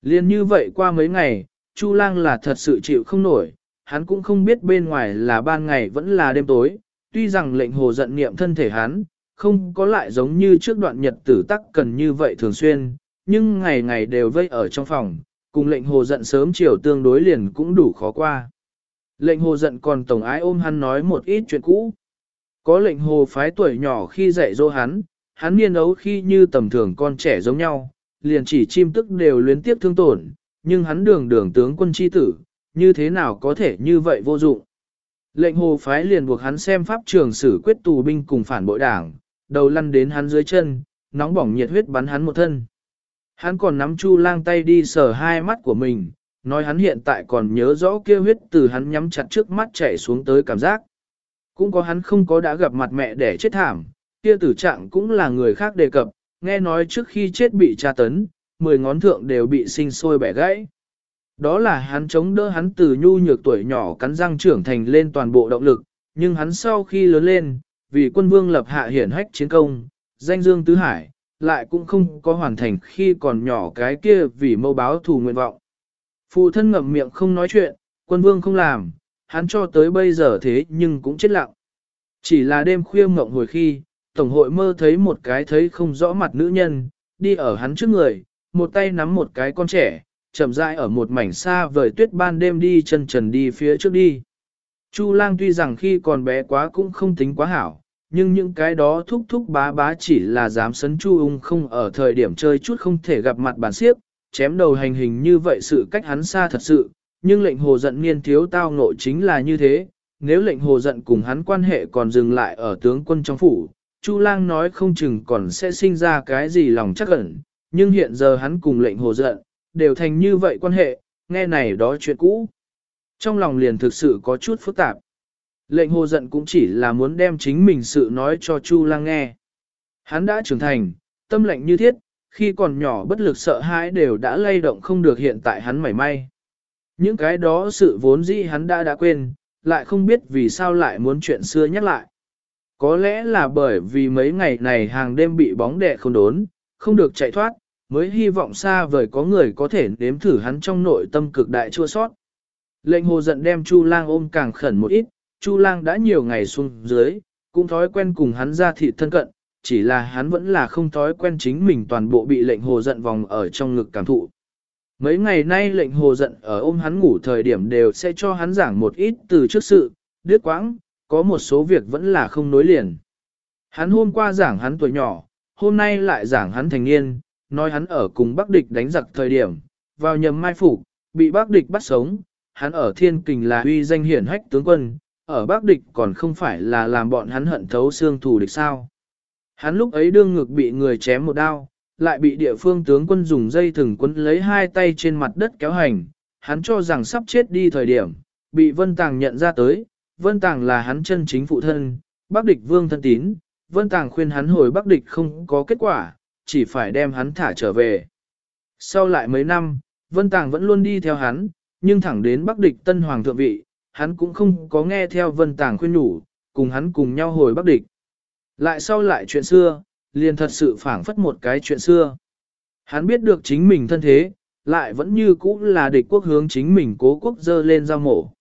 Liền như vậy qua mấy ngày, Chu lang là thật sự chịu không nổi, hắn cũng không biết bên ngoài là ban ngày vẫn là đêm tối, tuy rằng lệnh hồ giận niệm thân thể hắn, không có lại giống như trước đoạn nhật tử tắc cần như vậy thường xuyên, nhưng ngày ngày đều vây ở trong phòng, cùng lệnh hồ giận sớm chiều tương đối liền cũng đủ khó qua. Lệnh hồ giận còn tổng ái ôm hắn nói một ít chuyện cũ. Có lệnh hồ phái tuổi nhỏ khi dạy dỗ hắn, hắn niên ấu khi như tầm thường con trẻ giống nhau, liền chỉ chim tức đều luyến tiếp thương tổn, nhưng hắn đường đường tướng quân chi tử, như thế nào có thể như vậy vô dụng. Lệnh hồ phái liền buộc hắn xem pháp trường xử quyết tù binh cùng phản bội đảng, đầu lăn đến hắn dưới chân, nóng bỏng nhiệt huyết bắn hắn một thân. Hắn còn nắm chu lang tay đi sờ hai mắt của mình, nói hắn hiện tại còn nhớ rõ kia huyết từ hắn nhắm chặt trước mắt chảy xuống tới cảm giác. Cũng có hắn không có đã gặp mặt mẹ để chết thảm, kia tử trạng cũng là người khác đề cập, nghe nói trước khi chết bị tra tấn, mười ngón thượng đều bị sinh sôi bẻ gãy. Đó là hắn chống đỡ hắn từ nhu nhược tuổi nhỏ cắn răng trưởng thành lên toàn bộ động lực, nhưng hắn sau khi lớn lên, vì quân vương lập hạ hiển hách chiến công, danh dương tứ hải, lại cũng không có hoàn thành khi còn nhỏ cái kia vì mâu báo thù nguyện vọng. Phụ thân ngậm miệng không nói chuyện, quân vương không làm, hắn cho tới bây giờ thế nhưng cũng chết lặng. Chỉ là đêm khuya mộng hồi khi, Tổng hội mơ thấy một cái thấy không rõ mặt nữ nhân, đi ở hắn trước người, một tay nắm một cái con trẻ, chậm rãi ở một mảnh xa vời tuyết ban đêm đi chân trần đi phía trước đi. Chu lang tuy rằng khi còn bé quá cũng không tính quá hảo, nhưng những cái đó thúc thúc bá bá chỉ là dám sấn chu ung không ở thời điểm chơi chút không thể gặp mặt bản siếp, chém đầu hành hình như vậy sự cách hắn xa thật sự, nhưng lệnh hồ giận niên thiếu tao ngộ chính là như thế, nếu lệnh hồ giận cùng hắn quan hệ còn dừng lại ở tướng quân trong phủ, Chu lang nói không chừng còn sẽ sinh ra cái gì lòng chắc ẩn, nhưng hiện giờ hắn cùng lệnh hồ giận, đều thành như vậy quan hệ, nghe này đó chuyện cũ. Trong lòng liền thực sự có chút phức tạp. Lệnh hồ giận cũng chỉ là muốn đem chính mình sự nói cho Chu lang nghe. Hắn đã trưởng thành, tâm lệnh như thiết, khi còn nhỏ bất lực sợ hãi đều đã lay động không được hiện tại hắn mảy may. Những cái đó sự vốn dĩ hắn đã đã quên, lại không biết vì sao lại muốn chuyện xưa nhắc lại. Có lẽ là bởi vì mấy ngày này hàng đêm bị bóng đè không đốn, không được chạy thoát, mới hy vọng xa vời có người có thể nếm thử hắn trong nội tâm cực đại chua sót. Lệnh hồ giận đem Chu lang ôm càng khẩn một ít, Chu lang đã nhiều ngày xuống dưới, cũng thói quen cùng hắn ra thị thân cận, chỉ là hắn vẫn là không thói quen chính mình toàn bộ bị lệnh hồ giận vòng ở trong ngực cảm thụ. Mấy ngày nay lệnh hồ giận ở ôm hắn ngủ thời điểm đều sẽ cho hắn giảng một ít từ trước sự, đứt quãng, có một số việc vẫn là không nối liền. Hắn hôm qua giảng hắn tuổi nhỏ, hôm nay lại giảng hắn thành niên, nói hắn ở cùng Bắc địch đánh giặc thời điểm, vào nhầm mai Phủ, bị Bắc địch bắt sống, hắn ở thiên kình là uy danh hiển hách tướng quân, ở Bắc địch còn không phải là làm bọn hắn hận thấu xương thù địch sao. Hắn lúc ấy đương ngực bị người chém một đao, lại bị địa phương tướng quân dùng dây thừng quấn lấy hai tay trên mặt đất kéo hành, hắn cho rằng sắp chết đi thời điểm, bị Vân Tàng nhận ra tới, Vân Tàng là hắn chân chính phụ thân, Bắc địch vương thân tín, Vân Tàng khuyên hắn hồi Bắc địch không có kết quả, chỉ phải đem hắn thả trở về. Sau lại mấy năm, Vân Tàng vẫn luôn đi theo hắn, nhưng thẳng đến Bắc địch tân hoàng thượng vị, hắn cũng không có nghe theo Vân Tàng khuyên nhủ, cùng hắn cùng nhau hồi Bắc địch. Lại sau lại chuyện xưa, liền thật sự phảng phất một cái chuyện xưa. Hắn biết được chính mình thân thế, lại vẫn như cũ là địch quốc hướng chính mình cố quốc dơ lên giao mổ.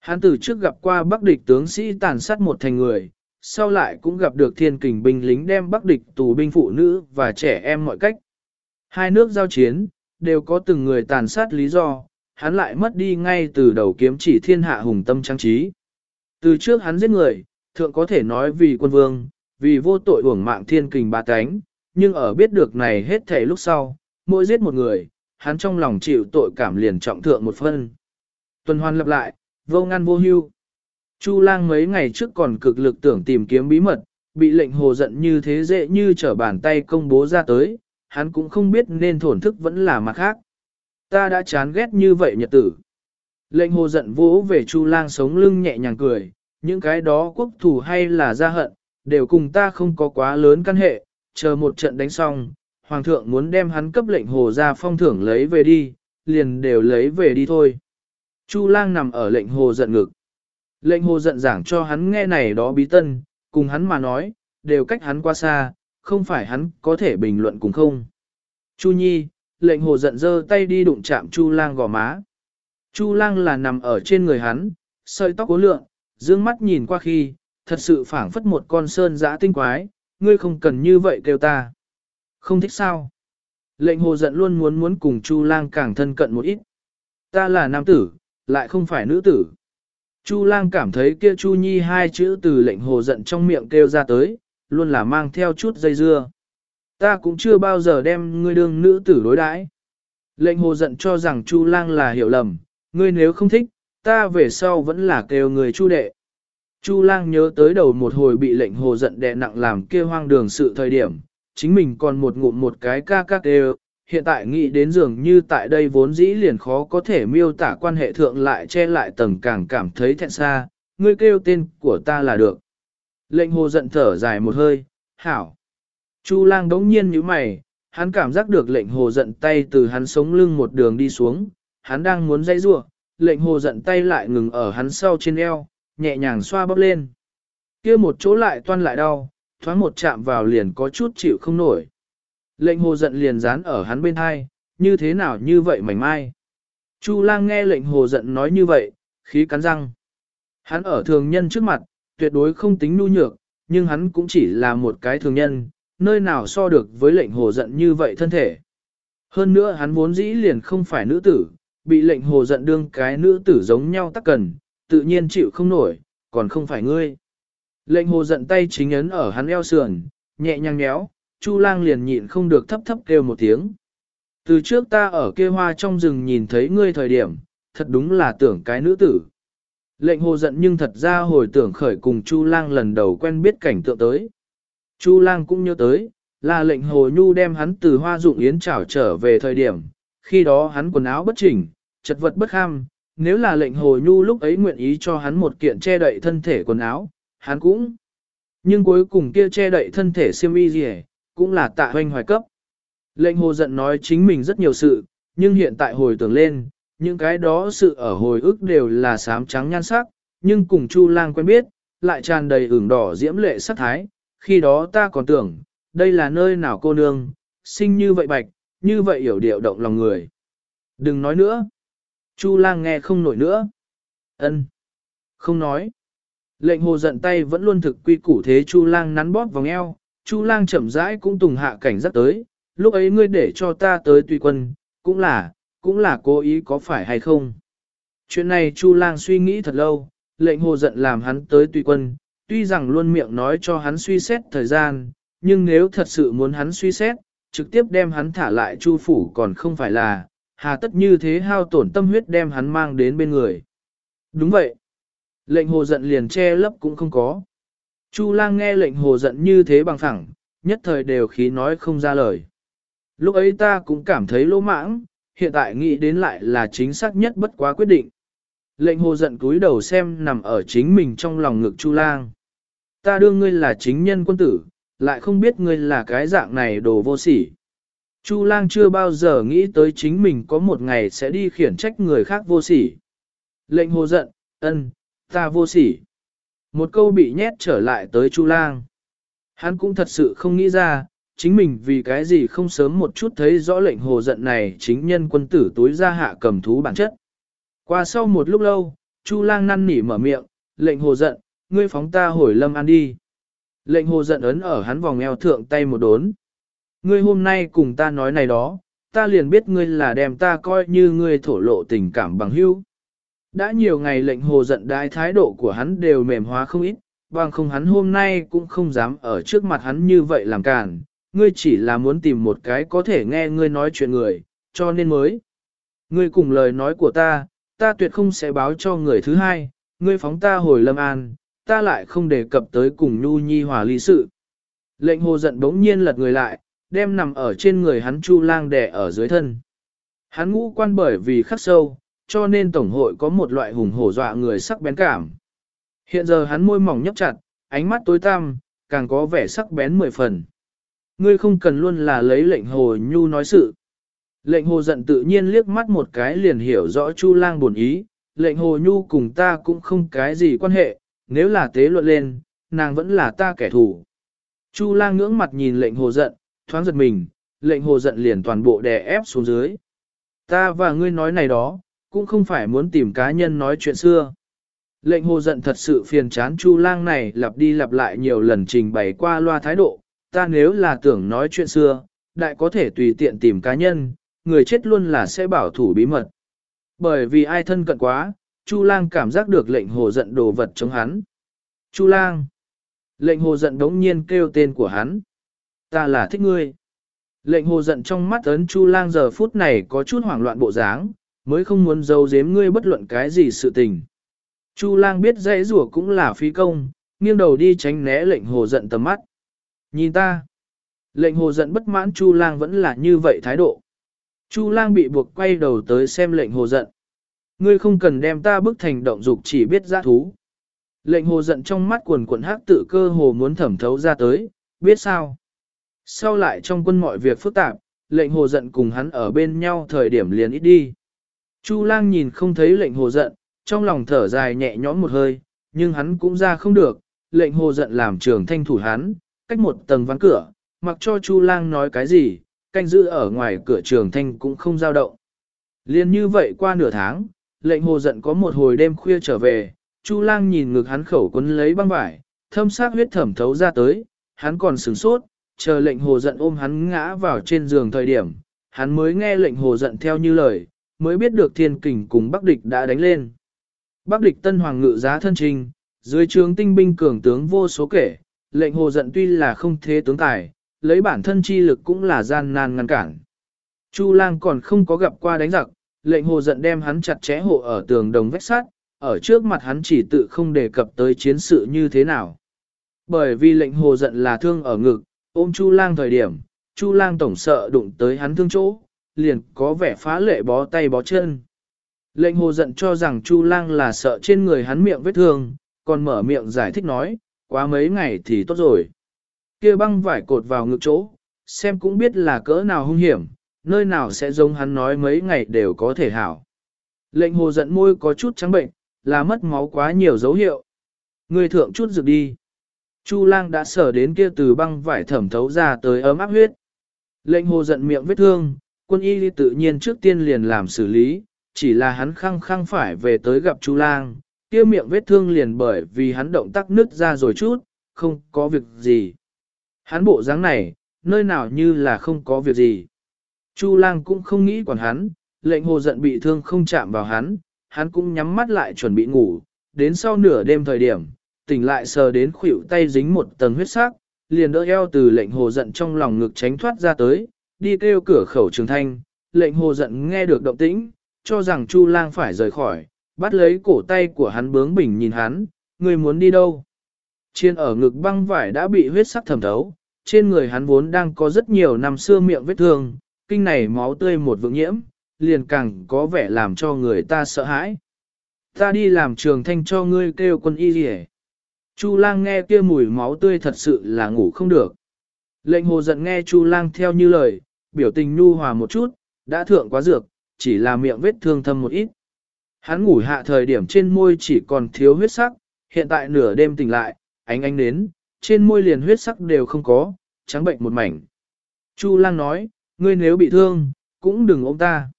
Hắn từ trước gặp qua bắc địch tướng sĩ tàn sát một thành người, sau lại cũng gặp được thiên kình binh lính đem bắc địch tù binh phụ nữ và trẻ em mọi cách. Hai nước giao chiến, đều có từng người tàn sát lý do, hắn lại mất đi ngay từ đầu kiếm chỉ thiên hạ hùng tâm trang trí. Từ trước hắn giết người, thượng có thể nói vì quân vương, vì vô tội uổng mạng thiên kình ba cánh, nhưng ở biết được này hết thảy lúc sau, mỗi giết một người, hắn trong lòng chịu tội cảm liền trọng thượng một phân. Tuần hoàn lặp lại, vô ngăn vô hưu. Chu lang mấy ngày trước còn cực lực tưởng tìm kiếm bí mật, bị lệnh hồ giận như thế dễ như trở bàn tay công bố ra tới, hắn cũng không biết nên thổn thức vẫn là mặt khác. Ta đã chán ghét như vậy nhật tử. Lệnh hồ giận vỗ về chu lang sống lưng nhẹ nhàng cười, những cái đó quốc thủ hay là gia hận, đều cùng ta không có quá lớn căn hệ, chờ một trận đánh xong, hoàng thượng muốn đem hắn cấp lệnh hồ ra phong thưởng lấy về đi, liền đều lấy về đi thôi. Chu lang nằm ở lệnh hồ giận ngực. Lệnh hồ giận giảng cho hắn nghe này đó bí tân, cùng hắn mà nói, đều cách hắn qua xa, không phải hắn có thể bình luận cùng không. Chu nhi, lệnh hồ giận dơ tay đi đụng chạm chu lang gò má. Chu lang là nằm ở trên người hắn, sợi tóc cố lượng, dương mắt nhìn qua khi, thật sự phảng phất một con sơn dã tinh quái, ngươi không cần như vậy kêu ta. Không thích sao? Lệnh hồ giận luôn muốn muốn cùng Chu lang càng thân cận một ít. Ta là nam tử, lại không phải nữ tử. Chu lang cảm thấy kia Chu Nhi hai chữ từ lệnh hồ giận trong miệng kêu ra tới, luôn là mang theo chút dây dưa. Ta cũng chưa bao giờ đem ngươi đương nữ tử đối đãi. Lệnh hồ giận cho rằng Chu lang là hiểu lầm, ngươi nếu không thích, ta về sau vẫn là kêu người Chu đệ. Chu lang nhớ tới đầu một hồi bị lệnh hồ giận đè nặng làm kia hoang đường sự thời điểm, chính mình còn một ngụm một cái ca ca kêu, hiện tại nghĩ đến dường như tại đây vốn dĩ liền khó có thể miêu tả quan hệ thượng lại che lại tầng càng cảm thấy thẹn xa, ngươi kêu tên của ta là được. Lệnh hồ giận thở dài một hơi, hảo. Chu lang đống nhiên như mày, hắn cảm giác được lệnh hồ giận tay từ hắn sống lưng một đường đi xuống, hắn đang muốn dây rua, lệnh hồ giận tay lại ngừng ở hắn sau trên eo, nhẹ nhàng xoa bóp lên. kia một chỗ lại toan lại đau, thoáng một chạm vào liền có chút chịu không nổi. Lệnh hồ giận liền dán ở hắn bên hai, như thế nào như vậy mảnh mai. Chu lang nghe lệnh hồ giận nói như vậy, khí cắn răng. Hắn ở thường nhân trước mặt, tuyệt đối không tính nu nhược, nhưng hắn cũng chỉ là một cái thường nhân, nơi nào so được với lệnh hồ giận như vậy thân thể. Hơn nữa hắn vốn dĩ liền không phải nữ tử, bị lệnh hồ giận đương cái nữ tử giống nhau tắc cần, tự nhiên chịu không nổi, còn không phải ngươi. Lệnh hồ giận tay chính ấn ở hắn eo sườn, nhẹ nhàng nhéo, Chu lang liền nhịn không được thấp thấp kêu một tiếng. Từ trước ta ở kia hoa trong rừng nhìn thấy ngươi thời điểm, thật đúng là tưởng cái nữ tử. Lệnh hồ giận nhưng thật ra hồi tưởng khởi cùng Chu lang lần đầu quen biết cảnh tượng tới. Chu lang cũng nhớ tới, là lệnh hồ nhu đem hắn từ hoa dụng yến trảo trở về thời điểm, khi đó hắn quần áo bất chỉnh, chật vật bất kham, nếu là lệnh hồ nhu lúc ấy nguyện ý cho hắn một kiện che đậy thân thể quần áo, hắn cũng. Nhưng cuối cùng kia che đậy thân thể siêm y gì cũng là tạ hoanh hoài cấp. Lệnh hồ giận nói chính mình rất nhiều sự, nhưng hiện tại hồi tưởng lên, những cái đó sự ở hồi ức đều là sám trắng nhan sắc, nhưng cùng Chu lang quen biết, lại tràn đầy ửng đỏ diễm lệ sắc thái, khi đó ta còn tưởng, đây là nơi nào cô nương, sinh như vậy bạch, như vậy hiểu điệu động lòng người. Đừng nói nữa. Chu lang nghe không nổi nữa. ân Không nói. Lệnh hồ giận tay vẫn luôn thực quy củ thế Chu lang nắn bóp vòng eo, Chu lang chậm rãi cũng tùng hạ cảnh giác tới, lúc ấy ngươi để cho ta tới tùy quân, cũng là, cũng là cố ý có phải hay không. Chuyện này Chu lang suy nghĩ thật lâu, lệnh hồ giận làm hắn tới tùy quân, tuy rằng luôn miệng nói cho hắn suy xét thời gian, nhưng nếu thật sự muốn hắn suy xét, trực tiếp đem hắn thả lại Chu phủ còn không phải là, hà tất như thế hao tổn tâm huyết đem hắn mang đến bên người. Đúng vậy. Lệnh hồ giận liền che lấp cũng không có. Chu lang nghe lệnh hồ giận như thế bằng phẳng, nhất thời đều khí nói không ra lời. Lúc ấy ta cũng cảm thấy lỗ mãng, hiện tại nghĩ đến lại là chính xác nhất bất quá quyết định. Lệnh hồ giận cúi đầu xem nằm ở chính mình trong lòng ngực Chu lang. Ta đương ngươi là chính nhân quân tử, lại không biết ngươi là cái dạng này đồ vô sỉ. Chu lang chưa bao giờ nghĩ tới chính mình có một ngày sẽ đi khiển trách người khác vô sỉ. Lệnh hồ giận, ân, ta vô sỉ. Một câu bị nhét trở lại tới Chu lang. Hắn cũng thật sự không nghĩ ra, chính mình vì cái gì không sớm một chút thấy rõ lệnh hồ giận này chính nhân quân tử tối ra hạ cầm thú bản chất. Qua sau một lúc lâu, Chu lang năn nỉ mở miệng, lệnh hồ giận, ngươi phóng ta hồi lâm ăn đi. Lệnh hồ giận ấn ở hắn vòng eo thượng tay một đốn. Ngươi hôm nay cùng ta nói này đó, ta liền biết ngươi là đem ta coi như ngươi thổ lộ tình cảm bằng hữu. Đã nhiều ngày lệnh hồ giận đái thái độ của hắn đều mềm hóa không ít, bằng không hắn hôm nay cũng không dám ở trước mặt hắn như vậy làm cản, ngươi chỉ là muốn tìm một cái có thể nghe ngươi nói chuyện người, cho nên mới. Ngươi cùng lời nói của ta, ta tuyệt không sẽ báo cho người thứ hai, ngươi phóng ta hồi lâm an, ta lại không đề cập tới cùng nhu nhi hòa ly sự. Lệnh hồ giận bỗng nhiên lật người lại, đem nằm ở trên người hắn chu lang đè ở dưới thân. Hắn ngũ quan bởi vì khắc sâu, cho nên tổng hội có một loại hùng hổ dọa người sắc bén cảm. Hiện giờ hắn môi mỏng nhấp chặt, ánh mắt tối tăm, càng có vẻ sắc bén mười phần. Ngươi không cần luôn là lấy lệnh hồ nhu nói sự. Lệnh hồ giận tự nhiên liếc mắt một cái liền hiểu rõ Chu lang buồn ý, lệnh hồ nhu cùng ta cũng không cái gì quan hệ, nếu là tế luận lên, nàng vẫn là ta kẻ thù. Chu lang ngưỡng mặt nhìn lệnh hồ giận, thoáng giật mình, lệnh hồ giận liền toàn bộ đè ép xuống dưới. Ta và ngươi nói này đó, cũng không phải muốn tìm cá nhân nói chuyện xưa. Lệnh hồ giận thật sự phiền chán Chu lang này lặp đi lặp lại nhiều lần trình bày qua loa thái độ, ta nếu là tưởng nói chuyện xưa, đại có thể tùy tiện tìm cá nhân, người chết luôn là sẽ bảo thủ bí mật. Bởi vì ai thân cận quá, Chu lang cảm giác được lệnh hồ giận đồ vật chống hắn. Chu lang. Lệnh hồ giận đống nhiên kêu tên của hắn. Ta là thích ngươi. Lệnh hồ giận trong mắt ấn Chu lang giờ phút này có chút hoảng loạn bộ dáng, mới không muốn giấu giếm ngươi bất luận cái gì sự tình. Chu lang biết dãy rủa cũng là phí công, nghiêng đầu đi tránh né lệnh hồ giận tầm mắt. Nhìn ta. Lệnh hồ giận bất mãn Chu lang vẫn là như vậy thái độ. Chu lang bị buộc quay đầu tới xem lệnh hồ giận. Ngươi không cần đem ta bức thành động dục chỉ biết giã thú. Lệnh hồ giận trong mắt quần quần hắc tự cơ hồ muốn thẩm thấu ra tới, biết sao. Sau lại trong quân mọi việc phức tạp, lệnh hồ giận cùng hắn ở bên nhau thời điểm liền ít đi. Chu lang nhìn không thấy lệnh hồ giận, trong lòng thở dài nhẹ nhõm một hơi, nhưng hắn cũng ra không được, lệnh hồ giận làm trường thanh thủ hắn, cách một tầng ván cửa, mặc cho Chu lang nói cái gì, canh giữ ở ngoài cửa trường thanh cũng không dao động. Liên như vậy qua nửa tháng, lệnh hồ giận có một hồi đêm khuya trở về, Chu lang nhìn ngực hắn khẩu quấn lấy băng vải, thâm sát huyết thẩm thấu ra tới, hắn còn sửng sốt, chờ lệnh hồ giận ôm hắn ngã vào trên giường thời điểm, hắn mới nghe lệnh hồ giận theo như lời, mới biết được thiên kình cùng Bắc địch đã đánh lên. Bắc địch tân hoàng ngự giá thân trình, dưới trướng tinh binh cường tướng vô số kể, lệnh hồ giận tuy là không thế tướng tài, lấy bản thân chi lực cũng là gian nan ngăn cản. Chu lang còn không có gặp qua đánh giặc, lệnh hồ giận đem hắn chặt chẽ hộ ở tường đồng vách sát, ở trước mặt hắn chỉ tự không đề cập tới chiến sự như thế nào. Bởi vì lệnh hồ giận là thương ở ngực, ôm Chu lang thời điểm, Chu lang tổng sợ đụng tới hắn thương chỗ, liền có vẻ phá lệ bó tay bó chân. Lệnh hồ giận cho rằng Chu lang là sợ trên người hắn miệng vết thương, còn mở miệng giải thích nói, quá mấy ngày thì tốt rồi kia băng vải cột vào ngực chỗ, xem cũng biết là cỡ nào hung hiểm, nơi nào sẽ giống hắn nói mấy ngày đều có thể hảo. Lệnh hồ giận môi có chút trắng bệnh, là mất máu quá nhiều dấu hiệu. Người thượng chút dược đi. Chu lang đã sở đến kia từ băng vải thẩm thấu ra tới ấm áp huyết. Lệnh hồ giận miệng vết thương, quân y tự nhiên trước tiên liền làm xử lý, chỉ là hắn khăng khăng phải về tới gặp Chu lang, kia miệng vết thương liền bởi vì hắn động tác nứt ra rồi chút, không có việc gì. Hắn bộ dáng này, nơi nào như là không có việc gì. Chu lang cũng không nghĩ quản hắn, lệnh hồ giận bị thương không chạm vào hắn, hắn cũng nhắm mắt lại chuẩn bị ngủ, đến sau nửa đêm thời điểm, tỉnh lại sờ đến khuỷu tay dính một tầng huyết sắc, liền đỡ eo từ lệnh hồ giận trong lòng ngực tránh thoát ra tới, đi kêu cửa khẩu trường thanh, lệnh hồ giận nghe được động tĩnh, cho rằng Chu lang phải rời khỏi, bắt lấy cổ tay của hắn bướng bỉnh nhìn hắn, người muốn đi đâu? Trên ở ngực băng vải đã bị huyết sắc thẩm thấu, trên người hắn vốn đang có rất nhiều năm xưa miệng vết thương, kinh này máu tươi một vượng nhiễm, liền càng có vẻ làm cho người ta sợ hãi. Ta đi làm trường thanh cho ngươi kêu quân y rỉ. Chu lang nghe kia mùi máu tươi thật sự là ngủ không được. Lệnh hồ giận nghe Chu lang theo như lời, biểu tình nhu hòa một chút, đã thượng quá dược, chỉ là miệng vết thương thâm một ít. Hắn ngủ hạ thời điểm trên môi chỉ còn thiếu huyết sắc, hiện tại nửa đêm tỉnh lại, ánh ánh đến, trên môi liền huyết sắc đều không có, trắng bệnh một mảnh. Chu lang nói, ngươi nếu bị thương, cũng đừng ôm ta.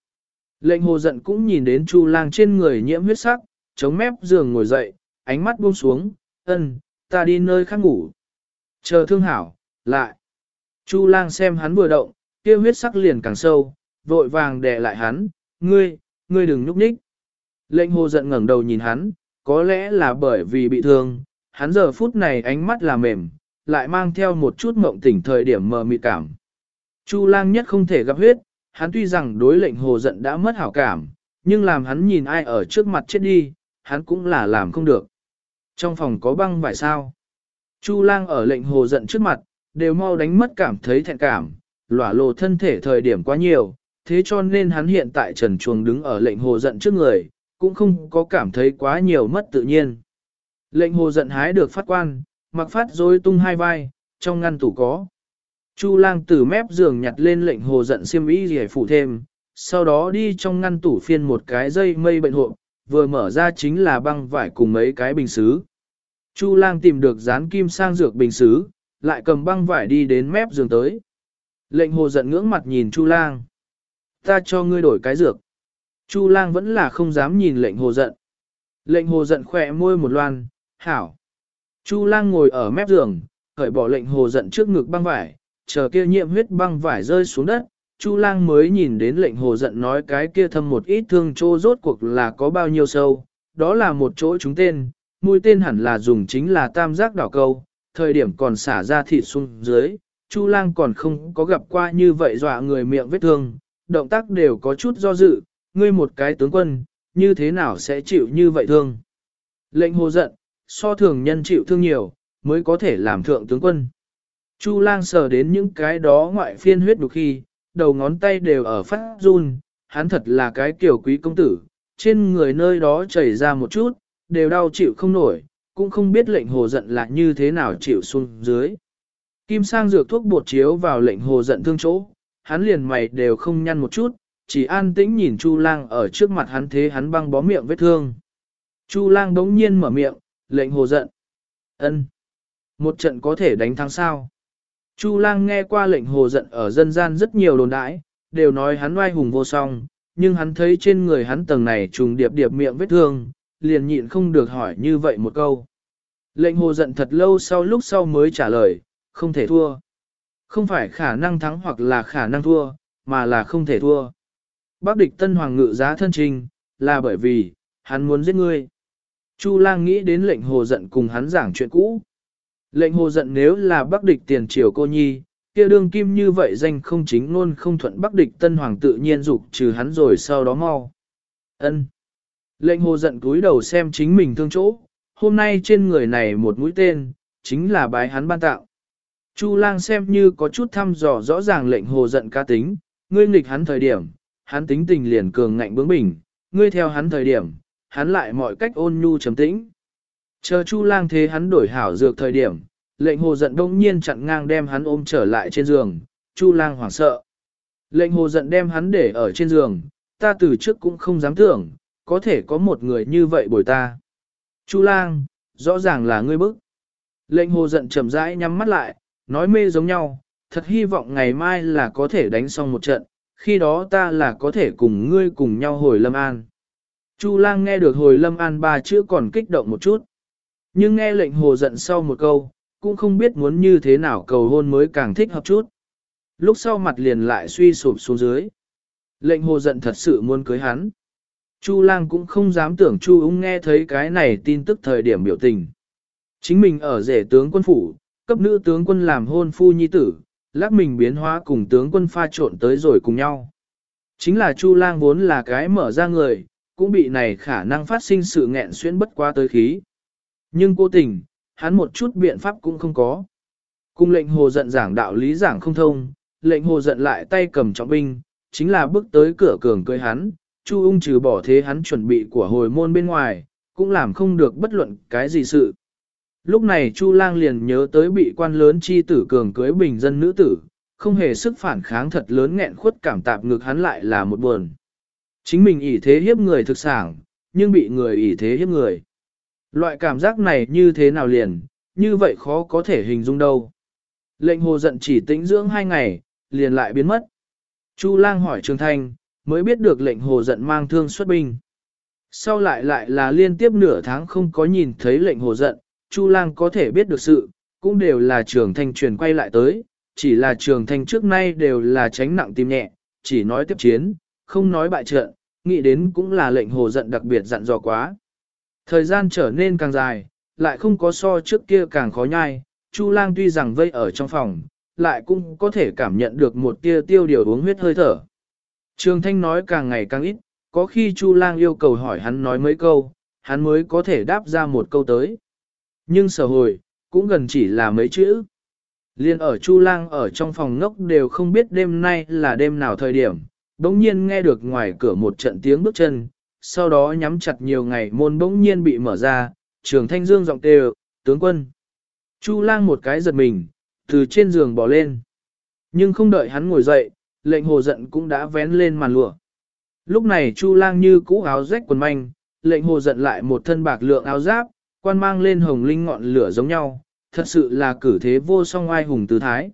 Lệnh hồ giận cũng nhìn đến Chu lang trên người nhiễm huyết sắc, chống mép giường ngồi dậy, ánh mắt buông xuống, ân, ta đi nơi khác ngủ. Chờ thương hảo, lại. Chu lang xem hắn vừa động, kia huyết sắc liền càng sâu, vội vàng đè lại hắn, ngươi, ngươi đừng nhúc nhích. Lệnh hồ giận ngẩng đầu nhìn hắn, có lẽ là bởi vì bị thương, hắn giờ phút này ánh mắt là mềm, lại mang theo một chút mộng tỉnh thời điểm mờ mịt cảm. Chu lang nhất không thể gặp huyết, hắn tuy rằng đối lệnh hồ giận đã mất hảo cảm, nhưng làm hắn nhìn ai ở trước mặt chết đi, hắn cũng là làm không được. Trong phòng có băng vải sao. Chu lang ở lệnh hồ giận trước mặt, đều mau đánh mất cảm thấy thẹn cảm, lỏa lộ thân thể thời điểm quá nhiều, thế cho nên hắn hiện tại trần chuồng đứng ở lệnh hồ giận trước người, cũng không có cảm thấy quá nhiều mất tự nhiên. Lệnh hồ giận hái được phát quan, mặc phát rối tung hai vai, trong ngăn tủ có. Chu lang từ mép giường nhặt lên lệnh hồ giận xiêm y rẻ phụ thêm, sau đó đi trong ngăn tủ phiên một cái dây mây bệnh hộp, vừa mở ra chính là băng vải cùng mấy cái bình xứ. Chu lang tìm được dán kim sang dược bình xứ, lại cầm băng vải đi đến mép giường tới. Lệnh hồ giận ngưỡng mặt nhìn Chu lang. Ta cho ngươi đổi cái dược. Chu lang vẫn là không dám nhìn lệnh hồ giận. Lệnh hồ giận khỏe môi một loan, hảo. Chu lang ngồi ở mép giường, cởi bỏ lệnh hồ giận trước ngực băng vải, chờ kia nhiễm huyết băng vải rơi xuống đất, Chu lang mới nhìn đến lệnh hồ giận nói cái kia thâm một ít thương chỗ rốt cuộc là có bao nhiêu sâu, đó là một chỗ chúng tên, mũi tên hẳn là dùng chính là tam giác đảo câu, thời điểm còn xả ra thịt xuống dưới, Chu lang còn không có gặp qua như vậy dọa người miệng vết thương, động tác đều có chút do dự, ngươi một cái tướng quân, như thế nào sẽ chịu như vậy thương. Lệnh hồ giận, so thường nhân chịu thương nhiều, mới có thể làm thượng tướng quân. Chu lang sờ đến những cái đó ngoại phiên huyết đục khi, đầu ngón tay đều ở phát run, hắn thật là cái kiểu quý công tử, trên người nơi đó chảy ra một chút, đều đau chịu không nổi, cũng không biết lệnh hồ giận là như thế nào chịu xuống dưới. Kim sang dược thuốc bột chiếu vào lệnh hồ giận thương chỗ, hắn liền mày đều không nhăn một chút, chỉ an tĩnh nhìn Chu lang ở trước mặt hắn thế hắn băng bó miệng vết thương. Chu lang đống nhiên mở miệng, lệnh hồ giận. ân, Một trận có thể đánh thắng sao? Chu lang nghe qua lệnh hồ giận ở dân gian rất nhiều đồn đãi, đều nói hắn oai hùng vô song, nhưng hắn thấy trên người hắn tầng này trùng điệp điệp miệng vết thương, liền nhịn không được hỏi như vậy một câu. Lệnh hồ giận thật lâu sau lúc sau mới trả lời, không thể thua. Không phải khả năng thắng hoặc là khả năng thua, mà là không thể thua. Bác địch tân hoàng ngự giá thân trình, là bởi vì, hắn muốn giết ngươi. Chu lang nghĩ đến lệnh hồ giận cùng hắn giảng chuyện cũ. Lệnh hồ giận nếu là bắc địch tiền triều cô nhi, kia đương kim như vậy danh không chính luôn không thuận bắc địch tân hoàng tự nhiên dục trừ hắn rồi sau đó mau. ân Lệnh hồ giận cúi đầu xem chính mình thương chỗ, hôm nay trên người này một mũi tên, chính là bái hắn ban tạo. Chu lang xem như có chút thăm dò rõ ràng lệnh hồ giận ca tính, ngươi nghịch hắn thời điểm, hắn tính tình liền cường ngạnh bướng bỉnh, ngươi theo hắn thời điểm, hắn lại mọi cách ôn nhu trầm tĩnh. Chờ Chu lang thế hắn đổi hảo dược thời điểm, lệnh hồ giận đông nhiên chặn ngang đem hắn ôm trở lại trên giường, Chu lang hoảng sợ. Lệnh hồ giận đem hắn để ở trên giường, ta từ trước cũng không dám tưởng, có thể có một người như vậy bồi ta. Chu lang, rõ ràng là ngươi bức. Lệnh hồ giận chậm rãi nhắm mắt lại, nói mê giống nhau, thật hy vọng ngày mai là có thể đánh xong một trận, khi đó ta là có thể cùng ngươi cùng nhau hồi Lâm An. Chu lang nghe được hồi Lâm An ba chữ còn kích động một chút. Nhưng nghe lệnh hồ giận sau một câu, cũng không biết muốn như thế nào cầu hôn mới càng thích hợp chút. Lúc sau mặt liền lại suy sụp xuống dưới. Lệnh hồ giận thật sự muốn cưới hắn. Chu lang cũng không dám tưởng Chu ung nghe thấy cái này tin tức thời điểm biểu tình. Chính mình ở rể tướng quân phủ, cấp nữ tướng quân làm hôn phu nhi tử, lắc mình biến hóa cùng tướng quân pha trộn tới rồi cùng nhau. Chính là Chu lang vốn là cái mở ra người, cũng bị này khả năng phát sinh sự nghẹn xuyên bất qua tới khí. Nhưng cố tình, hắn một chút biện pháp cũng không có. Cung lệnh hồ giận giảng đạo lý giảng không thông, lệnh hồ giận lại tay cầm trọng binh, chính là bước tới cửa cường cưới hắn, Chu ung trừ bỏ thế hắn chuẩn bị của hồi môn bên ngoài, cũng làm không được bất luận cái gì sự. Lúc này Chu lang liền nhớ tới bị quan lớn chi tử cường cưới bình dân nữ tử, không hề sức phản kháng thật lớn nghẹn khuất cảm tạp ngược hắn lại là một buồn. Chính mình ỷ thế hiếp người thực sản, nhưng bị người ỷ thế hiếp người. Loại cảm giác này như thế nào liền, như vậy khó có thể hình dung đâu. Lệnh hồ giận chỉ tĩnh dưỡng hai ngày, liền lại biến mất. Chu lang hỏi Trường Thanh, mới biết được lệnh hồ giận mang thương xuất binh. Sau lại lại là liên tiếp nửa tháng không có nhìn thấy lệnh hồ giận, Chu lang có thể biết được sự, cũng đều là Trường Thanh truyền quay lại tới, chỉ là Trường Thanh trước nay đều là tránh nặng tim nhẹ, chỉ nói tiếp chiến, không nói bại trận, nghĩ đến cũng là lệnh hồ giận đặc biệt dặn dò quá. Thời gian trở nên càng dài, lại không có so trước kia càng khó nhai, Chu lang tuy rằng vây ở trong phòng, lại cũng có thể cảm nhận được một tia tiêu điều uống huyết hơi thở. Trường Thanh nói càng ngày càng ít, có khi Chu lang yêu cầu hỏi hắn nói mấy câu, hắn mới có thể đáp ra một câu tới. Nhưng sở hồi, cũng gần chỉ là mấy chữ. Liên ở Chu lang ở trong phòng ngốc đều không biết đêm nay là đêm nào thời điểm, bỗng nhiên nghe được ngoài cửa một trận tiếng bước chân, sau đó nhắm chặt nhiều ngày môn bỗng nhiên bị mở ra, trường thanh dương giọng kêu, tướng quân. Chu lang một cái giật mình, từ trên giường bỏ lên. Nhưng không đợi hắn ngồi dậy, lệnh hồ giận cũng đã vén lên màn lụa. Lúc này Chu lang như cũ áo rách quần manh, lệnh hồ giận lại một thân bạc lượng áo giáp, quan mang lên hồng linh ngọn lửa giống nhau, thật sự là cử thế vô song ai hùng tứ thái.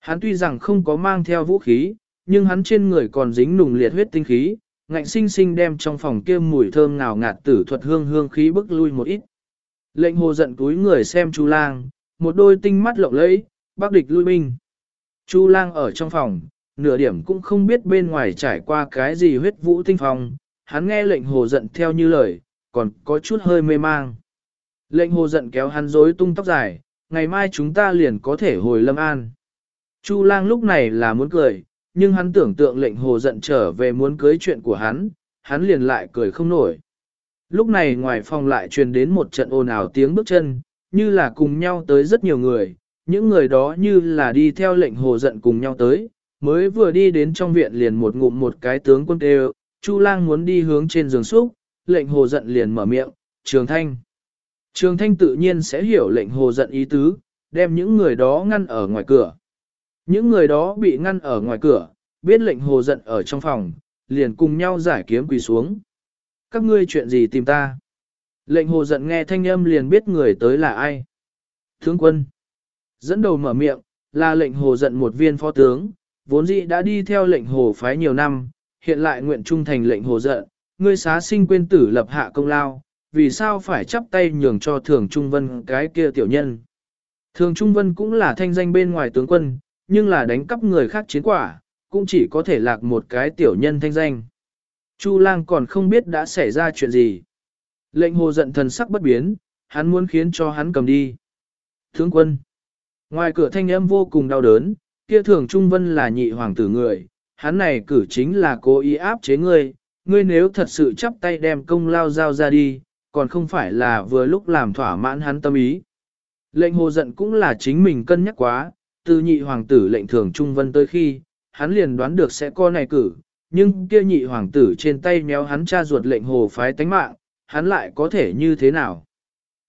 Hắn tuy rằng không có mang theo vũ khí, nhưng hắn trên người còn dính nùng liệt huyết tinh khí, ngạnh sinh sinh đem trong phòng kia mùi thơm ngào ngạt tử thuật hương hương khí bức lui một ít. Lệnh hồ giận túi người xem chu lang, một đôi tinh mắt lộng lẫy, bác địch lui binh. Chu lang ở trong phòng, nửa điểm cũng không biết bên ngoài trải qua cái gì huyết vũ tinh phòng, hắn nghe lệnh hồ giận theo như lời, còn có chút hơi mê mang. Lệnh hồ giận kéo hắn rối tung tóc dài, ngày mai chúng ta liền có thể hồi lâm an. Chu lang lúc này là muốn cười, nhưng hắn tưởng tượng lệnh hồ giận trở về muốn cưới chuyện của hắn, hắn liền lại cười không nổi. Lúc này ngoài phòng lại truyền đến một trận ồn ào tiếng bước chân, như là cùng nhau tới rất nhiều người, những người đó như là đi theo lệnh hồ giận cùng nhau tới, mới vừa đi đến trong viện liền một ngụm một cái tướng quân đều Chu lang muốn đi hướng trên giường xúc, lệnh hồ giận liền mở miệng, trường thanh. Trường thanh tự nhiên sẽ hiểu lệnh hồ giận ý tứ, đem những người đó ngăn ở ngoài cửa. Những người đó bị ngăn ở ngoài cửa, biết lệnh hồ giận ở trong phòng, liền cùng nhau giải kiếm quỳ xuống. Các ngươi chuyện gì tìm ta? Lệnh hồ giận nghe thanh âm liền biết người tới là ai. Thướng quân. Dẫn đầu mở miệng, là lệnh hồ giận một viên phó tướng, vốn dĩ đã đi theo lệnh hồ phái nhiều năm, hiện lại nguyện trung thành lệnh hồ giận, ngươi xá sinh quên tử lập hạ công lao, vì sao phải chắp tay nhường cho thường trung vân cái kia tiểu nhân. Thường trung vân cũng là thanh danh bên ngoài tướng quân, nhưng là đánh cắp người khác chiến quả, cũng chỉ có thể lạc một cái tiểu nhân thanh danh. Chu lang còn không biết đã xảy ra chuyện gì. Lệnh hồ giận thần sắc bất biến, hắn muốn khiến cho hắn cầm đi. Tướng quân. Ngoài cửa thanh âm vô cùng đau đớn, kia thường trung vân là nhị hoàng tử người, hắn này cử chính là cố ý áp chế ngươi, ngươi nếu thật sự chắp tay đem công lao giao ra đi, còn không phải là vừa lúc làm thỏa mãn hắn tâm ý. Lệnh hồ giận cũng là chính mình cân nhắc quá, từ nhị hoàng tử lệnh thường trung vân tới khi, hắn liền đoán được sẽ có này cử, nhưng kia nhị hoàng tử trên tay méo hắn cha ruột lệnh hồ phái tánh mạng, hắn lại có thể như thế nào.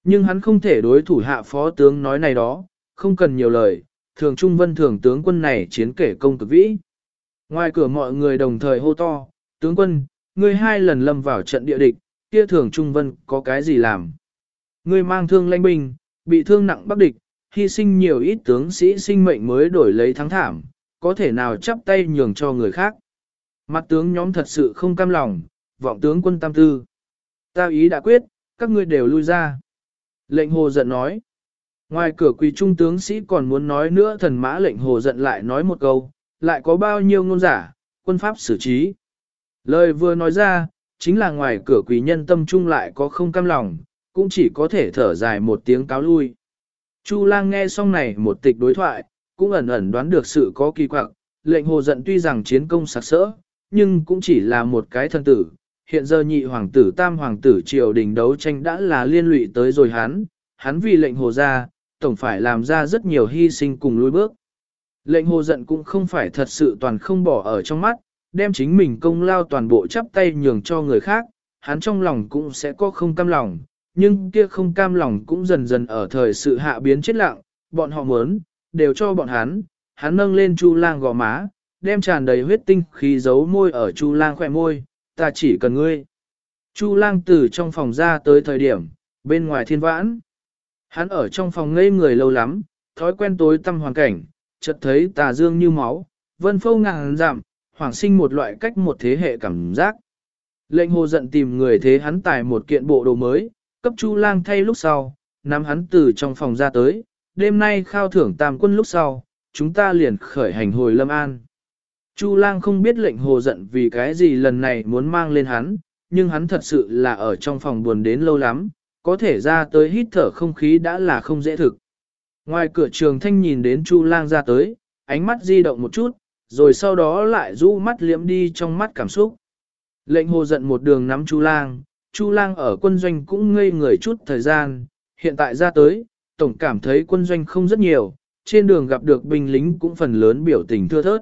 Nhưng hắn không thể đối thủ hạ phó tướng nói này đó, không cần nhiều lời, thường trung vân thường tướng quân này chiến kể công cực vĩ. Ngoài cửa mọi người đồng thời hô to, tướng quân, ngươi hai lần lâm vào trận địa địch, kia thường trung vân có cái gì làm. Ngươi mang thương lãnh binh, bị thương nặng bắc địch, hy sinh nhiều ít tướng sĩ sinh mệnh mới đổi lấy thắng thảm, có thể nào chắp tay nhường cho người khác. Mặt tướng nhóm thật sự không cam lòng, vọng tướng quân tam tư. Ta ý đã quyết, các ngươi đều lui ra. Lệnh hồ giận nói. Ngoài cửa quỳ trung tướng sĩ còn muốn nói nữa thần mã lệnh hồ giận lại nói một câu, lại có bao nhiêu ngôn giả, quân pháp xử trí. Lời vừa nói ra, chính là ngoài cửa quỳ nhân tâm trung lại có không cam lòng, cũng chỉ có thể thở dài một tiếng cáo lui. Chu lang nghe xong này một tịch đối thoại, cũng ẩn ẩn đoán được sự có kỳ quặc, lệnh hồ giận tuy rằng chiến công sặc sỡ, nhưng cũng chỉ là một cái thân tử. Hiện giờ nhị hoàng tử tam hoàng tử triều đình đấu tranh đã là liên lụy tới rồi hắn, hắn vì lệnh hồ ra, tổng phải làm ra rất nhiều hy sinh cùng lùi bước. Lệnh hồ giận cũng không phải thật sự toàn không bỏ ở trong mắt, đem chính mình công lao toàn bộ chắp tay nhường cho người khác, hắn trong lòng cũng sẽ có không cam lòng, nhưng kia không cam lòng cũng dần dần ở thời sự hạ biến chết lặng, bọn họ muốn, đều cho bọn hắn, hắn nâng lên chu lang gò má, đem tràn đầy huyết tinh khí giấu môi ở chu lang khỏe môi, ta chỉ cần ngươi. Chu lang từ trong phòng ra tới thời điểm, bên ngoài thiên vãn. Hắn ở trong phòng ngây người lâu lắm, thói quen tối tăm hoàn cảnh, chợt thấy tà dương như máu, vân phâu ngàn giảm, hoảng sinh một loại cách một thế hệ cảm giác. Lệnh hồ giận tìm người thế hắn tài một kiện bộ đồ mới, cấp chu lang thay lúc sau, nắm hắn từ trong phòng ra tới, đêm nay khao thưởng tam quân lúc sau, chúng ta liền khởi hành hồi lâm an. Chu lang không biết lệnh hồ giận vì cái gì lần này muốn mang lên hắn, nhưng hắn thật sự là ở trong phòng buồn đến lâu lắm, có thể ra tới hít thở không khí đã là không dễ thực. Ngoài cửa trường thanh nhìn đến Chu lang ra tới, ánh mắt di động một chút, rồi sau đó lại rũ mắt liễm đi trong mắt cảm xúc. Lệnh hồ giận một đường nắm Chu lang, Chu lang ở quân doanh cũng ngây người chút thời gian, hiện tại ra tới, tổng cảm thấy quân doanh không rất nhiều, trên đường gặp được binh lính cũng phần lớn biểu tình thưa thớt.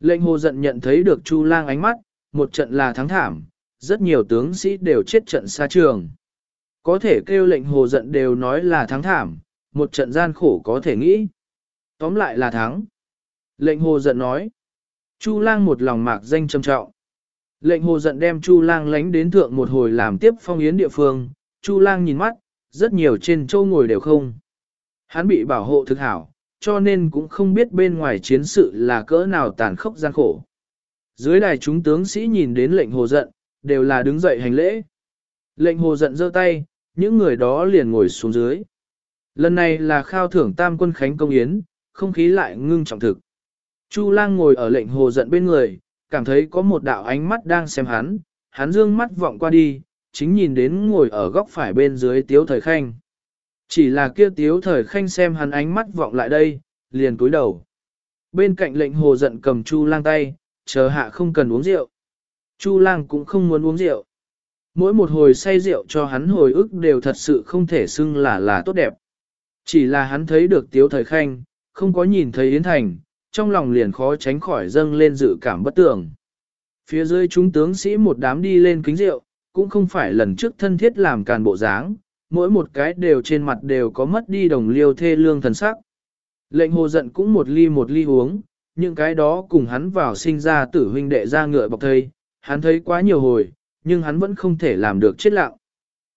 Lệnh hồ giận nhận thấy được Chu lang ánh mắt, một trận là thắng thảm, rất nhiều tướng sĩ đều chết trận xa trường. Có thể kêu lệnh hồ giận đều nói là thắng thảm, một trận gian khổ có thể nghĩ. Tóm lại là thắng. Lệnh hồ giận nói. Chu lang một lòng mạc danh trầm trọng. Lệnh hồ giận đem Chu lang lánh đến thượng một hồi làm tiếp phong yến địa phương. Chu lang nhìn mắt, rất nhiều trên châu ngồi đều không. Hắn bị bảo hộ thực hảo, cho nên cũng không biết bên ngoài chiến sự là cỡ nào tàn khốc gian khổ. Dưới đài chúng tướng sĩ nhìn đến lệnh hồ giận, đều là đứng dậy hành lễ. Lệnh hồ giận giơ tay, những người đó liền ngồi xuống dưới. Lần này là khao thưởng tam quân khánh công yến, không khí lại ngưng trọng thực. Chu lang ngồi ở lệnh hồ giận bên người, cảm thấy có một đạo ánh mắt đang xem hắn, hắn dương mắt vọng qua đi, chính nhìn đến ngồi ở góc phải bên dưới tiếu thời khanh. Chỉ là kia tiếu thời khanh xem hắn ánh mắt vọng lại đây, liền cúi đầu. Bên cạnh lệnh hồ giận cầm chu lang tay, chờ hạ không cần uống rượu. Chu lang cũng không muốn uống rượu. Mỗi một hồi say rượu cho hắn hồi ức đều thật sự không thể xưng là là tốt đẹp. Chỉ là hắn thấy được tiếu thời khanh, không có nhìn thấy Yến Thành, trong lòng liền khó tránh khỏi dâng lên dự cảm bất tường. Phía dưới chúng tướng sĩ một đám đi lên kính rượu, cũng không phải lần trước thân thiết làm càn bộ dáng, mỗi một cái đều trên mặt đều có mất đi đồng liêu thê lương thần sắc. Lệnh hồ giận cũng một ly một ly uống, những cái đó cùng hắn vào sinh ra tử huynh đệ ra ngựa bọc thây, hắn thấy quá nhiều hồi, nhưng hắn vẫn không thể làm được chết lặng.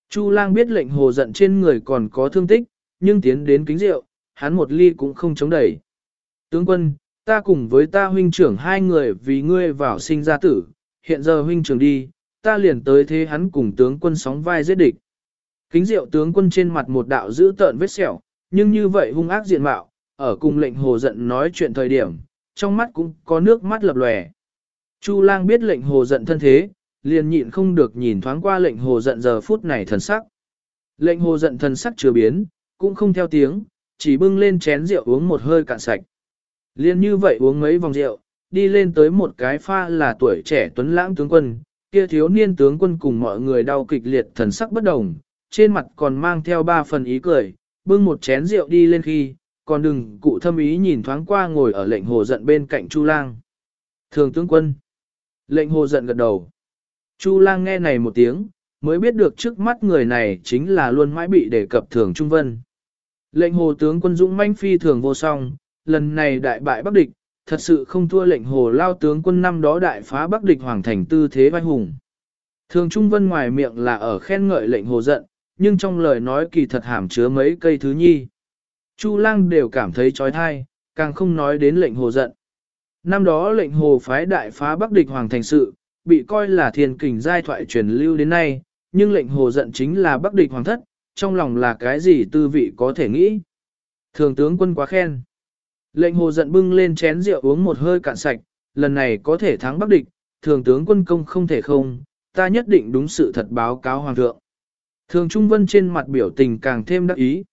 Chu lang biết lệnh hồ giận trên người còn có thương tích, nhưng tiến đến kính rượu, hắn một ly cũng không chống đẩy. Tướng quân, ta cùng với ta huynh trưởng hai người vì ngươi vào sinh ra tử, hiện giờ huynh trưởng đi, ta liền tới thế hắn cùng tướng quân sóng vai giết địch. Kính rượu tướng quân trên mặt một đạo giữ tợn vết sẹo, nhưng như vậy hung ác diện mạo, ở cùng lệnh hồ giận nói chuyện thời điểm, trong mắt cũng có nước mắt lập lòe. Chu lang biết lệnh hồ giận thân thế, liền nhịn không được nhìn thoáng qua lệnh hồ giận giờ phút này thần sắc. Lệnh hồ giận thần sắc chưa biến, cũng không theo tiếng, chỉ bưng lên chén rượu uống một hơi cạn sạch. Liên như vậy uống mấy vòng rượu, đi lên tới một cái pha là tuổi trẻ tuấn lãng tướng quân, kia thiếu niên tướng quân cùng mọi người đau kịch liệt thần sắc bất đồng, trên mặt còn mang theo ba phần ý cười, bưng một chén rượu đi lên khi, còn đừng cụ thâm ý nhìn thoáng qua ngồi ở lệnh hồ giận bên cạnh Chu Lang. Thường tướng quân. Lệnh hồ giận gật đầu. Chu Lang nghe này một tiếng, mới biết được trước mắt người này chính là luôn mãi bị đề cập thường Trung Vân. Lệnh hồ tướng quân dũng manh phi thường vô song, lần này đại bại Bắc địch, thật sự không thua lệnh hồ lao tướng quân năm đó đại phá Bắc địch hoàng thành tư thế vai hùng. Thường Trung Vân ngoài miệng là ở khen ngợi lệnh hồ giận, nhưng trong lời nói kỳ thật hàm chứa mấy cây thứ nhi. Chu lang đều cảm thấy trói thai, càng không nói đến lệnh hồ giận. Năm đó lệnh hồ phái đại phá Bắc địch hoàng thành sự, bị coi là thiên kình giai thoại truyền lưu đến nay, nhưng lệnh hồ giận chính là Bắc địch hoàng thất, trong lòng là cái gì tư vị có thể nghĩ. Thường tướng quân quá khen. Lệnh hồ giận bưng lên chén rượu uống một hơi cạn sạch, lần này có thể thắng Bắc địch, thường tướng quân công không thể không, ta nhất định đúng sự thật báo cáo hoàng thượng. Thường Trung Vân trên mặt biểu tình càng thêm đắc ý.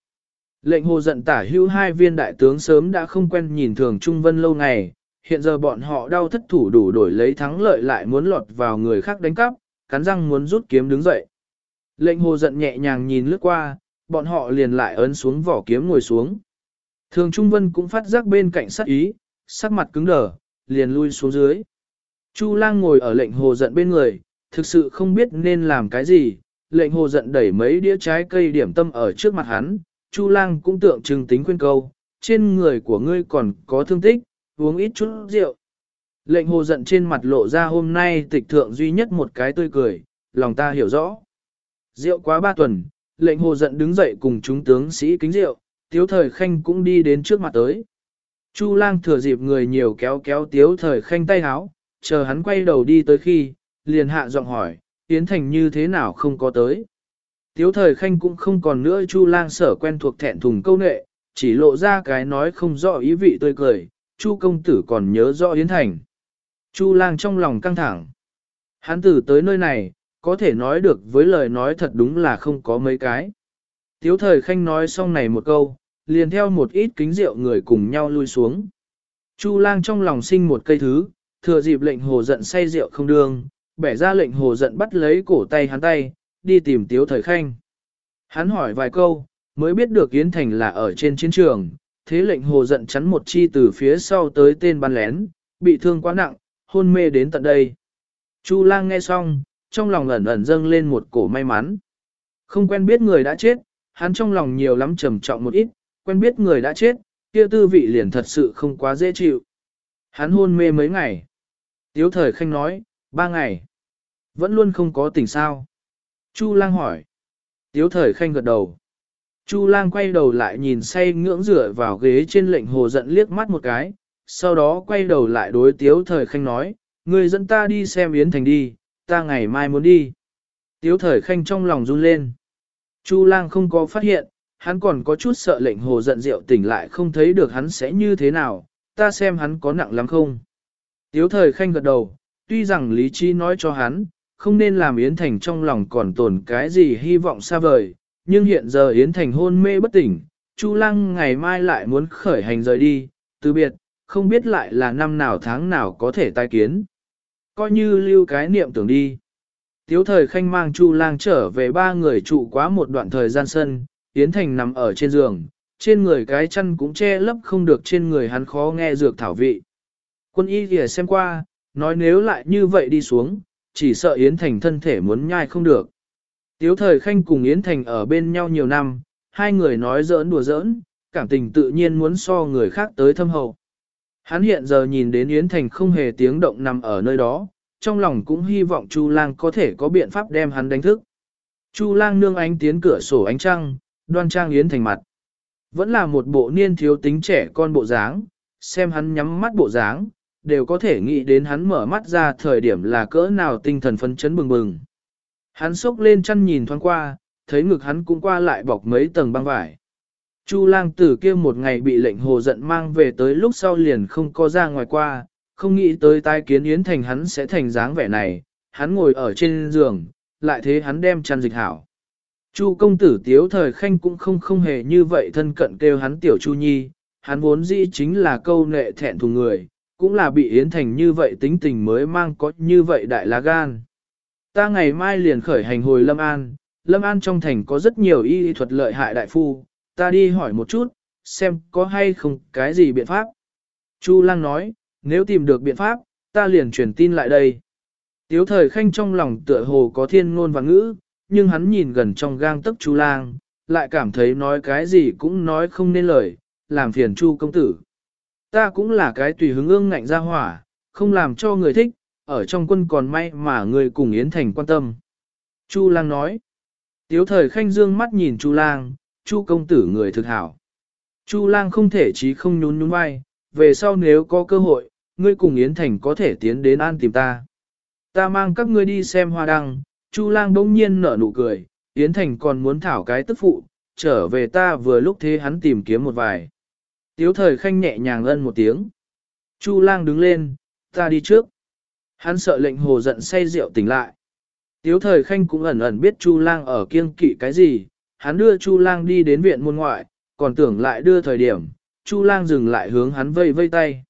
Lệnh hồ giận tả hữu hai viên đại tướng sớm đã không quen nhìn Thường Trung Vân lâu ngày, hiện giờ bọn họ đau thất thủ đủ đổi lấy thắng lợi lại muốn lọt vào người khác đánh cắp, cắn răng muốn rút kiếm đứng dậy. Lệnh hồ giận nhẹ nhàng nhìn lướt qua, bọn họ liền lại ấn xuống vỏ kiếm ngồi xuống. Thường Trung Vân cũng phát giác bên cạnh sắc ý, sắc mặt cứng đờ, liền lui xuống dưới. Chu lang ngồi ở lệnh hồ giận bên người, thực sự không biết nên làm cái gì, lệnh hồ giận đẩy mấy đĩa trái cây điểm tâm ở trước mặt hắn, Chu lang cũng tượng trưng tính khuyên câu, trên người của ngươi còn có thương tích, uống ít chút rượu. Lệnh hồ giận trên mặt lộ ra hôm nay tịch thượng duy nhất một cái tươi cười, lòng ta hiểu rõ. Rượu quá ba tuần, lệnh hồ giận đứng dậy cùng chúng tướng sĩ kính rượu, tiếu thời khanh cũng đi đến trước mặt tới. Chu lang thừa dịp người nhiều kéo kéo tiếu thời khanh tay háo, chờ hắn quay đầu đi tới khi, liền hạ giọng hỏi, Yến Thành như thế nào không có tới. Tiếu thời khanh cũng không còn nữa Chu lang sở quen thuộc thẹn thùng câu nệ, chỉ lộ ra cái nói không rõ ý vị tươi cười, Chu công tử còn nhớ rõ Yến Thành. Chu lang trong lòng căng thẳng. Hắn tử tới nơi này, có thể nói được với lời nói thật đúng là không có mấy cái. Tiếu thời khanh nói xong này một câu, liền theo một ít kính rượu người cùng nhau lui xuống. Chu lang trong lòng sinh một cây thứ, thừa dịp lệnh hồ giận say rượu không đương, bẻ ra lệnh hồ giận bắt lấy cổ tay hắn tay, đi tìm tiếu thời khanh. Hắn hỏi vài câu, mới biết được Yến Thành là ở trên chiến trường, thế lệnh hồ giận chắn một chi từ phía sau tới tên bắn lén, bị thương quá nặng, hôn mê đến tận đây. Chu lang nghe xong, trong lòng ẩn ẩn dâng lên một cổ may mắn. Không quen biết người đã chết, hắn trong lòng nhiều lắm trầm trọng một ít, quen biết người đã chết, kia tư vị liền thật sự không quá dễ chịu. Hắn hôn mê mấy ngày. Tiếu thời khanh nói, ba ngày. Vẫn luôn không có tỉnh sao. Chu lang hỏi. Tiếu thời khanh gật đầu. Chu lang quay đầu lại nhìn say ngưỡng rửa vào ghế trên lệnh hồ giận liếc mắt một cái, sau đó quay đầu lại đối tiếu thời khanh nói, người dẫn ta đi xem Yến Thành đi, ta ngày mai muốn đi. Tiếu thời khanh trong lòng run lên. Chu lang không có phát hiện, hắn còn có chút sợ lệnh hồ giận rượu tỉnh lại không thấy được hắn sẽ như thế nào, ta xem hắn có nặng lắm không. Tiếu thời khanh gật đầu, tuy rằng lý trí nói cho hắn, không nên làm Yến Thành trong lòng còn tồn cái gì hy vọng xa vời, nhưng hiện giờ Yến Thành hôn mê bất tỉnh, Chu Lăng ngày mai lại muốn khởi hành rời đi, từ biệt, không biết lại là năm nào tháng nào có thể tai kiến. Coi như lưu cái niệm tưởng đi. Tiếu thời khanh mang Chu Lang trở về ba người trụ quá một đoạn thời gian sân, Yến Thành nằm ở trên giường, trên người cái chăn cũng che lấp không được trên người hắn khó nghe dược thảo vị. Quân y kìa xem qua, nói nếu lại như vậy đi xuống, chỉ sợ Yến Thành thân thể muốn nhai không được. Tiếu thời khanh cùng Yến Thành ở bên nhau nhiều năm, hai người nói giỡn đùa giỡn, cảm tình tự nhiên muốn so người khác tới thâm hậu. Hắn hiện giờ nhìn đến Yến Thành không hề tiếng động nằm ở nơi đó, trong lòng cũng hy vọng Chu Lang có thể có biện pháp đem hắn đánh thức. Chu Lang nương ánh tiến cửa sổ ánh trăng, đoan trang Yến Thành mặt. Vẫn là một bộ niên thiếu tính trẻ con bộ dáng, xem hắn nhắm mắt bộ dáng, đều có thể nghĩ đến hắn mở mắt ra thời điểm là cỡ nào tinh thần phấn chấn bừng bừng. Hắn sốc lên chăn nhìn thoáng qua, thấy ngực hắn cũng qua lại bọc mấy tầng băng vải. Chu lang tử kia một ngày bị lệnh hồ giận mang về tới lúc sau liền không có ra ngoài qua, không nghĩ tới tai kiến Yến Thành hắn sẽ thành dáng vẻ này, hắn ngồi ở trên giường, lại thế hắn đem chăn dịch hảo. Chu công tử tiếu thời khanh cũng không không hề như vậy thân cận kêu hắn tiểu chu nhi, hắn vốn dĩ chính là câu nệ thẹn thùng người, cũng là bị Yến Thành như vậy tính tình mới mang có như vậy đại lá gan. Ta ngày mai liền khởi hành hồi Lâm An, Lâm An trong thành có rất nhiều y thuật lợi hại đại phu, ta đi hỏi một chút, xem có hay không cái gì biện pháp. Chu Lăng nói, nếu tìm được biện pháp, ta liền truyền tin lại đây. Tiếu thời khanh trong lòng tựa hồ có thiên ngôn và ngữ, nhưng hắn nhìn gần trong gang tấc Chu Lang, lại cảm thấy nói cái gì cũng nói không nên lời, làm phiền Chu công tử. Ta cũng là cái tùy hứng ương ngạnh ra hỏa, không làm cho người thích, ở trong quân còn may mà người cùng Yến Thành quan tâm. Chu Lang nói. Tiếu thời khanh dương mắt nhìn Chu Lang, Chu công tử người thực hảo. Chu Lang không thể chí không nhún nhún vai, về sau nếu có cơ hội, ngươi cùng Yến Thành có thể tiến đến an tìm ta. Ta mang các ngươi đi xem hoa đăng, Chu Lang bỗng nhiên nở nụ cười, Yến Thành còn muốn thảo cái tức phụ, trở về ta vừa lúc thế hắn tìm kiếm một vài. Tiếu thời khanh nhẹ nhàng ân một tiếng. Chu lang đứng lên, ta đi trước. Hắn sợ lệnh hồ giận say rượu tỉnh lại. Tiếu thời khanh cũng ẩn ẩn biết Chu lang ở kiêng kỵ cái gì, hắn đưa Chu lang đi đến viện môn ngoại, còn tưởng lại đưa thời điểm, Chu lang dừng lại hướng hắn vây vây tay.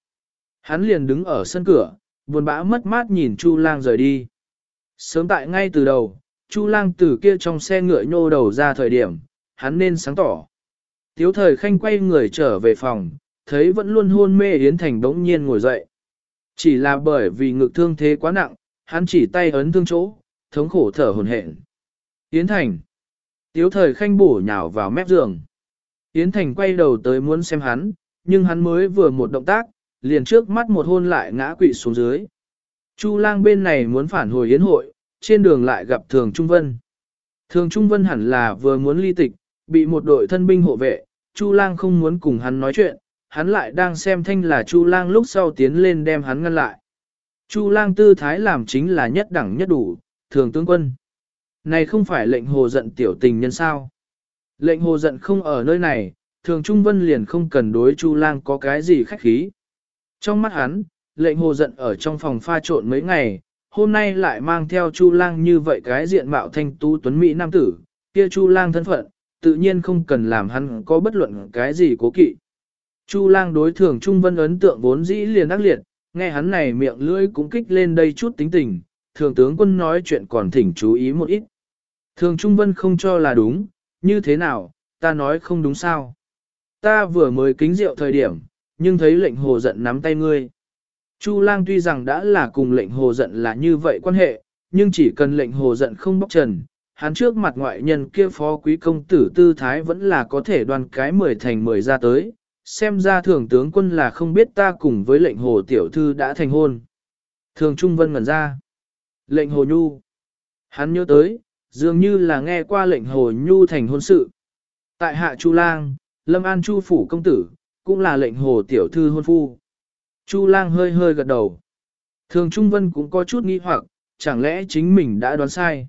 Hắn liền đứng ở sân cửa, buồn bã mất mát nhìn Chu lang rời đi. Sớm tại ngay từ đầu, Chu lang từ kia trong xe ngựa nhô đầu ra thời điểm, hắn nên sáng tỏ. Tiếu thời khanh quay người trở về phòng, thấy vẫn luôn hôn mê Yến Thành đống nhiên ngồi dậy. Chỉ là bởi vì ngực thương thế quá nặng, hắn chỉ tay ấn thương chỗ, thống khổ thở hồn hển. Yến Thành. Tiếu thời khanh bổ nhào vào mép giường. Yến Thành quay đầu tới muốn xem hắn, nhưng hắn mới vừa một động tác, liền trước mắt một hôn lại ngã quỵ xuống dưới. Chu lang bên này muốn phản hồi yến hội, trên đường lại gặp Thường Trung Vân. Thường Trung Vân hẳn là vừa muốn ly tịch, bị một đội thân binh hộ vệ, Chu Lang không muốn cùng hắn nói chuyện, hắn lại đang xem thanh là Chu Lang lúc sau tiến lên đem hắn ngăn lại. Chu Lang tư thái làm chính là nhất đẳng nhất đủ, thường tướng quân. Này không phải lệnh hồ giận tiểu tình nhân sao. Lệnh hồ giận không ở nơi này, thường Trung Vân liền không cần đối Chu Lang có cái gì khách khí. Trong mắt hắn, lệnh hồ giận ở trong phòng pha trộn mấy ngày, hôm nay lại mang theo Chu Lang như vậy cái diện mạo thanh tú tuấn Mỹ nam tử, kia Chu Lang thân phận, tự nhiên không cần làm hắn có bất luận cái gì cố kỵ. Chu lang đối thường Trung Vân ấn tượng vốn dĩ liền ác liệt, nghe hắn này miệng lưỡi cũng kích lên đây chút tính tình, thường tướng quân nói chuyện còn thỉnh chú ý một ít. Thường Trung Vân không cho là đúng, như thế nào, ta nói không đúng sao. Ta vừa mới kính rượu thời điểm, nhưng thấy lệnh hồ giận nắm tay ngươi. Chu lang tuy rằng đã là cùng lệnh hồ giận là như vậy quan hệ, nhưng chỉ cần lệnh hồ giận không bóc trần, hắn trước mặt ngoại nhân kia phó quý công tử tư thái vẫn là có thể đoan cái mười thành mười ra tới, xem ra thường tướng quân là không biết ta cùng với lệnh hồ tiểu thư đã thành hôn. Thường Trung Vân ngẩn ra. Lệnh hồ nhu. Hắn nhớ tới, dường như là nghe qua lệnh hồ nhu thành hôn sự. Tại hạ Chu Lang, Lâm An Chu phủ công tử, cũng là lệnh hồ tiểu thư hôn phu. Chu Lang hơi hơi gật đầu. Thường Trung Vân cũng có chút nghi hoặc, chẳng lẽ chính mình đã đoán sai.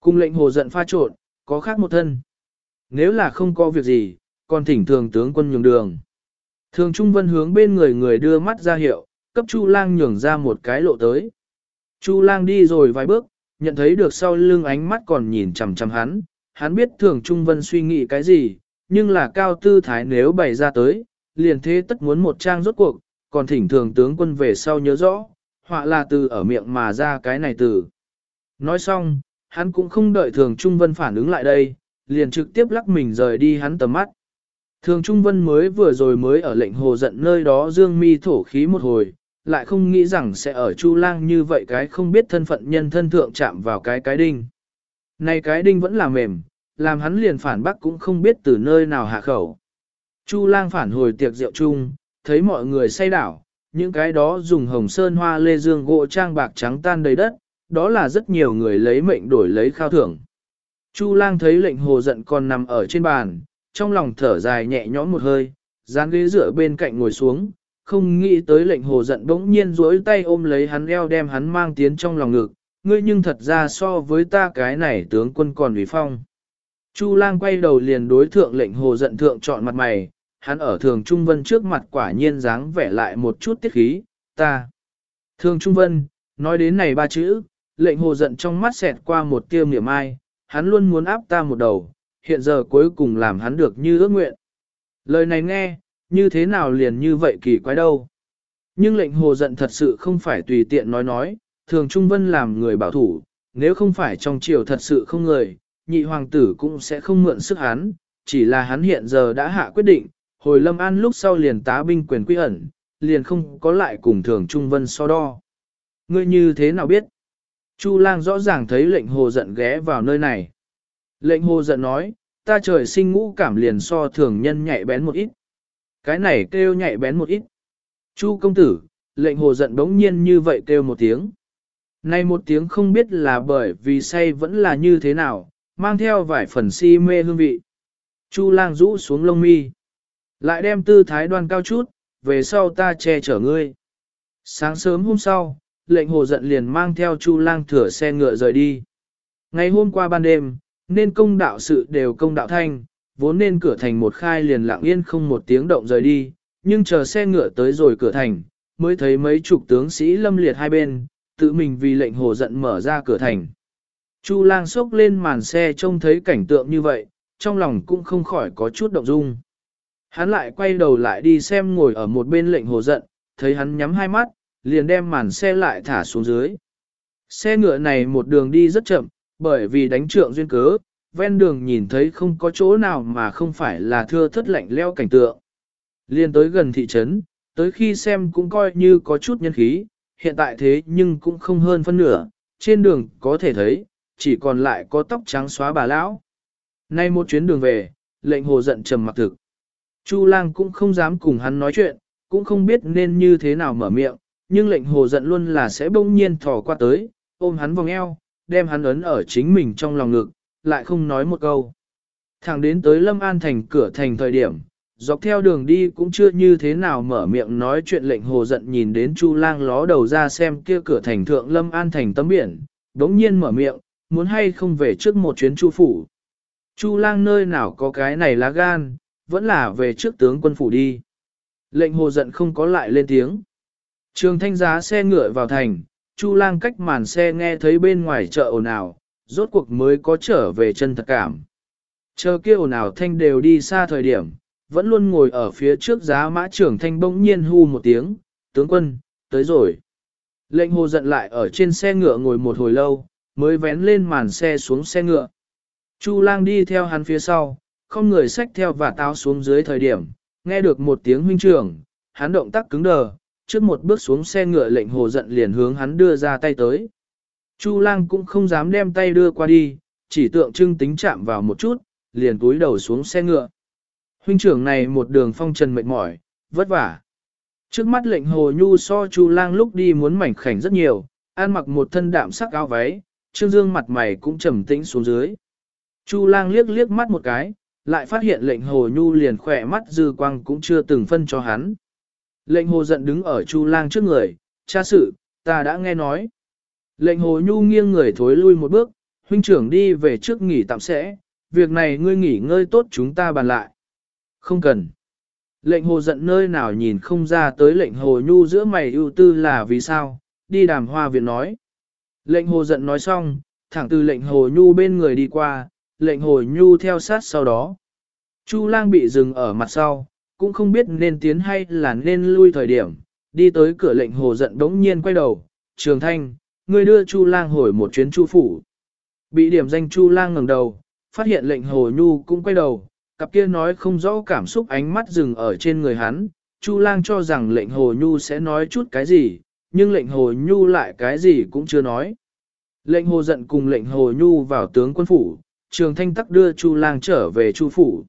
Cùng lệnh hồ giận pha trộn, có khác một thân. Nếu là không có việc gì, còn thỉnh thường tướng quân nhường đường. Thường Trung Vân hướng bên người người đưa mắt ra hiệu, cấp Chu Lang nhường ra một cái lộ tới. Chu Lang đi rồi vài bước, nhận thấy được sau lưng ánh mắt còn nhìn chằm chằm hắn, hắn biết Thường Trung Vân suy nghĩ cái gì, nhưng là cao tư thái nếu bày ra tới, liền thế tất muốn một trang rốt cuộc, còn thỉnh thường tướng quân về sau nhớ rõ, họa là từ ở miệng mà ra cái này từ. Nói xong, hắn cũng không đợi thường Trung Vân phản ứng lại đây, liền trực tiếp lắc mình rời đi hắn tầm mắt. Thường Trung Vân mới vừa rồi mới ở lệnh hồ giận nơi đó dương mi thổ khí một hồi, lại không nghĩ rằng sẽ ở Chu Lang như vậy cái không biết thân phận nhân thân thượng chạm vào cái cái đinh. Này cái đinh vẫn là mềm, làm hắn liền phản bác cũng không biết từ nơi nào hạ khẩu. Chu Lang phản hồi tiệc rượu chung, thấy mọi người say đảo, những cái đó dùng hồng sơn hoa lê dương gỗ trang bạc trắng tan đầy đất, đó là rất nhiều người lấy mệnh đổi lấy khao thưởng. Chu lang thấy lệnh hồ giận còn nằm ở trên bàn, trong lòng thở dài nhẹ nhõm một hơi, dán ghế dựa bên cạnh ngồi xuống, không nghĩ tới lệnh hồ giận bỗng nhiên duỗi tay ôm lấy hắn eo đem hắn mang tiến trong lòng ngực, ngươi nhưng thật ra so với ta cái này tướng quân còn vì phong. Chu lang quay đầu liền đối thượng lệnh hồ giận thượng chọn mặt mày, hắn ở thường trung vân trước mặt quả nhiên dáng vẻ lại một chút tiết khí, ta. Thường trung vân, nói đến này ba chữ, lệnh hồ giận trong mắt xẹt qua một tiêu niệm ai, hắn luôn muốn áp ta một đầu, hiện giờ cuối cùng làm hắn được như ước nguyện. Lời này nghe, như thế nào liền như vậy kỳ quái đâu. Nhưng lệnh hồ giận thật sự không phải tùy tiện nói nói, thường Trung Vân làm người bảo thủ, nếu không phải trong triều thật sự không người, nhị hoàng tử cũng sẽ không mượn sức hắn, chỉ là hắn hiện giờ đã hạ quyết định, hồi lâm an lúc sau liền tá binh quyền quy ẩn, liền không có lại cùng thường Trung Vân so đo. Ngươi như thế nào biết? Chu lang rõ ràng thấy lệnh hồ giận ghé vào nơi này. Lệnh hồ giận nói, ta trời sinh ngũ cảm liền so thường nhân nhạy bén một ít. Cái này kêu nhạy bén một ít. Chu công tử, lệnh hồ giận bỗng nhiên như vậy kêu một tiếng. Nay một tiếng không biết là bởi vì say vẫn là như thế nào, mang theo vài phần si mê hương vị. Chu lang rũ xuống lông mi. Lại đem tư thái đoan cao chút, về sau ta che chở ngươi. Sáng sớm hôm sau, lệnh hồ giận liền mang theo Chu lang thửa xe ngựa rời đi. Ngày hôm qua ban đêm, nên công đạo sự đều công đạo thanh, vốn nên cửa thành một khai liền lặng yên không một tiếng động rời đi, nhưng chờ xe ngựa tới rồi cửa thành, mới thấy mấy chục tướng sĩ lâm liệt hai bên, tự mình vì lệnh hồ giận mở ra cửa thành. Chu lang sốc lên màn xe trông thấy cảnh tượng như vậy, trong lòng cũng không khỏi có chút động dung. Hắn lại quay đầu lại đi xem ngồi ở một bên lệnh hồ giận, thấy hắn nhắm hai mắt, liền đem màn xe lại thả xuống dưới. Xe ngựa này một đường đi rất chậm, bởi vì đánh trượng duyên cớ, ven đường nhìn thấy không có chỗ nào mà không phải là thưa thất lạnh leo cảnh tượng. Liên tới gần thị trấn, tới khi xem cũng coi như có chút nhân khí, hiện tại thế nhưng cũng không hơn phân nửa, trên đường có thể thấy, chỉ còn lại có tóc trắng xóa bà lão. Nay một chuyến đường về, lệnh hồ giận trầm mặc thực. Chu lang cũng không dám cùng hắn nói chuyện, cũng không biết nên như thế nào mở miệng, nhưng lệnh hồ giận luôn là sẽ bỗng nhiên thò qua tới, ôm hắn vòng eo, đem hắn ấn ở chính mình trong lòng ngực, lại không nói một câu. Thẳng đến tới Lâm An thành cửa thành thời điểm, dọc theo đường đi cũng chưa như thế nào mở miệng nói chuyện lệnh hồ giận nhìn đến Chu lang ló đầu ra xem kia cửa thành thượng Lâm An thành tấm biển, đống nhiên mở miệng, muốn hay không về trước một chuyến Chu phủ. Chu lang nơi nào có cái này lá gan, vẫn là về trước tướng quân phủ đi. Lệnh hồ giận không có lại lên tiếng. Trường thanh giá xe ngựa vào thành, Chu lang cách màn xe nghe thấy bên ngoài chợ ồn ào, rốt cuộc mới có trở về chân thật cảm. Chờ kia ồn ào thanh đều đi xa thời điểm, vẫn luôn ngồi ở phía trước giá mã trưởng thanh bỗng nhiên hu một tiếng, tướng quân, tới rồi. Lệnh hồ giận lại ở trên xe ngựa ngồi một hồi lâu, mới vén lên màn xe xuống xe ngựa. Chu lang đi theo hắn phía sau, không người xách theo và táo xuống dưới thời điểm, nghe được một tiếng huynh trưởng, hắn động tác cứng đờ, trước một bước xuống xe ngựa lệnh hồ giận liền hướng hắn đưa ra tay tới. Chu lang cũng không dám đem tay đưa qua đi, chỉ tượng trưng tính chạm vào một chút, liền túi đầu xuống xe ngựa. Huynh trưởng này một đường phong trần mệt mỏi, vất vả. Trước mắt lệnh hồ nhu so chu lang lúc đi muốn mảnh khảnh rất nhiều, an mặc một thân đạm sắc áo váy, trương dương mặt mày cũng trầm tĩnh xuống dưới. Chu lang liếc liếc mắt một cái, lại phát hiện lệnh hồ nhu liền khỏe mắt dư quang cũng chưa từng phân cho hắn. Lệnh hồ giận đứng ở Chu lang trước người, cha sự, ta đã nghe nói. Lệnh hồ nhu nghiêng người thối lui một bước, huynh trưởng đi về trước nghỉ tạm sẽ, việc này ngươi nghỉ ngơi tốt chúng ta bàn lại. Không cần. Lệnh hồ giận nơi nào nhìn không ra tới lệnh hồ nhu giữa mày ưu tư là vì sao, đi đàm hoa viện nói. Lệnh hồ giận nói xong, thẳng từ lệnh hồ nhu bên người đi qua, lệnh hồ nhu theo sát sau đó. Chu lang bị dừng ở mặt sau, cũng không biết nên tiến hay là nên lui thời điểm, đi tới cửa lệnh hồ giận đống nhiên quay đầu, trường thanh, ngươi đưa Chu lang hồi một chuyến chu phủ. Bị điểm danh Chu lang ngẩng đầu, phát hiện lệnh hồ nhu cũng quay đầu, cặp kia nói không rõ cảm xúc ánh mắt dừng ở trên người hắn, Chu lang cho rằng lệnh hồ nhu sẽ nói chút cái gì, nhưng lệnh hồ nhu lại cái gì cũng chưa nói. Lệnh hồ giận cùng lệnh hồ nhu vào tướng quân phủ, trường thanh tắc đưa Chu lang trở về Chu phủ.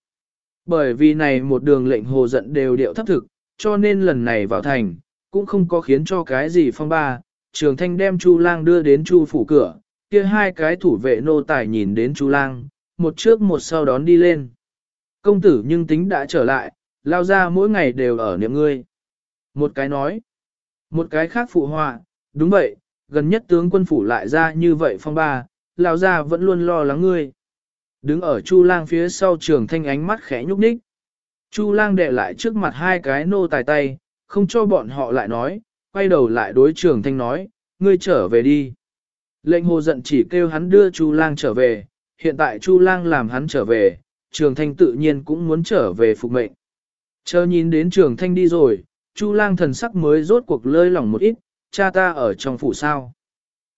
Bởi vì này một đường lệnh hồ giận đều điệu thấp thực, cho nên lần này vào thành, cũng không có khiến cho cái gì phong ba. Trường thanh đem Chu lang đưa đến Chu phủ cửa, kia hai cái thủ vệ nô tài nhìn đến Chu lang, một trước một sau đón đi lên. Công tử nhưng tính đã trở lại, lao ra mỗi ngày đều ở niệm ngươi. Một cái nói, một cái khác phụ họa, đúng vậy, gần nhất tướng quân phủ lại ra như vậy phong ba, lao ra vẫn luôn lo lắng ngươi. Đứng ở Chu lang phía sau trường thanh ánh mắt khẽ nhúc nhích. Chu lang đệ lại trước mặt hai cái nô tài tay, không cho bọn họ lại nói, quay đầu lại đối trường thanh nói, ngươi trở về đi. Lệnh hồ giận chỉ kêu hắn đưa Chu lang trở về, hiện tại Chu lang làm hắn trở về, trường thanh tự nhiên cũng muốn trở về phục mệnh. Chờ nhìn đến trường thanh đi rồi, Chu lang thần sắc mới rốt cuộc lơi lỏng một ít, cha ta ở trong phủ sao.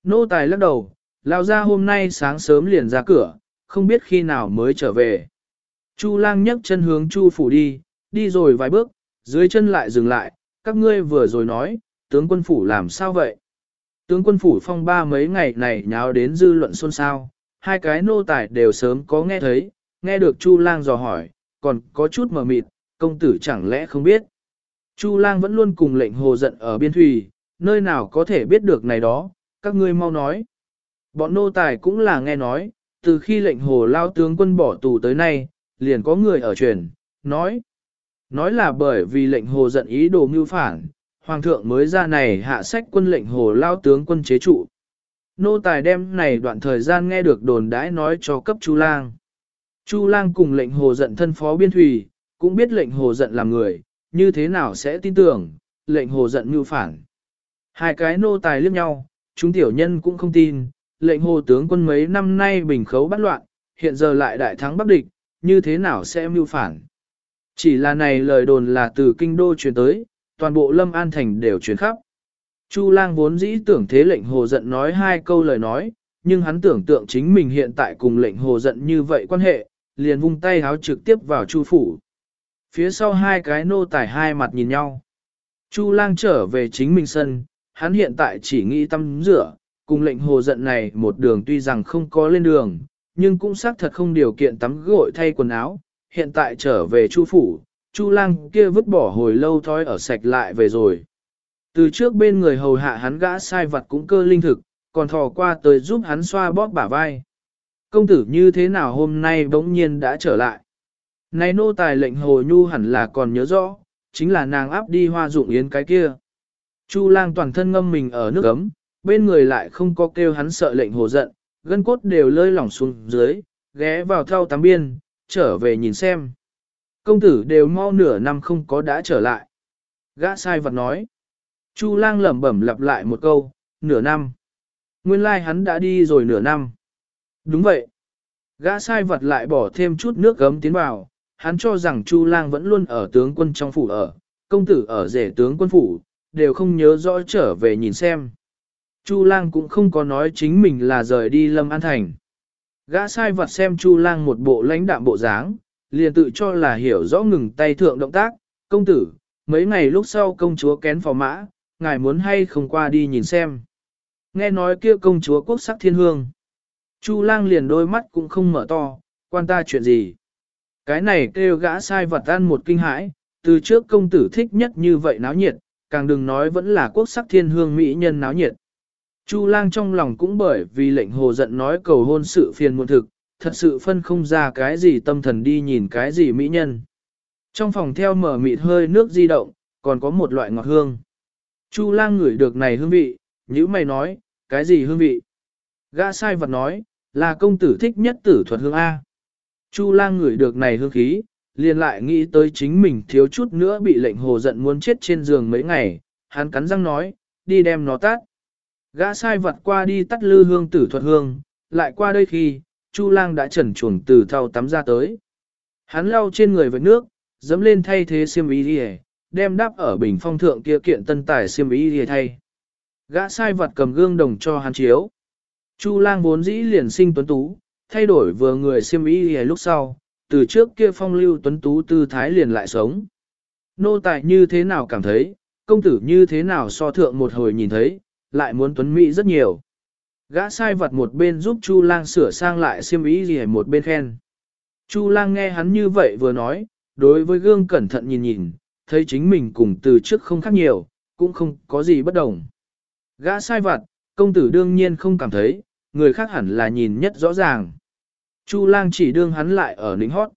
Nô tài lắc đầu, lao ra hôm nay sáng sớm liền ra cửa, không biết khi nào mới trở về. Chu lang nhấc chân hướng chu phủ đi, đi rồi vài bước, dưới chân lại dừng lại, các ngươi vừa rồi nói, tướng quân phủ làm sao vậy? Tướng quân phủ phong ba mấy ngày này nháo đến dư luận xôn xao, hai cái nô tài đều sớm có nghe thấy, nghe được Chu lang dò hỏi, còn có chút mờ mịt, công tử chẳng lẽ không biết. Chu lang vẫn luôn cùng lệnh hồ giận ở biên thủy, nơi nào có thể biết được này đó, các ngươi mau nói. Bọn nô tài cũng là nghe nói, từ khi lệnh hồ lao tướng quân bỏ tù tới nay, liền có người ở truyền, nói. Nói là bởi vì lệnh hồ giận ý đồ mưu phản, hoàng thượng mới ra này hạ sách quân lệnh hồ lao tướng quân chế trụ. Nô tài đem này đoạn thời gian nghe được đồn đãi nói cho cấp Chu lang. Chu lang cùng lệnh hồ giận thân phó biên thủy, cũng biết lệnh hồ giận làm người, như thế nào sẽ tin tưởng, lệnh hồ giận mưu phản. Hai cái nô tài liếc nhau, chúng tiểu nhân cũng không tin, lệnh hồ tướng quân mấy năm nay bình khấu bắt loạn, hiện giờ lại đại thắng bắc địch, như thế nào sẽ mưu phản. Chỉ là này lời đồn là từ kinh đô truyền tới, toàn bộ lâm an thành đều truyền khắp. Chu lang vốn dĩ tưởng thế lệnh hồ giận nói hai câu lời nói, nhưng hắn tưởng tượng chính mình hiện tại cùng lệnh hồ giận như vậy quan hệ, liền vung tay háo trực tiếp vào chu phủ. Phía sau hai cái nô tải hai mặt nhìn nhau. Chu lang trở về chính mình sân, hắn hiện tại chỉ nghĩ tâm rửa, cùng lệnh hồ giận này một đường tuy rằng không có lên đường, nhưng cũng xác thật không điều kiện tắm gội thay quần áo, hiện tại trở về chu phủ, chu lang kia vứt bỏ hồi lâu thói ở sạch lại về rồi. Từ trước bên người hầu hạ hắn gã sai vật cũng cơ linh thực, còn thò qua tới giúp hắn xoa bóp bả vai. Công tử như thế nào hôm nay bỗng nhiên đã trở lại. Này nô tài lệnh hồ nhu hẳn là còn nhớ rõ, chính là nàng áp đi hoa dụng yến cái kia. Chu lang toàn thân ngâm mình ở nước ấm, bên người lại không có kêu hắn sợ lệnh hồ giận, gân cốt đều lơi lỏng xuống dưới, ghé vào thao tắm biên, trở về nhìn xem. Công tử đều mau nửa năm không có đã trở lại. Gã sai vật nói. Chu lang lẩm bẩm lặp lại một câu, nửa năm. Nguyên lai like hắn đã đi rồi nửa năm. Đúng vậy. Gã sai vật lại bỏ thêm chút nước gấm tiến vào, hắn cho rằng Chu lang vẫn luôn ở tướng quân trong phủ ở, công tử ở rể tướng quân phủ, đều không nhớ rõ trở về nhìn xem. Chu lang cũng không có nói chính mình là rời đi Lâm An Thành. Gã sai vật xem Chu lang một bộ lãnh đạm bộ dáng, liền tự cho là hiểu rõ ngừng tay thượng động tác, công tử, mấy ngày lúc sau công chúa kén phò mã, ngài muốn hay không qua đi nhìn xem. Nghe nói kia công chúa quốc sắc thiên hương. Chu lang liền đôi mắt cũng không mở to, quan ta chuyện gì. Cái này kêu gã sai vật ăn một kinh hãi, từ trước công tử thích nhất như vậy náo nhiệt, càng đừng nói vẫn là quốc sắc thiên hương mỹ nhân náo nhiệt. Chu lang trong lòng cũng bởi vì lệnh hồ giận nói cầu hôn sự phiền muộn thực, thật sự phân không ra cái gì tâm thần đi nhìn cái gì mỹ nhân. Trong phòng theo mở mịt hơi nước di động, còn có một loại ngọt hương. Chu lang ngửi được này hương vị, nhữ mày nói, cái gì hương vị? Gã sai vật nói, là công tử thích nhất tử thuật hương A. Chu lang ngửi được này hương khí, liền lại nghĩ tới chính mình thiếu chút nữa bị lệnh hồ giận muốn chết trên giường mấy ngày, hắn cắn răng nói, đi đem nó tắt. Gã sai vật qua đi tắt lư hương tử thuật hương, lại qua đây khi, Chu lang đã trần chuồng từ thau tắm ra tới. Hắn lau trên người với nước, dẫm lên thay thế xiêm y đi đem đắp ở bình phong thượng kia kiện tân tải xiêm y đi thay. Gã sai vật cầm gương đồng cho hắn chiếu. Chu lang vốn dĩ liền sinh tuấn tú, thay đổi vừa người xiêm y đi lúc sau, từ trước kia phong lưu tuấn tú tư thái liền lại sống. Nô tài như thế nào cảm thấy, công tử như thế nào so thượng một hồi nhìn thấy, lại muốn tuấn mỹ rất nhiều. Gã sai vật một bên giúp Chu lang sửa sang lại xiêm ý gì một bên khen. Chu lang nghe hắn như vậy vừa nói, đối với gương cẩn thận nhìn nhìn, thấy chính mình cùng từ trước không khác nhiều, cũng không có gì bất đồng. Gã sai vặt, công tử đương nhiên không cảm thấy, người khác hẳn là nhìn nhất rõ ràng. Chu lang chỉ đương hắn lại ở nính hót.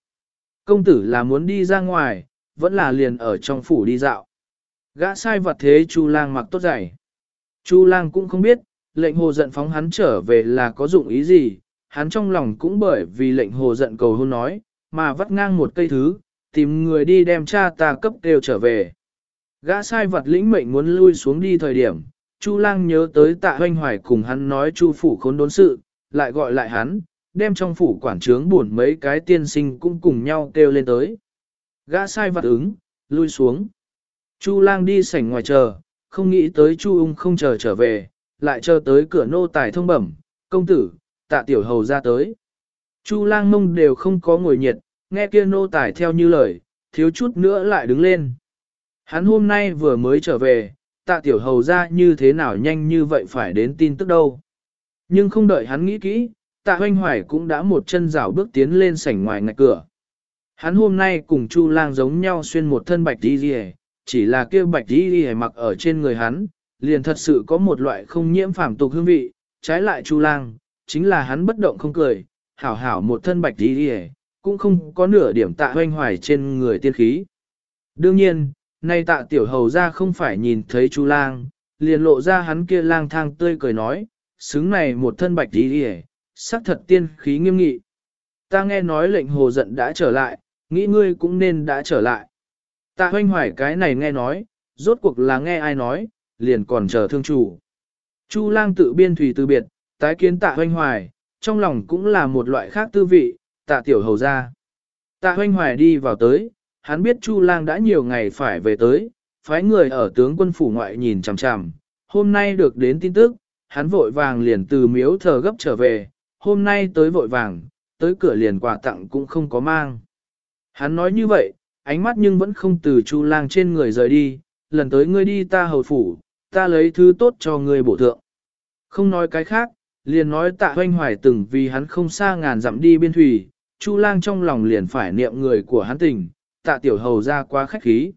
Công tử là muốn đi ra ngoài, vẫn là liền ở trong phủ đi dạo. Gã sai vặt thế Chu lang mặc tốt dày. Chu lang cũng không biết, lệnh hồ giận phóng hắn trở về là có dụng ý gì, hắn trong lòng cũng bởi vì lệnh hồ giận cầu hôn nói, mà vắt ngang một cây thứ, tìm người đi đem cha ta cấp đều trở về. Gã sai vật lĩnh mệnh muốn lui xuống đi thời điểm, Chu lang nhớ tới tạ hoanh hoài cùng hắn nói chu phủ khốn đốn sự, lại gọi lại hắn, đem trong phủ quản trướng buồn mấy cái tiên sinh cũng cùng nhau kêu lên tới. Gã sai vật ứng, lui xuống. Chu lang đi sảnh ngoài chờ, không nghĩ tới chu ung không chờ trở về, lại chờ tới cửa nô tài thông bẩm, công tử, tạ tiểu hầu ra tới. Chu lang mông đều không có ngồi nhiệt, nghe kia nô tài theo như lời, thiếu chút nữa lại đứng lên. Hắn hôm nay vừa mới trở về, tạ tiểu hầu ra như thế nào nhanh như vậy phải đến tin tức đâu. Nhưng không đợi hắn nghĩ kỹ, tạ hoanh hoài cũng đã một chân rảo bước tiến lên sảnh ngoài ngạch cửa. Hắn hôm nay cùng Chu lang giống nhau xuyên một thân bạch đi rìa, chỉ là kia bạch đi rìa mặc ở trên người hắn, liền thật sự có một loại không nhiễm phàm tục hương vị, trái lại Chu lang, chính là hắn bất động không cười, hảo hảo một thân bạch đi rìa, cũng không có nửa điểm tạ hoanh hoài trên người tiên khí. Đương nhiên, nay tạ tiểu hầu ra không phải nhìn thấy chu lang, liền lộ ra hắn kia lang thang tươi cười nói, xứng này một thân bạch đi đi sắc thật tiên khí nghiêm nghị. Ta nghe nói lệnh hồ giận đã trở lại, nghĩ ngươi cũng nên đã trở lại. Tạ hoanh hoài cái này nghe nói, rốt cuộc là nghe ai nói, liền còn chờ thương chủ. Chu lang tự biên thủy từ biệt, tái kiến tạ hoanh hoài, trong lòng cũng là một loại khác tư vị, tạ tiểu hầu ra. Tạ hoanh hoài đi vào tới, hắn biết Chu lang đã nhiều ngày phải về tới, phái người ở tướng quân phủ ngoại nhìn chằm chằm, hôm nay được đến tin tức, hắn vội vàng liền từ miếu thờ gấp trở về, hôm nay tới vội vàng, tới cửa liền quà tặng cũng không có mang. Hắn nói như vậy, ánh mắt nhưng vẫn không từ Chu lang trên người rời đi, lần tới ngươi đi ta hầu phủ, ta lấy thứ tốt cho ngươi bổ thượng. Không nói cái khác, liền nói tạ hoanh hoài từng vì hắn không xa ngàn dặm đi biên thủy, Chu lang trong lòng liền phải niệm người của hắn tình, tạ tiểu hầu ra quá khách khí.